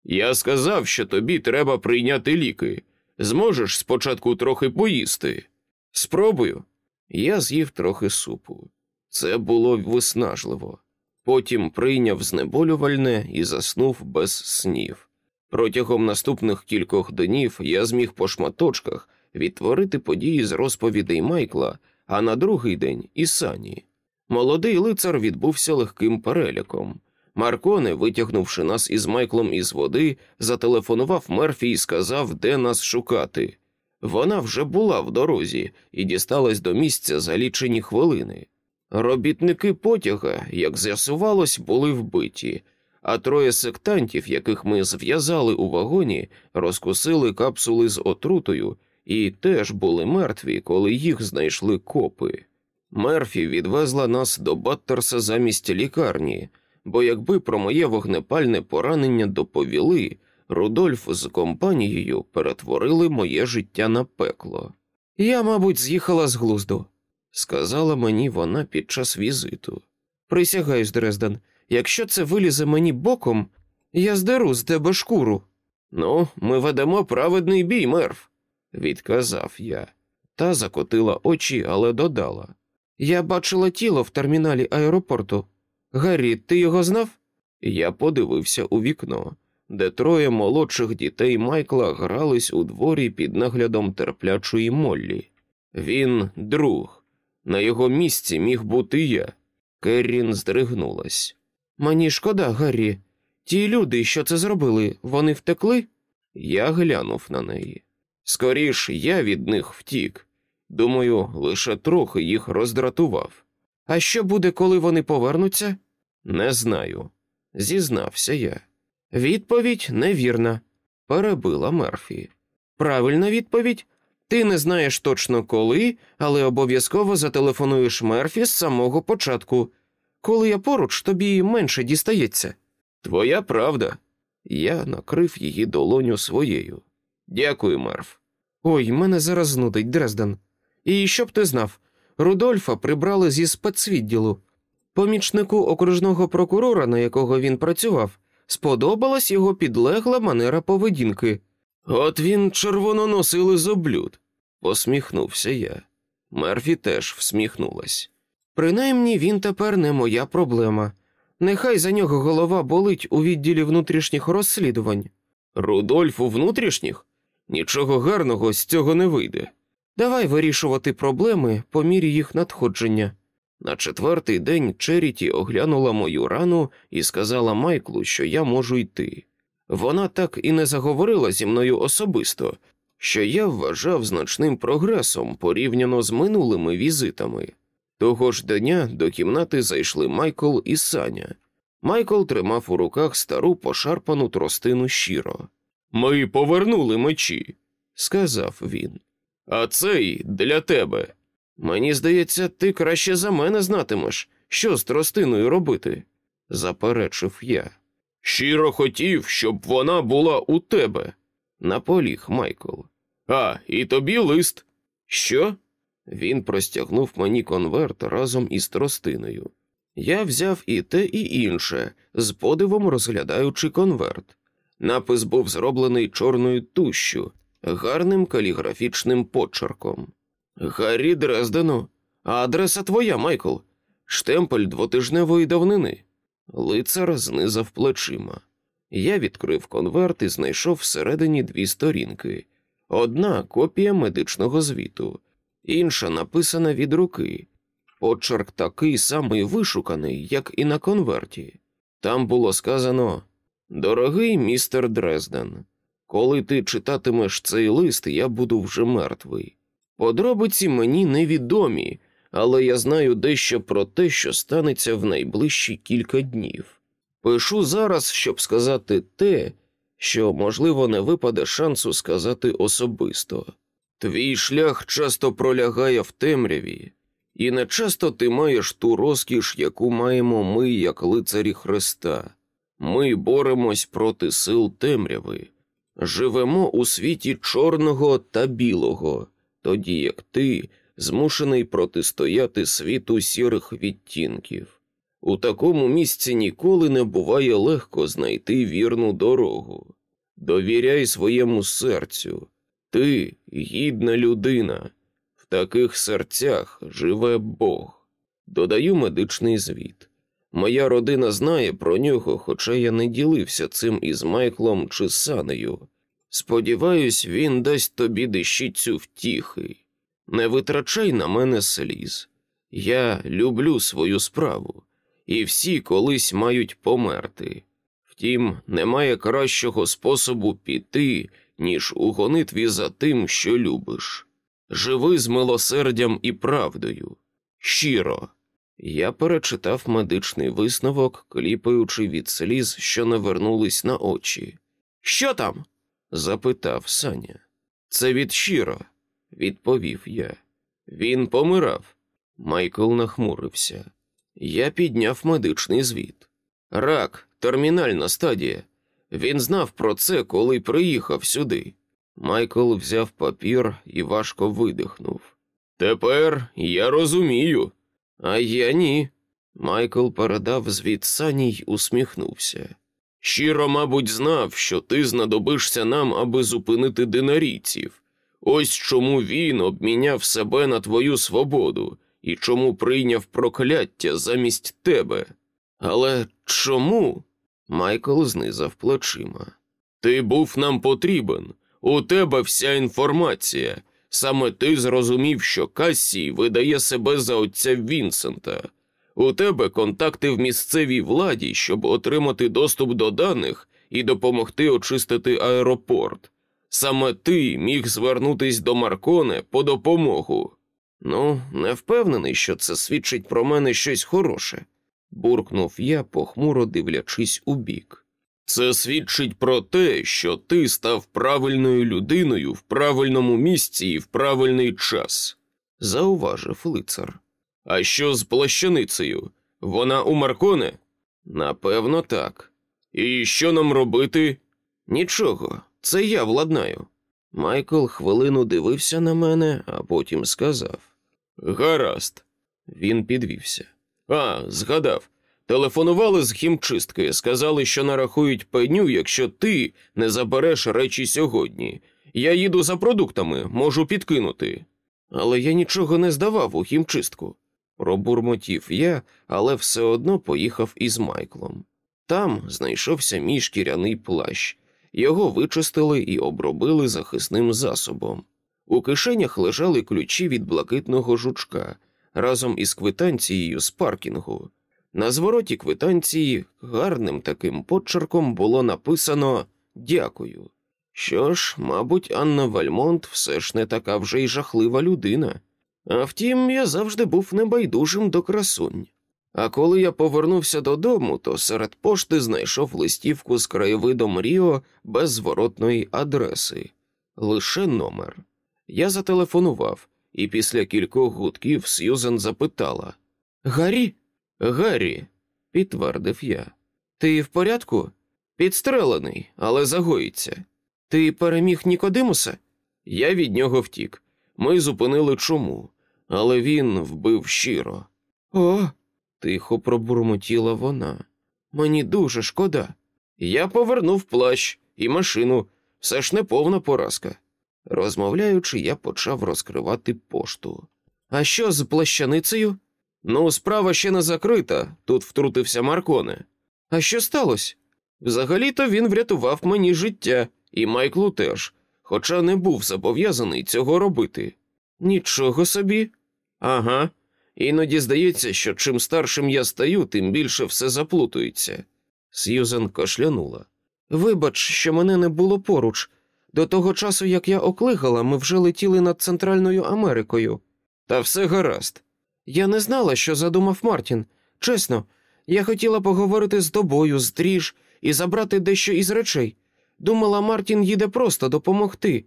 Я сказав, що тобі треба прийняти ліки. Зможеш спочатку трохи поїсти. Спробую. Я з'їв трохи супу. Це було виснажливо. Потім прийняв знеболювальне і заснув без снів. Протягом наступних кількох днів я зміг по шматочках відтворити події з розповідей Майкла, а на другий день і сані. Молодий лицар відбувся легким переляком. Марконе, витягнувши нас із Майклом із води, зателефонував Мерфі і сказав, де нас шукати. Вона вже була в дорозі і дісталась до місця за лічені хвилини. Робітники потяга, як з'ясувалось, були вбиті, а троє сектантів, яких ми зв'язали у вагоні, розкусили капсули з отрутою і теж були мертві, коли їх знайшли копи. Мерфі відвезла нас до Баттерса замість лікарні, бо якби про моє вогнепальне поранення доповіли, Рудольф з компанією перетворили моє життя на пекло. Я, мабуть, з'їхала з глузду, сказала мені вона під час візиту. Присягаюсь, Дрезден, якщо це вилізе мені боком, я здеру з тебе шкуру. Ну, ми ведемо праведний бій, мерф відказав я, та закотила очі, але додала. Я бачила тіло в терміналі аеропорту. Гаррі, ти його знав? Я подивився у вікно. де троє молодших дітей Майкла грались у дворі під наглядом терплячої Моллі. Він друг. На його місці міг бути я. Керрін здригнулась. Мені шкода, Гаррі. Ті люди, що це зробили, вони втекли? Я глянув на неї. Скоріш я від них втік. Думаю, лише трохи їх роздратував. А що буде, коли вони повернуться? Не знаю, зізнався я. Відповідь невірна, перебила Мерфі. Правильна відповідь. Ти не знаєш точно коли, але обов'язково зателефонуєш Мерфі з самого початку. Коли я поруч, тобі менше дістається. Твоя правда. Я накрив її долоню своєю. Дякую, Мерф. Ой, мене зараз знудить, Дрезден. І щоб ти знав, Рудольфа прибрали зі спецвідділу. Помічнику окружного прокурора, на якого він працював, сподобалась його підлегла манера поведінки. От він червононосий лизоблюд, посміхнувся я. Мерфі теж всміхнулась. Принаймні він тепер не моя проблема. Нехай за нього голова болить у відділі внутрішніх розслідувань. Рудольф у внутрішніх? Нічого гарного з цього не вийде. Давай вирішувати проблеми по мірі їх надходження. На четвертий день Черіті оглянула мою рану і сказала Майклу, що я можу йти. Вона так і не заговорила зі мною особисто, що я вважав значним прогресом порівняно з минулими візитами. Того ж дня до кімнати зайшли Майкл і Саня. Майкл тримав у руках стару пошарпану тростину щиро. Ми повернули мечі, сказав він. А цей для тебе. Мені здається, ти краще за мене знатимеш, що з тростиною робити, заперечив я. Щиро хотів, щоб вона була у тебе, наполіг Майкл. А, і тобі лист. Що? Він простягнув мені конверт разом із тростиною. Я взяв і те, і інше, з подивом розглядаючи конверт. Напис був зроблений чорною тущу, гарним каліграфічним почерком. Гаррі Дрездену, адреса твоя, Майкл, штемпель двотижневої давнини. Лицар знизав плечима. Я відкрив конверт і знайшов всередині дві сторінки. Одна копія медичного звіту, інша написана від руки. Почерк такий самий вишуканий, як і на конверті. Там було сказано Дорогий містер Дрезден, коли ти читатимеш цей лист, я буду вже мертвий. Подробиці мені невідомі, але я знаю дещо про те, що станеться в найближчі кілька днів. Пишу зараз, щоб сказати те, що, можливо, не випаде шансу сказати особисто. Твій шлях часто пролягає в темряві, і не часто ти маєш ту розкіш, яку маємо ми, як лицарі Христа. Ми боремось проти сил темряви, живемо у світі чорного та білого, тоді як ти змушений протистояти світу сірих відтінків. У такому місці ніколи не буває легко знайти вірну дорогу. Довіряй своєму серцю, ти гідна людина, в таких серцях живе Бог. Додаю медичний звіт. Моя родина знає про нього, хоча я не ділився цим із Майклом чи Санею. Сподіваюсь, він дасть тобі дещицю втіхи. Не витрачай на мене сліз. Я люблю свою справу, і всі колись мають померти. Втім, немає кращого способу піти, ніж у гонитві за тим, що любиш. Живи з милосердям і правдою. Щиро. Я перечитав медичний висновок, кліпаючи від сліз, що навернулись на очі. Що там? запитав Саня. Це від щиро, відповів я. Він помирав. Майкл нахмурився. Я підняв медичний звіт. Рак, термінальна стадія. Він знав про це, коли приїхав сюди. Майкл взяв папір і важко видихнув. Тепер я розумію. А я ні. Майкл передав звіт Сані й усміхнувся. Щиро, мабуть, знав, що ти знадобишся нам, аби зупинити динарійців. Ось чому він обміняв себе на твою свободу і чому прийняв прокляття замість тебе. Але чому? Майкл знизав плечима. Ти був нам потрібен. У тебе вся інформація. Саме ти зрозумів, що Кассій видає себе за отця Вінсента. У тебе контакти в місцевій владі, щоб отримати доступ до даних і допомогти очистити аеропорт. Саме ти міг звернутись до Марконе по допомогу. Ну, не впевнений, що це свідчить про мене щось хороше, буркнув я, похмуро дивлячись у бік. Це свідчить про те, що ти став правильною людиною в правильному місці і в правильний час, зауважив лицар. А що з плащаницею? Вона у Марконе? Напевно, так. І що нам робити? Нічого, це я владнаю. Майкл хвилину дивився на мене, а потім сказав: Гаразд. Він підвівся. А, згадав. Телефонували з хімчистки, сказали, що нарахують пеню, якщо ти не забереш речі сьогодні. Я їду за продуктами, можу підкинути. Але я нічого не здавав у хімчистку. Пробурмотів я, але все одно поїхав із Майклом. Там знайшовся мій шкіряний плащ. Його вичистили і обробили захисним засобом. У кишенях лежали ключі від блакитного жучка разом із квитанцією з паркінгу. На звороті квитанції гарним таким почерком було написано Дякую. Що ж, мабуть, Анна Вальмонт все ж не така вже й жахлива людина. А втім, я завжди був небайдужим до красунь. А коли я повернувся додому, то серед пошти знайшов листівку з краєвидом Ріо без зворотної адреси, лише номер. Я зателефонував, і після кількох гудків Сьюзен запитала Гаррі? Гаррі, підтвердив я. Ти в порядку? Підстрелений, але загоїться. Ти переміг Нікодимуса? Я від нього втік. Ми зупинили чому, але він вбив щиро. О, тихо пробурмотіла вона. Мені дуже шкода. Я повернув плащ і машину, все ж не повна поразка. Розмовляючи, я почав розкривати пошту. А що з плащаницею? Ну, справа ще не закрита, тут втрутився Марконе. А що сталося? Взагалі-то він врятував мені життя, і Майклу теж, хоча не був зобов'язаний цього робити. Нічого собі. Ага. Іноді здається, що чим старшим я стаю, тим більше все заплутується. Сьюзен кашлянула. Вибач, що мене не було поруч. До того часу, як я оклигала, ми вже летіли над Центральною Америкою. Та все гаразд. Я не знала, що задумав Мартін. Чесно, я хотіла поговорити з тобою, з Тріш і забрати дещо із речей. Думала, Мартін їде просто допомогти.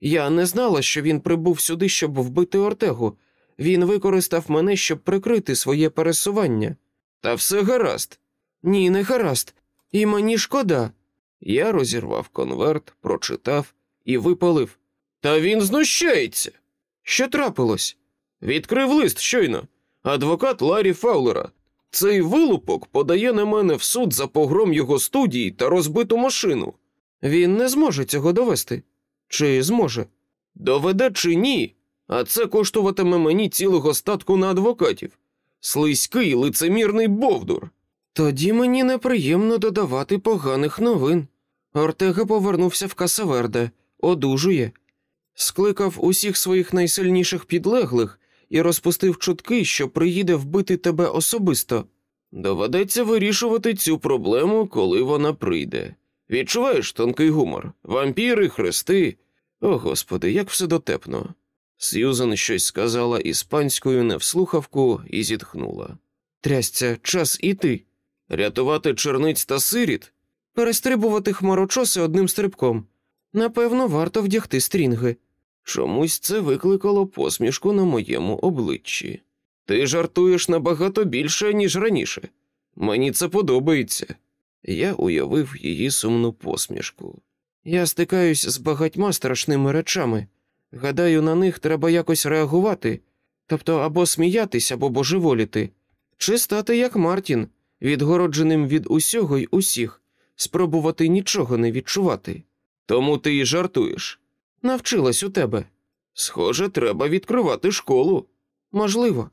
Я не знала, що він прибув сюди, щоб вбити Ортегу. Він використав мене, щоб прикрити своє пересування. Та все гаразд. Ні, не гаразд. І мені шкода. Я розірвав конверт, прочитав і випалив. Та він знущається. Що трапилось? Відкрив лист щойно. Адвокат Ларі Фаулера. Цей вилупок подає на мене в суд за погром його студії та розбиту машину. Він не зможе цього довести. Чи зможе? Доведе чи ні, а це коштуватиме мені цілого статку на адвокатів. Слизький лицемірний бовдур. Тоді мені неприємно додавати поганих новин. Ортега повернувся в Касаверде, одужує, скликав усіх своїх найсильніших підлеглих і розпустив чутки, що приїде вбити тебе особисто. Доведеться вирішувати цю проблему, коли вона прийде. Відчуваєш тонкий гумор, вампіри, хрести. О господи, як все дотепно. Сьюзан щось сказала іспанською не в слухавку і зітхнула. Трясця, час іти. Рятувати черниць та сиріт, перестрибувати хмарочоси одним стрибком. Напевно, варто вдягти стрінги. Чомусь це викликало посмішку на моєму обличчі. Ти жартуєш набагато більше, ніж раніше. Мені це подобається. Я уявив її сумну посмішку. Я стикаюсь з багатьма страшними речами. Гадаю, на них треба якось реагувати, тобто або сміятись, або божеволіти, чи стати як Мартін, відгородженим від усього й усіх, спробувати нічого не відчувати. Тому ти й жартуєш. Навчилась у тебе. Схоже, треба відкривати школу. Можливо.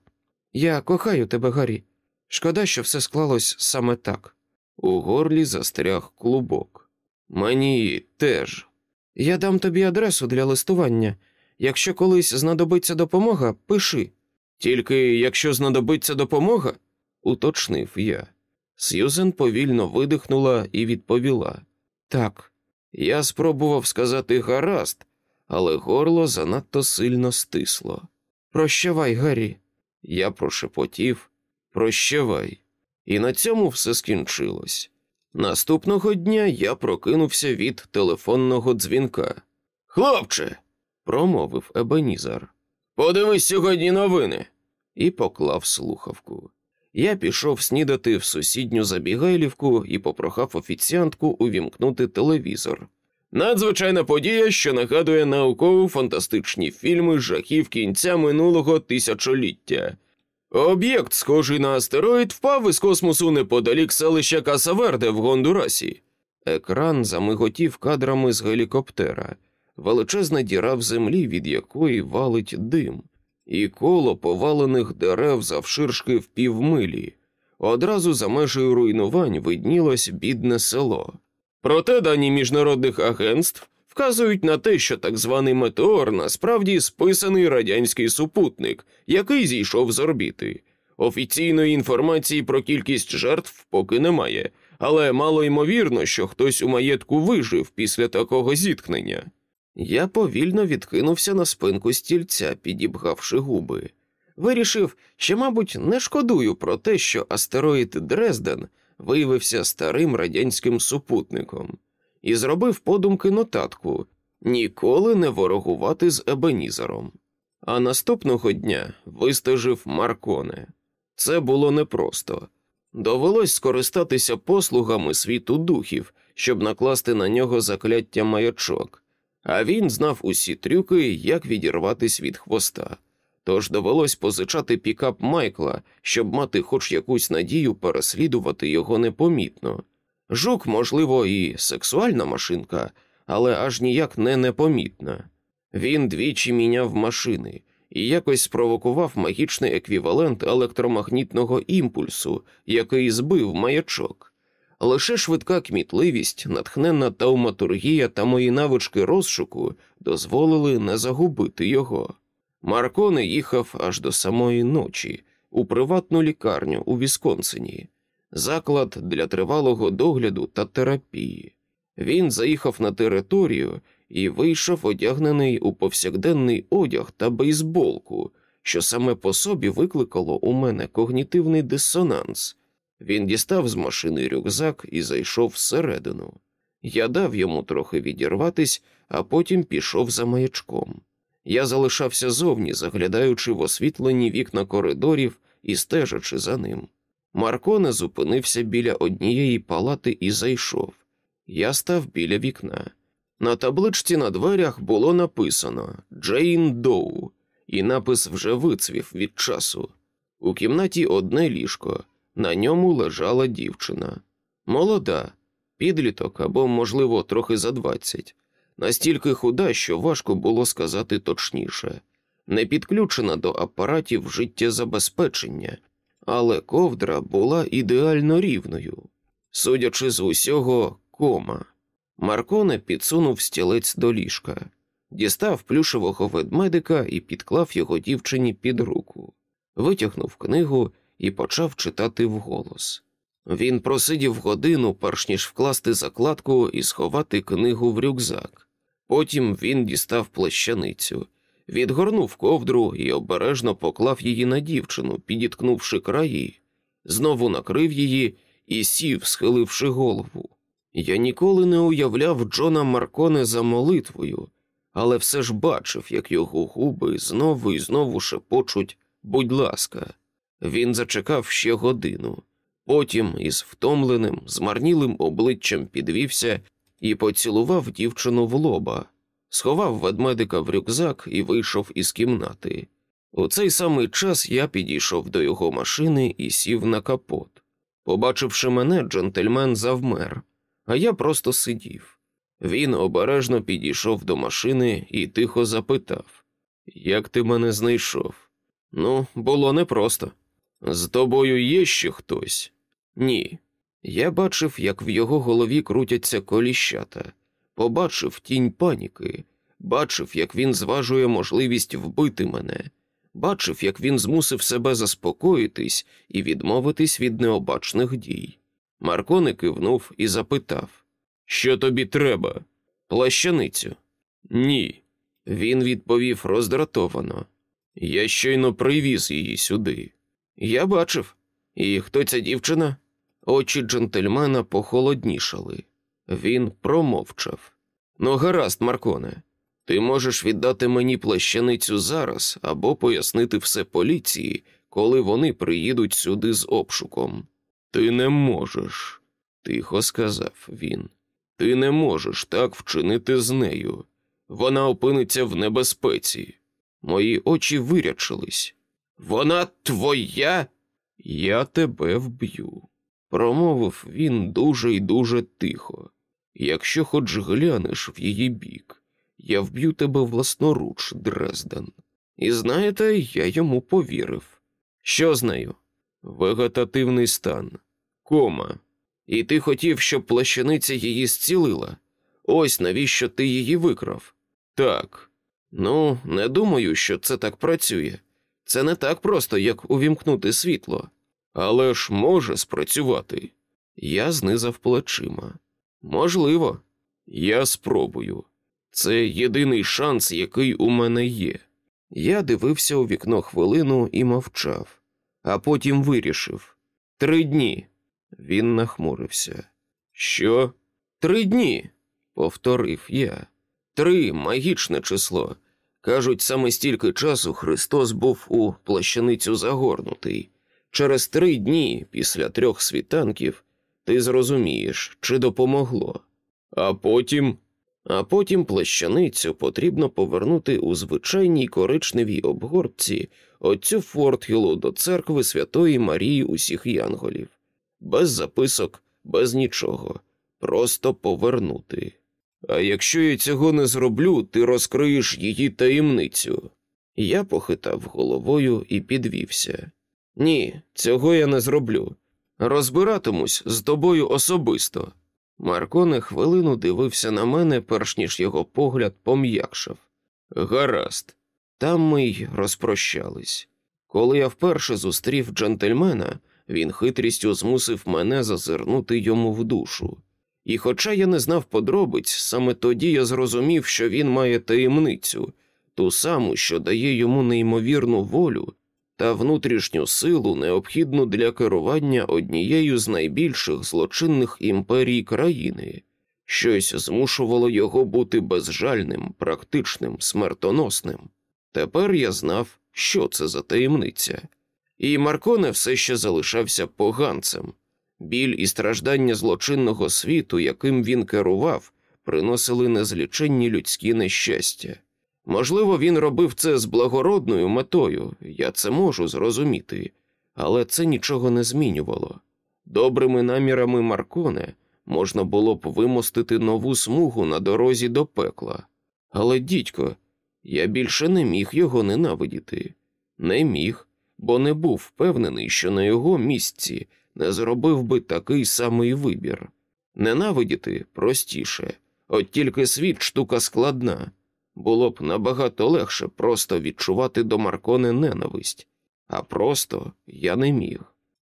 Я кохаю тебе, Гаррі. Шкода, що все склалось саме так. У горлі застряг клубок. Мені теж. Я дам тобі адресу для листування. Якщо колись знадобиться допомога, пиши. Тільки якщо знадобиться допомога, уточнив я. Сьюзен повільно видихнула і відповіла так. Я спробував сказати гаразд, але горло занадто сильно стисло. Прощавай, Гаррі. Я прошепотів Прощавай. І на цьому все скінчилось. Наступного дня я прокинувся від телефонного дзвінка. Хлопче, промовив Ебенізар. Подивись сьогодні новини. І поклав слухавку. Я пішов снідати в сусідню забігайлівку і попрохав офіціантку увімкнути телевізор. Надзвичайна подія, що нагадує науково-фантастичні фільми жахів кінця минулого тисячоліття. Об'єкт, схожий на астероїд, впав із космосу неподалік селища Касаверде в Гондурасі. Екран замиготів кадрами з гелікоптера, величезна діра в землі, від якої валить дим, і коло повалених дерев завширшки в півмилі. Одразу за межею руйнувань виднілось бідне село. Проте дані міжнародних агентств вказують на те, що так званий метеор насправді списаний радянський супутник, який зійшов з орбіти. Офіційної інформації про кількість жертв поки немає, але мало ймовірно, що хтось у маєтку вижив після такого зіткнення. Я повільно відкинувся на спинку стільця, підібгавши губи. Вирішив, що, мабуть, не шкодую про те, що астероїд Дрезден виявився старим радянським супутником і зробив подумки нотатку ніколи не ворогувати з Ебенізером. А наступного дня вистежив Марконе. Це було непросто. Довелось скористатися послугами світу духів, щоб накласти на нього закляття маячок, а він знав усі трюки, як відірватись від хвоста. Тож довелось позичати пікап Майкла, щоб мати хоч якусь надію переслідувати його непомітно. Жук, можливо, і сексуальна машинка, але аж ніяк не непомітна. Він двічі міняв машини і якось спровокував магічний еквівалент електромагнітного імпульсу, який збив маячок. Лише швидка кмітливість, натхненна тауматургія та мої навички розшуку дозволили не загубити його. Марконе їхав аж до самої ночі у приватну лікарню у Вісконсині заклад для тривалого догляду та терапії. Він заїхав на територію і вийшов одягнений у повсякденний одяг та бейсболку, що саме по собі викликало у мене когнітивний дисонанс. Він дістав з машини рюкзак і зайшов всередину. Я дав йому трохи відірватись, а потім пішов за маячком. Я залишався зовні, заглядаючи в освітлені вікна коридорів і стежачи за ним. Марконе зупинився біля однієї палати і зайшов. Я став біля вікна. На табличці на дверях було написано Джейн Доу, і напис вже вицвів від часу. У кімнаті одне ліжко, на ньому лежала дівчина. Молода, підліток або, можливо, трохи за двадцять, настільки худа, що важко було сказати точніше, не підключена до апаратів життєзабезпечення але ковдра була ідеально рівною. Судячи з усього, кома. Марконе підсунув стілець до ліжка, дістав плюшевого ведмедика і підклав його дівчині під руку, витягнув книгу і почав читати вголос. Він просидів годину, перш ніж вкласти закладку і сховати книгу в рюкзак. Потім він дістав плещаницю відгорнув ковдру і обережно поклав її на дівчину, підіткнувши краї, знову накрив її і сів, схиливши голову. Я ніколи не уявляв Джона Марконе за молитвою, але все ж бачив, як його губи знову і знову шепочуть будь ласка, він зачекав ще годину. Потім із втомленим, змарнілим обличчям підвівся і поцілував дівчину в лоба, сховав ведмедика в рюкзак і вийшов із кімнати. У цей самий час я підійшов до його машини і сів на капот. Побачивши мене, джентльмен завмер, а я просто сидів. Він обережно підійшов до машини і тихо запитав: Як ти мене знайшов? Ну, було непросто. З тобою є ще хтось? Ні. Я бачив, як в його голові крутяться коліщата, побачив тінь паніки, бачив, як він зважує можливість вбити мене, бачив, як він змусив себе заспокоїтись і відмовитись від необачних дій. Маркони кивнув і запитав Що тобі треба? Плащаницю. Ні. Він відповів роздратовано. Я щойно привіз її сюди. Я бачив. І хто ця дівчина? Очі джентльмена похолоднішали. Він промовчав. Ну, гаразд, Марконе, ти можеш віддати мені плащаницю зараз або пояснити все поліції, коли вони приїдуть сюди з обшуком. Ти не можеш, тихо сказав він. Ти не можеш так вчинити з нею. Вона опиниться в небезпеці. Мої очі вирячились. Вона твоя? Я тебе вб'ю, промовив він дуже й дуже тихо. Якщо хоч глянеш в її бік, я вб'ю тебе власноруч, Дрезден. І знаєте, я йому повірив. Що з нею? Вегетативний стан, кома. І ти хотів, щоб плащаниця її зцілила? Ось навіщо ти її викрав? Так. Ну, не думаю, що це так працює. Це не так просто, як увімкнути світло. Але ж може спрацювати. Я знизав плечима. Можливо, я спробую. Це єдиний шанс, який у мене є. Я дивився у вікно хвилину і мовчав, а потім вирішив три дні. Він нахмурився. Що? Три дні? повторив я. Три магічне число. Кажуть, саме стільки часу Христос був у плащаницю загорнутий. Через три дні після трьох світанків ти зрозумієш, чи допомогло. А потім. А потім плащаницю потрібно повернути у звичайній коричневій обгортці отцю Фортхілу до церкви Святої Марії усіх янголів, без записок, без нічого, просто повернути. А якщо я цього не зроблю, ти розкриєш її таємницю. Я похитав головою і підвівся. Ні, цього я не зроблю. Розбиратимусь з тобою особисто. Марконе хвилину дивився на мене, перш ніж його погляд пом'якшав. Гаразд, там ми й розпрощались. Коли я вперше зустрів джентльмена, він хитрістю змусив мене зазирнути йому в душу. І, хоча я не знав подробиць, саме тоді я зрозумів, що він має таємницю, ту саму, що дає йому неймовірну волю та внутрішню силу, необхідну для керування однією з найбільших злочинних імперій країни, щось змушувало його бути безжальним, практичним, смертоносним. Тепер я знав, що це за таємниця, і Марконе все ще залишався поганцем. Біль і страждання злочинного світу, яким він керував, приносили незліченні людські нещастя. Можливо, він робив це з благородною метою, я це можу зрозуміти, але це нічого не змінювало. Добрими намірами Марконе можна було б вимостити нову смугу на дорозі до пекла. Але, дідько, я більше не міг його ненавидіти. Не міг, бо не був впевнений, що на його місці не зробив би такий самий вибір. Ненавидіти простіше, от тільки світ штука складна. Було б набагато легше просто відчувати до Маркони ненависть, а просто я не міг.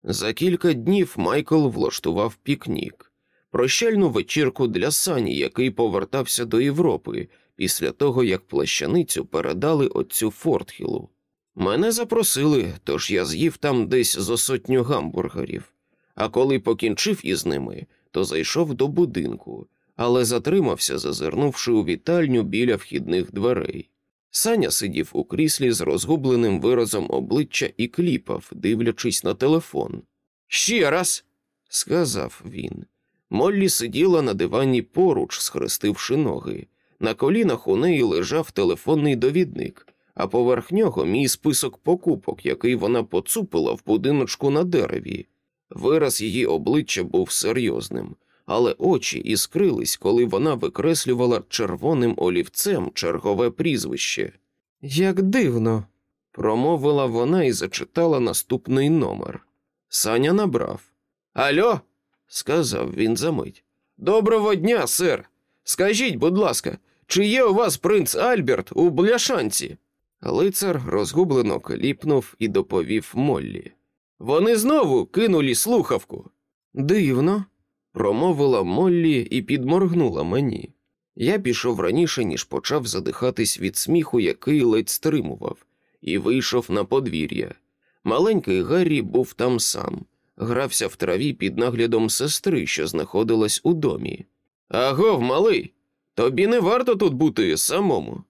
За кілька днів Майкл влаштував пікнік, прощальну вечірку для сані, який повертався до Європи після того, як плащаницю передали отцю Фортхілу. Мене запросили, тож я з'їв там десь зо сотню гамбургерів, а коли покінчив із ними, то зайшов до будинку але затримався, зазирнувши у вітальню біля вхідних дверей. Саня сидів у кріслі з розгубленим виразом обличчя і кліпав, дивлячись на телефон. Ще раз, сказав він. Моллі сиділа на дивані поруч, схрестивши ноги. На колінах у неї лежав телефонний довідник, а поверх нього мій список покупок, який вона поцупила в будиночку на дереві. Вираз її обличчя був серйозним але очі іскрились, коли вона викреслювала червоним олівцем чергове прізвище. Як дивно, промовила вона і зачитала наступний номер. Саня набрав. Альо, сказав він за мить. Доброго дня, сер. Скажіть, будь ласка, чи є у вас принц Альберт у бляшанці? Лицар розгублено кліпнув і доповів Моллі. Вони знову кинулі слухавку. Дивно, промовила Моллі і підморгнула мені. Я пішов раніше, ніж почав задихатись від сміху, який ледь стримував, і вийшов на подвір'я. Маленький Гаррі був там сам, грався в траві під наглядом сестри, що знаходилась у домі. Агов, малий, тобі не варто тут бути самому.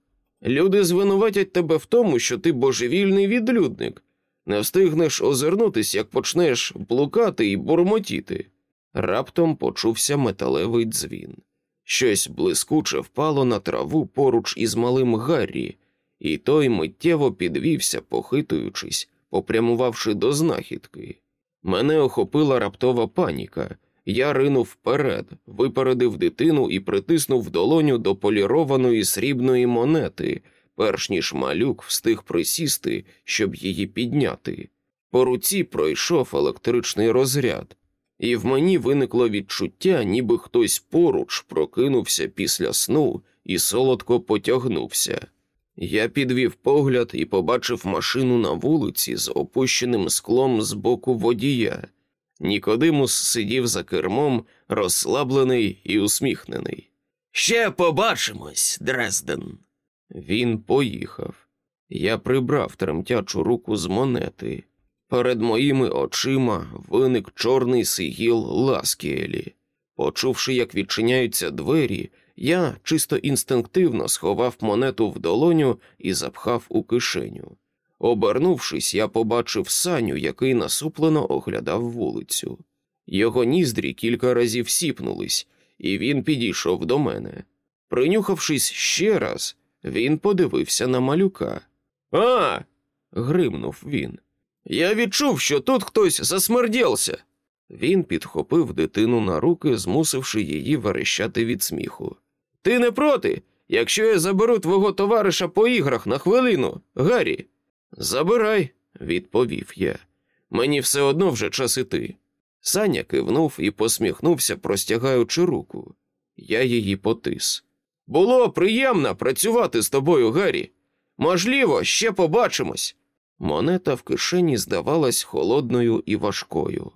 Люди звинуватять тебе в тому, що ти божевільний відлюдник, не встигнеш озирнутись, як почнеш блукати і бурмотіти. Раптом почувся металевий дзвін. Щось блискуче впало на траву поруч із малим Гаррі, і той миттєво підвівся, похитуючись, попрямувавши до знахідки. Мене охопила раптова паніка. Я ринув вперед, випередив дитину і притиснув долоню до полірованої срібної монети, перш ніж малюк встиг присісти, щоб її підняти. По руці пройшов електричний розряд, і в мені виникло відчуття, ніби хтось поруч прокинувся після сну і солодко потягнувся. Я підвів погляд і побачив машину на вулиці з опущеним склом з боку водія. Нікодимус сидів за кермом, розслаблений і усміхнений. Ще побачимось, Дрезден. Він поїхав. Я прибрав тремтячу руку з монети. Перед моїми очима виник чорний сигіл Ласкіелі. Почувши, як відчиняються двері, я чисто інстинктивно сховав монету в долоню і запхав у кишеню. Обернувшись, я побачив саню, який насуплено оглядав вулицю. Його ніздрі кілька разів сіпнулись, і він підійшов до мене. Принюхавшись ще раз, він подивився на малюка. А. гримнув він. Я відчув, що тут хтось засмердєлся. Він підхопив дитину на руки, змусивши її верещати від сміху. Ти не проти, якщо я заберу твого товариша по іграх на хвилину, Гаррі? Забирай, відповів я. Мені все одно вже час іти. Саня кивнув і посміхнувся, простягаючи руку. Я її потис. Було приємно працювати з тобою, Гаррі. Можливо, ще побачимось. Монета в кишені здавалась холодною і важкою.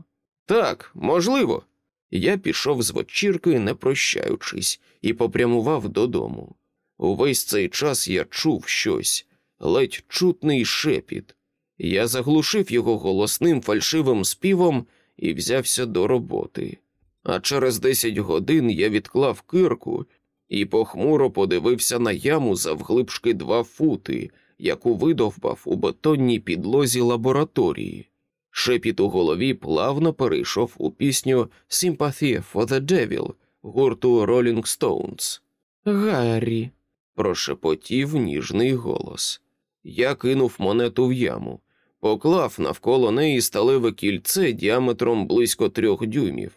Так, можливо. Я пішов з вечірки, не прощаючись, і попрямував додому. Увесь цей час я чув щось, ледь чутний шепіт. Я заглушив його голосним фальшивим співом і взявся до роботи. А через десять годин я відклав кирку і похмуро подивився на яму завглибшки два фути, яку видовбав у бетонній підлозі лабораторії. Шепіт у голові плавно перейшов у пісню «Sympathy for the Devil» гурту Rolling Stones. Гаррі, прошепотів ніжний голос. Я кинув монету в яму, поклав навколо неї сталеве кільце діаметром близько трьох дюймів,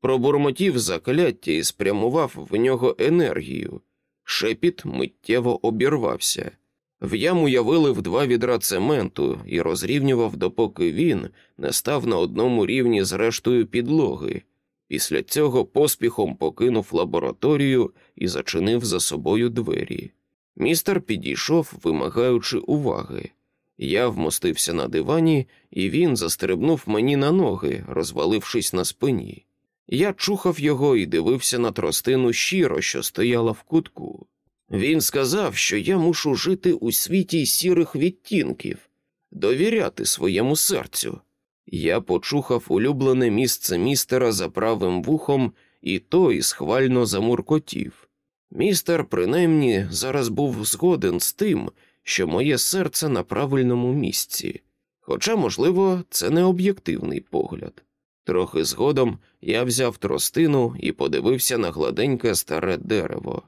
пробурмотів закляття і спрямував в нього енергію. Шепіт миттєво обірвався. В яму я вилив два відра цементу і розрівнював, допоки він не став на одному рівні з рештою підлоги. Після цього поспіхом покинув лабораторію і зачинив за собою двері. Містер підійшов, вимагаючи уваги. Я вмостився на дивані, і він застрибнув мені на ноги, розвалившись на спині. Я чухав його і дивився на тростину щиро, що стояла в кутку. Він сказав, що я мушу жити у світі сірих відтінків, довіряти своєму серцю. Я почухав улюблене місце містера за правим вухом, і той схвально замуркотів. Містер, принаймні, зараз був згоден з тим, що моє серце на правильному місці, хоча, можливо, це не об'єктивний погляд. Трохи згодом я взяв тростину і подивився на гладеньке старе дерево.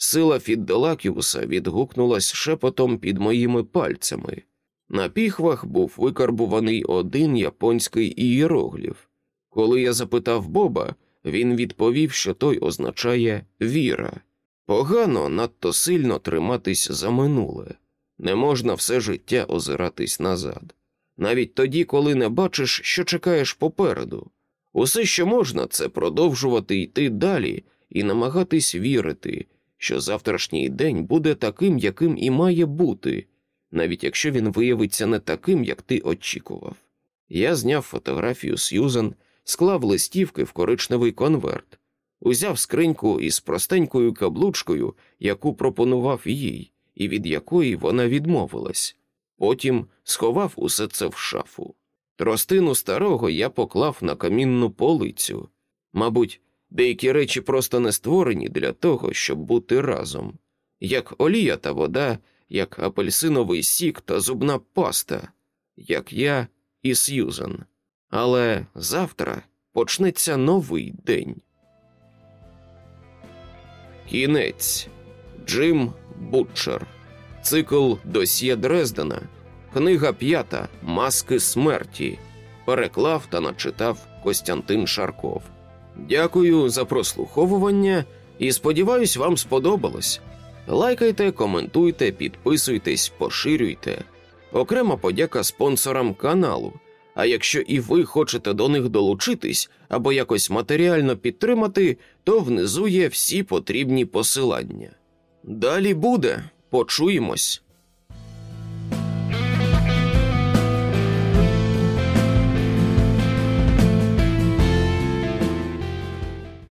Сила Фідделакіуса відгукнулась шепотом під моїми пальцями. На піхвах був викарбуваний один японський ієрогліф. Коли я запитав Боба, він відповів, що той означає віра. Погано надто сильно триматись за минуле, не можна все життя озиратись назад, навіть тоді, коли не бачиш, що чекаєш попереду. Усе, що можна, це продовжувати йти далі і намагатись вірити, що завтрашній день буде таким, яким і має бути, навіть якщо він виявиться не таким, як ти очікував. Я зняв фотографію Сьюзан, склав листівки в коричневий конверт, узяв скриньку із простенькою каблучкою, яку пропонував їй, і від якої вона відмовилась. Потім сховав усе це в шафу. Тростину старого я поклав на камінну полицю. Мабуть, деякі речі просто не створені для того, щоб бути разом, як олія та вода, як апельсиновий сік та зубна паста, як я і Сьюзан. Але завтра почнеться новий день. Кінець Джим Бутчер. Цикл Досьє Дрездена. Книга п'ята Маски смерті. Переклав та начитав Костянтин Шарков. Дякую за прослуховування і сподіваюсь, вам сподобалось. Лайкайте, коментуйте, підписуйтесь, поширюйте. Окрема подяка спонсорам каналу. А якщо і ви хочете до них долучитись або якось матеріально підтримати, то внизу є всі потрібні посилання. Далі буде, почуємось.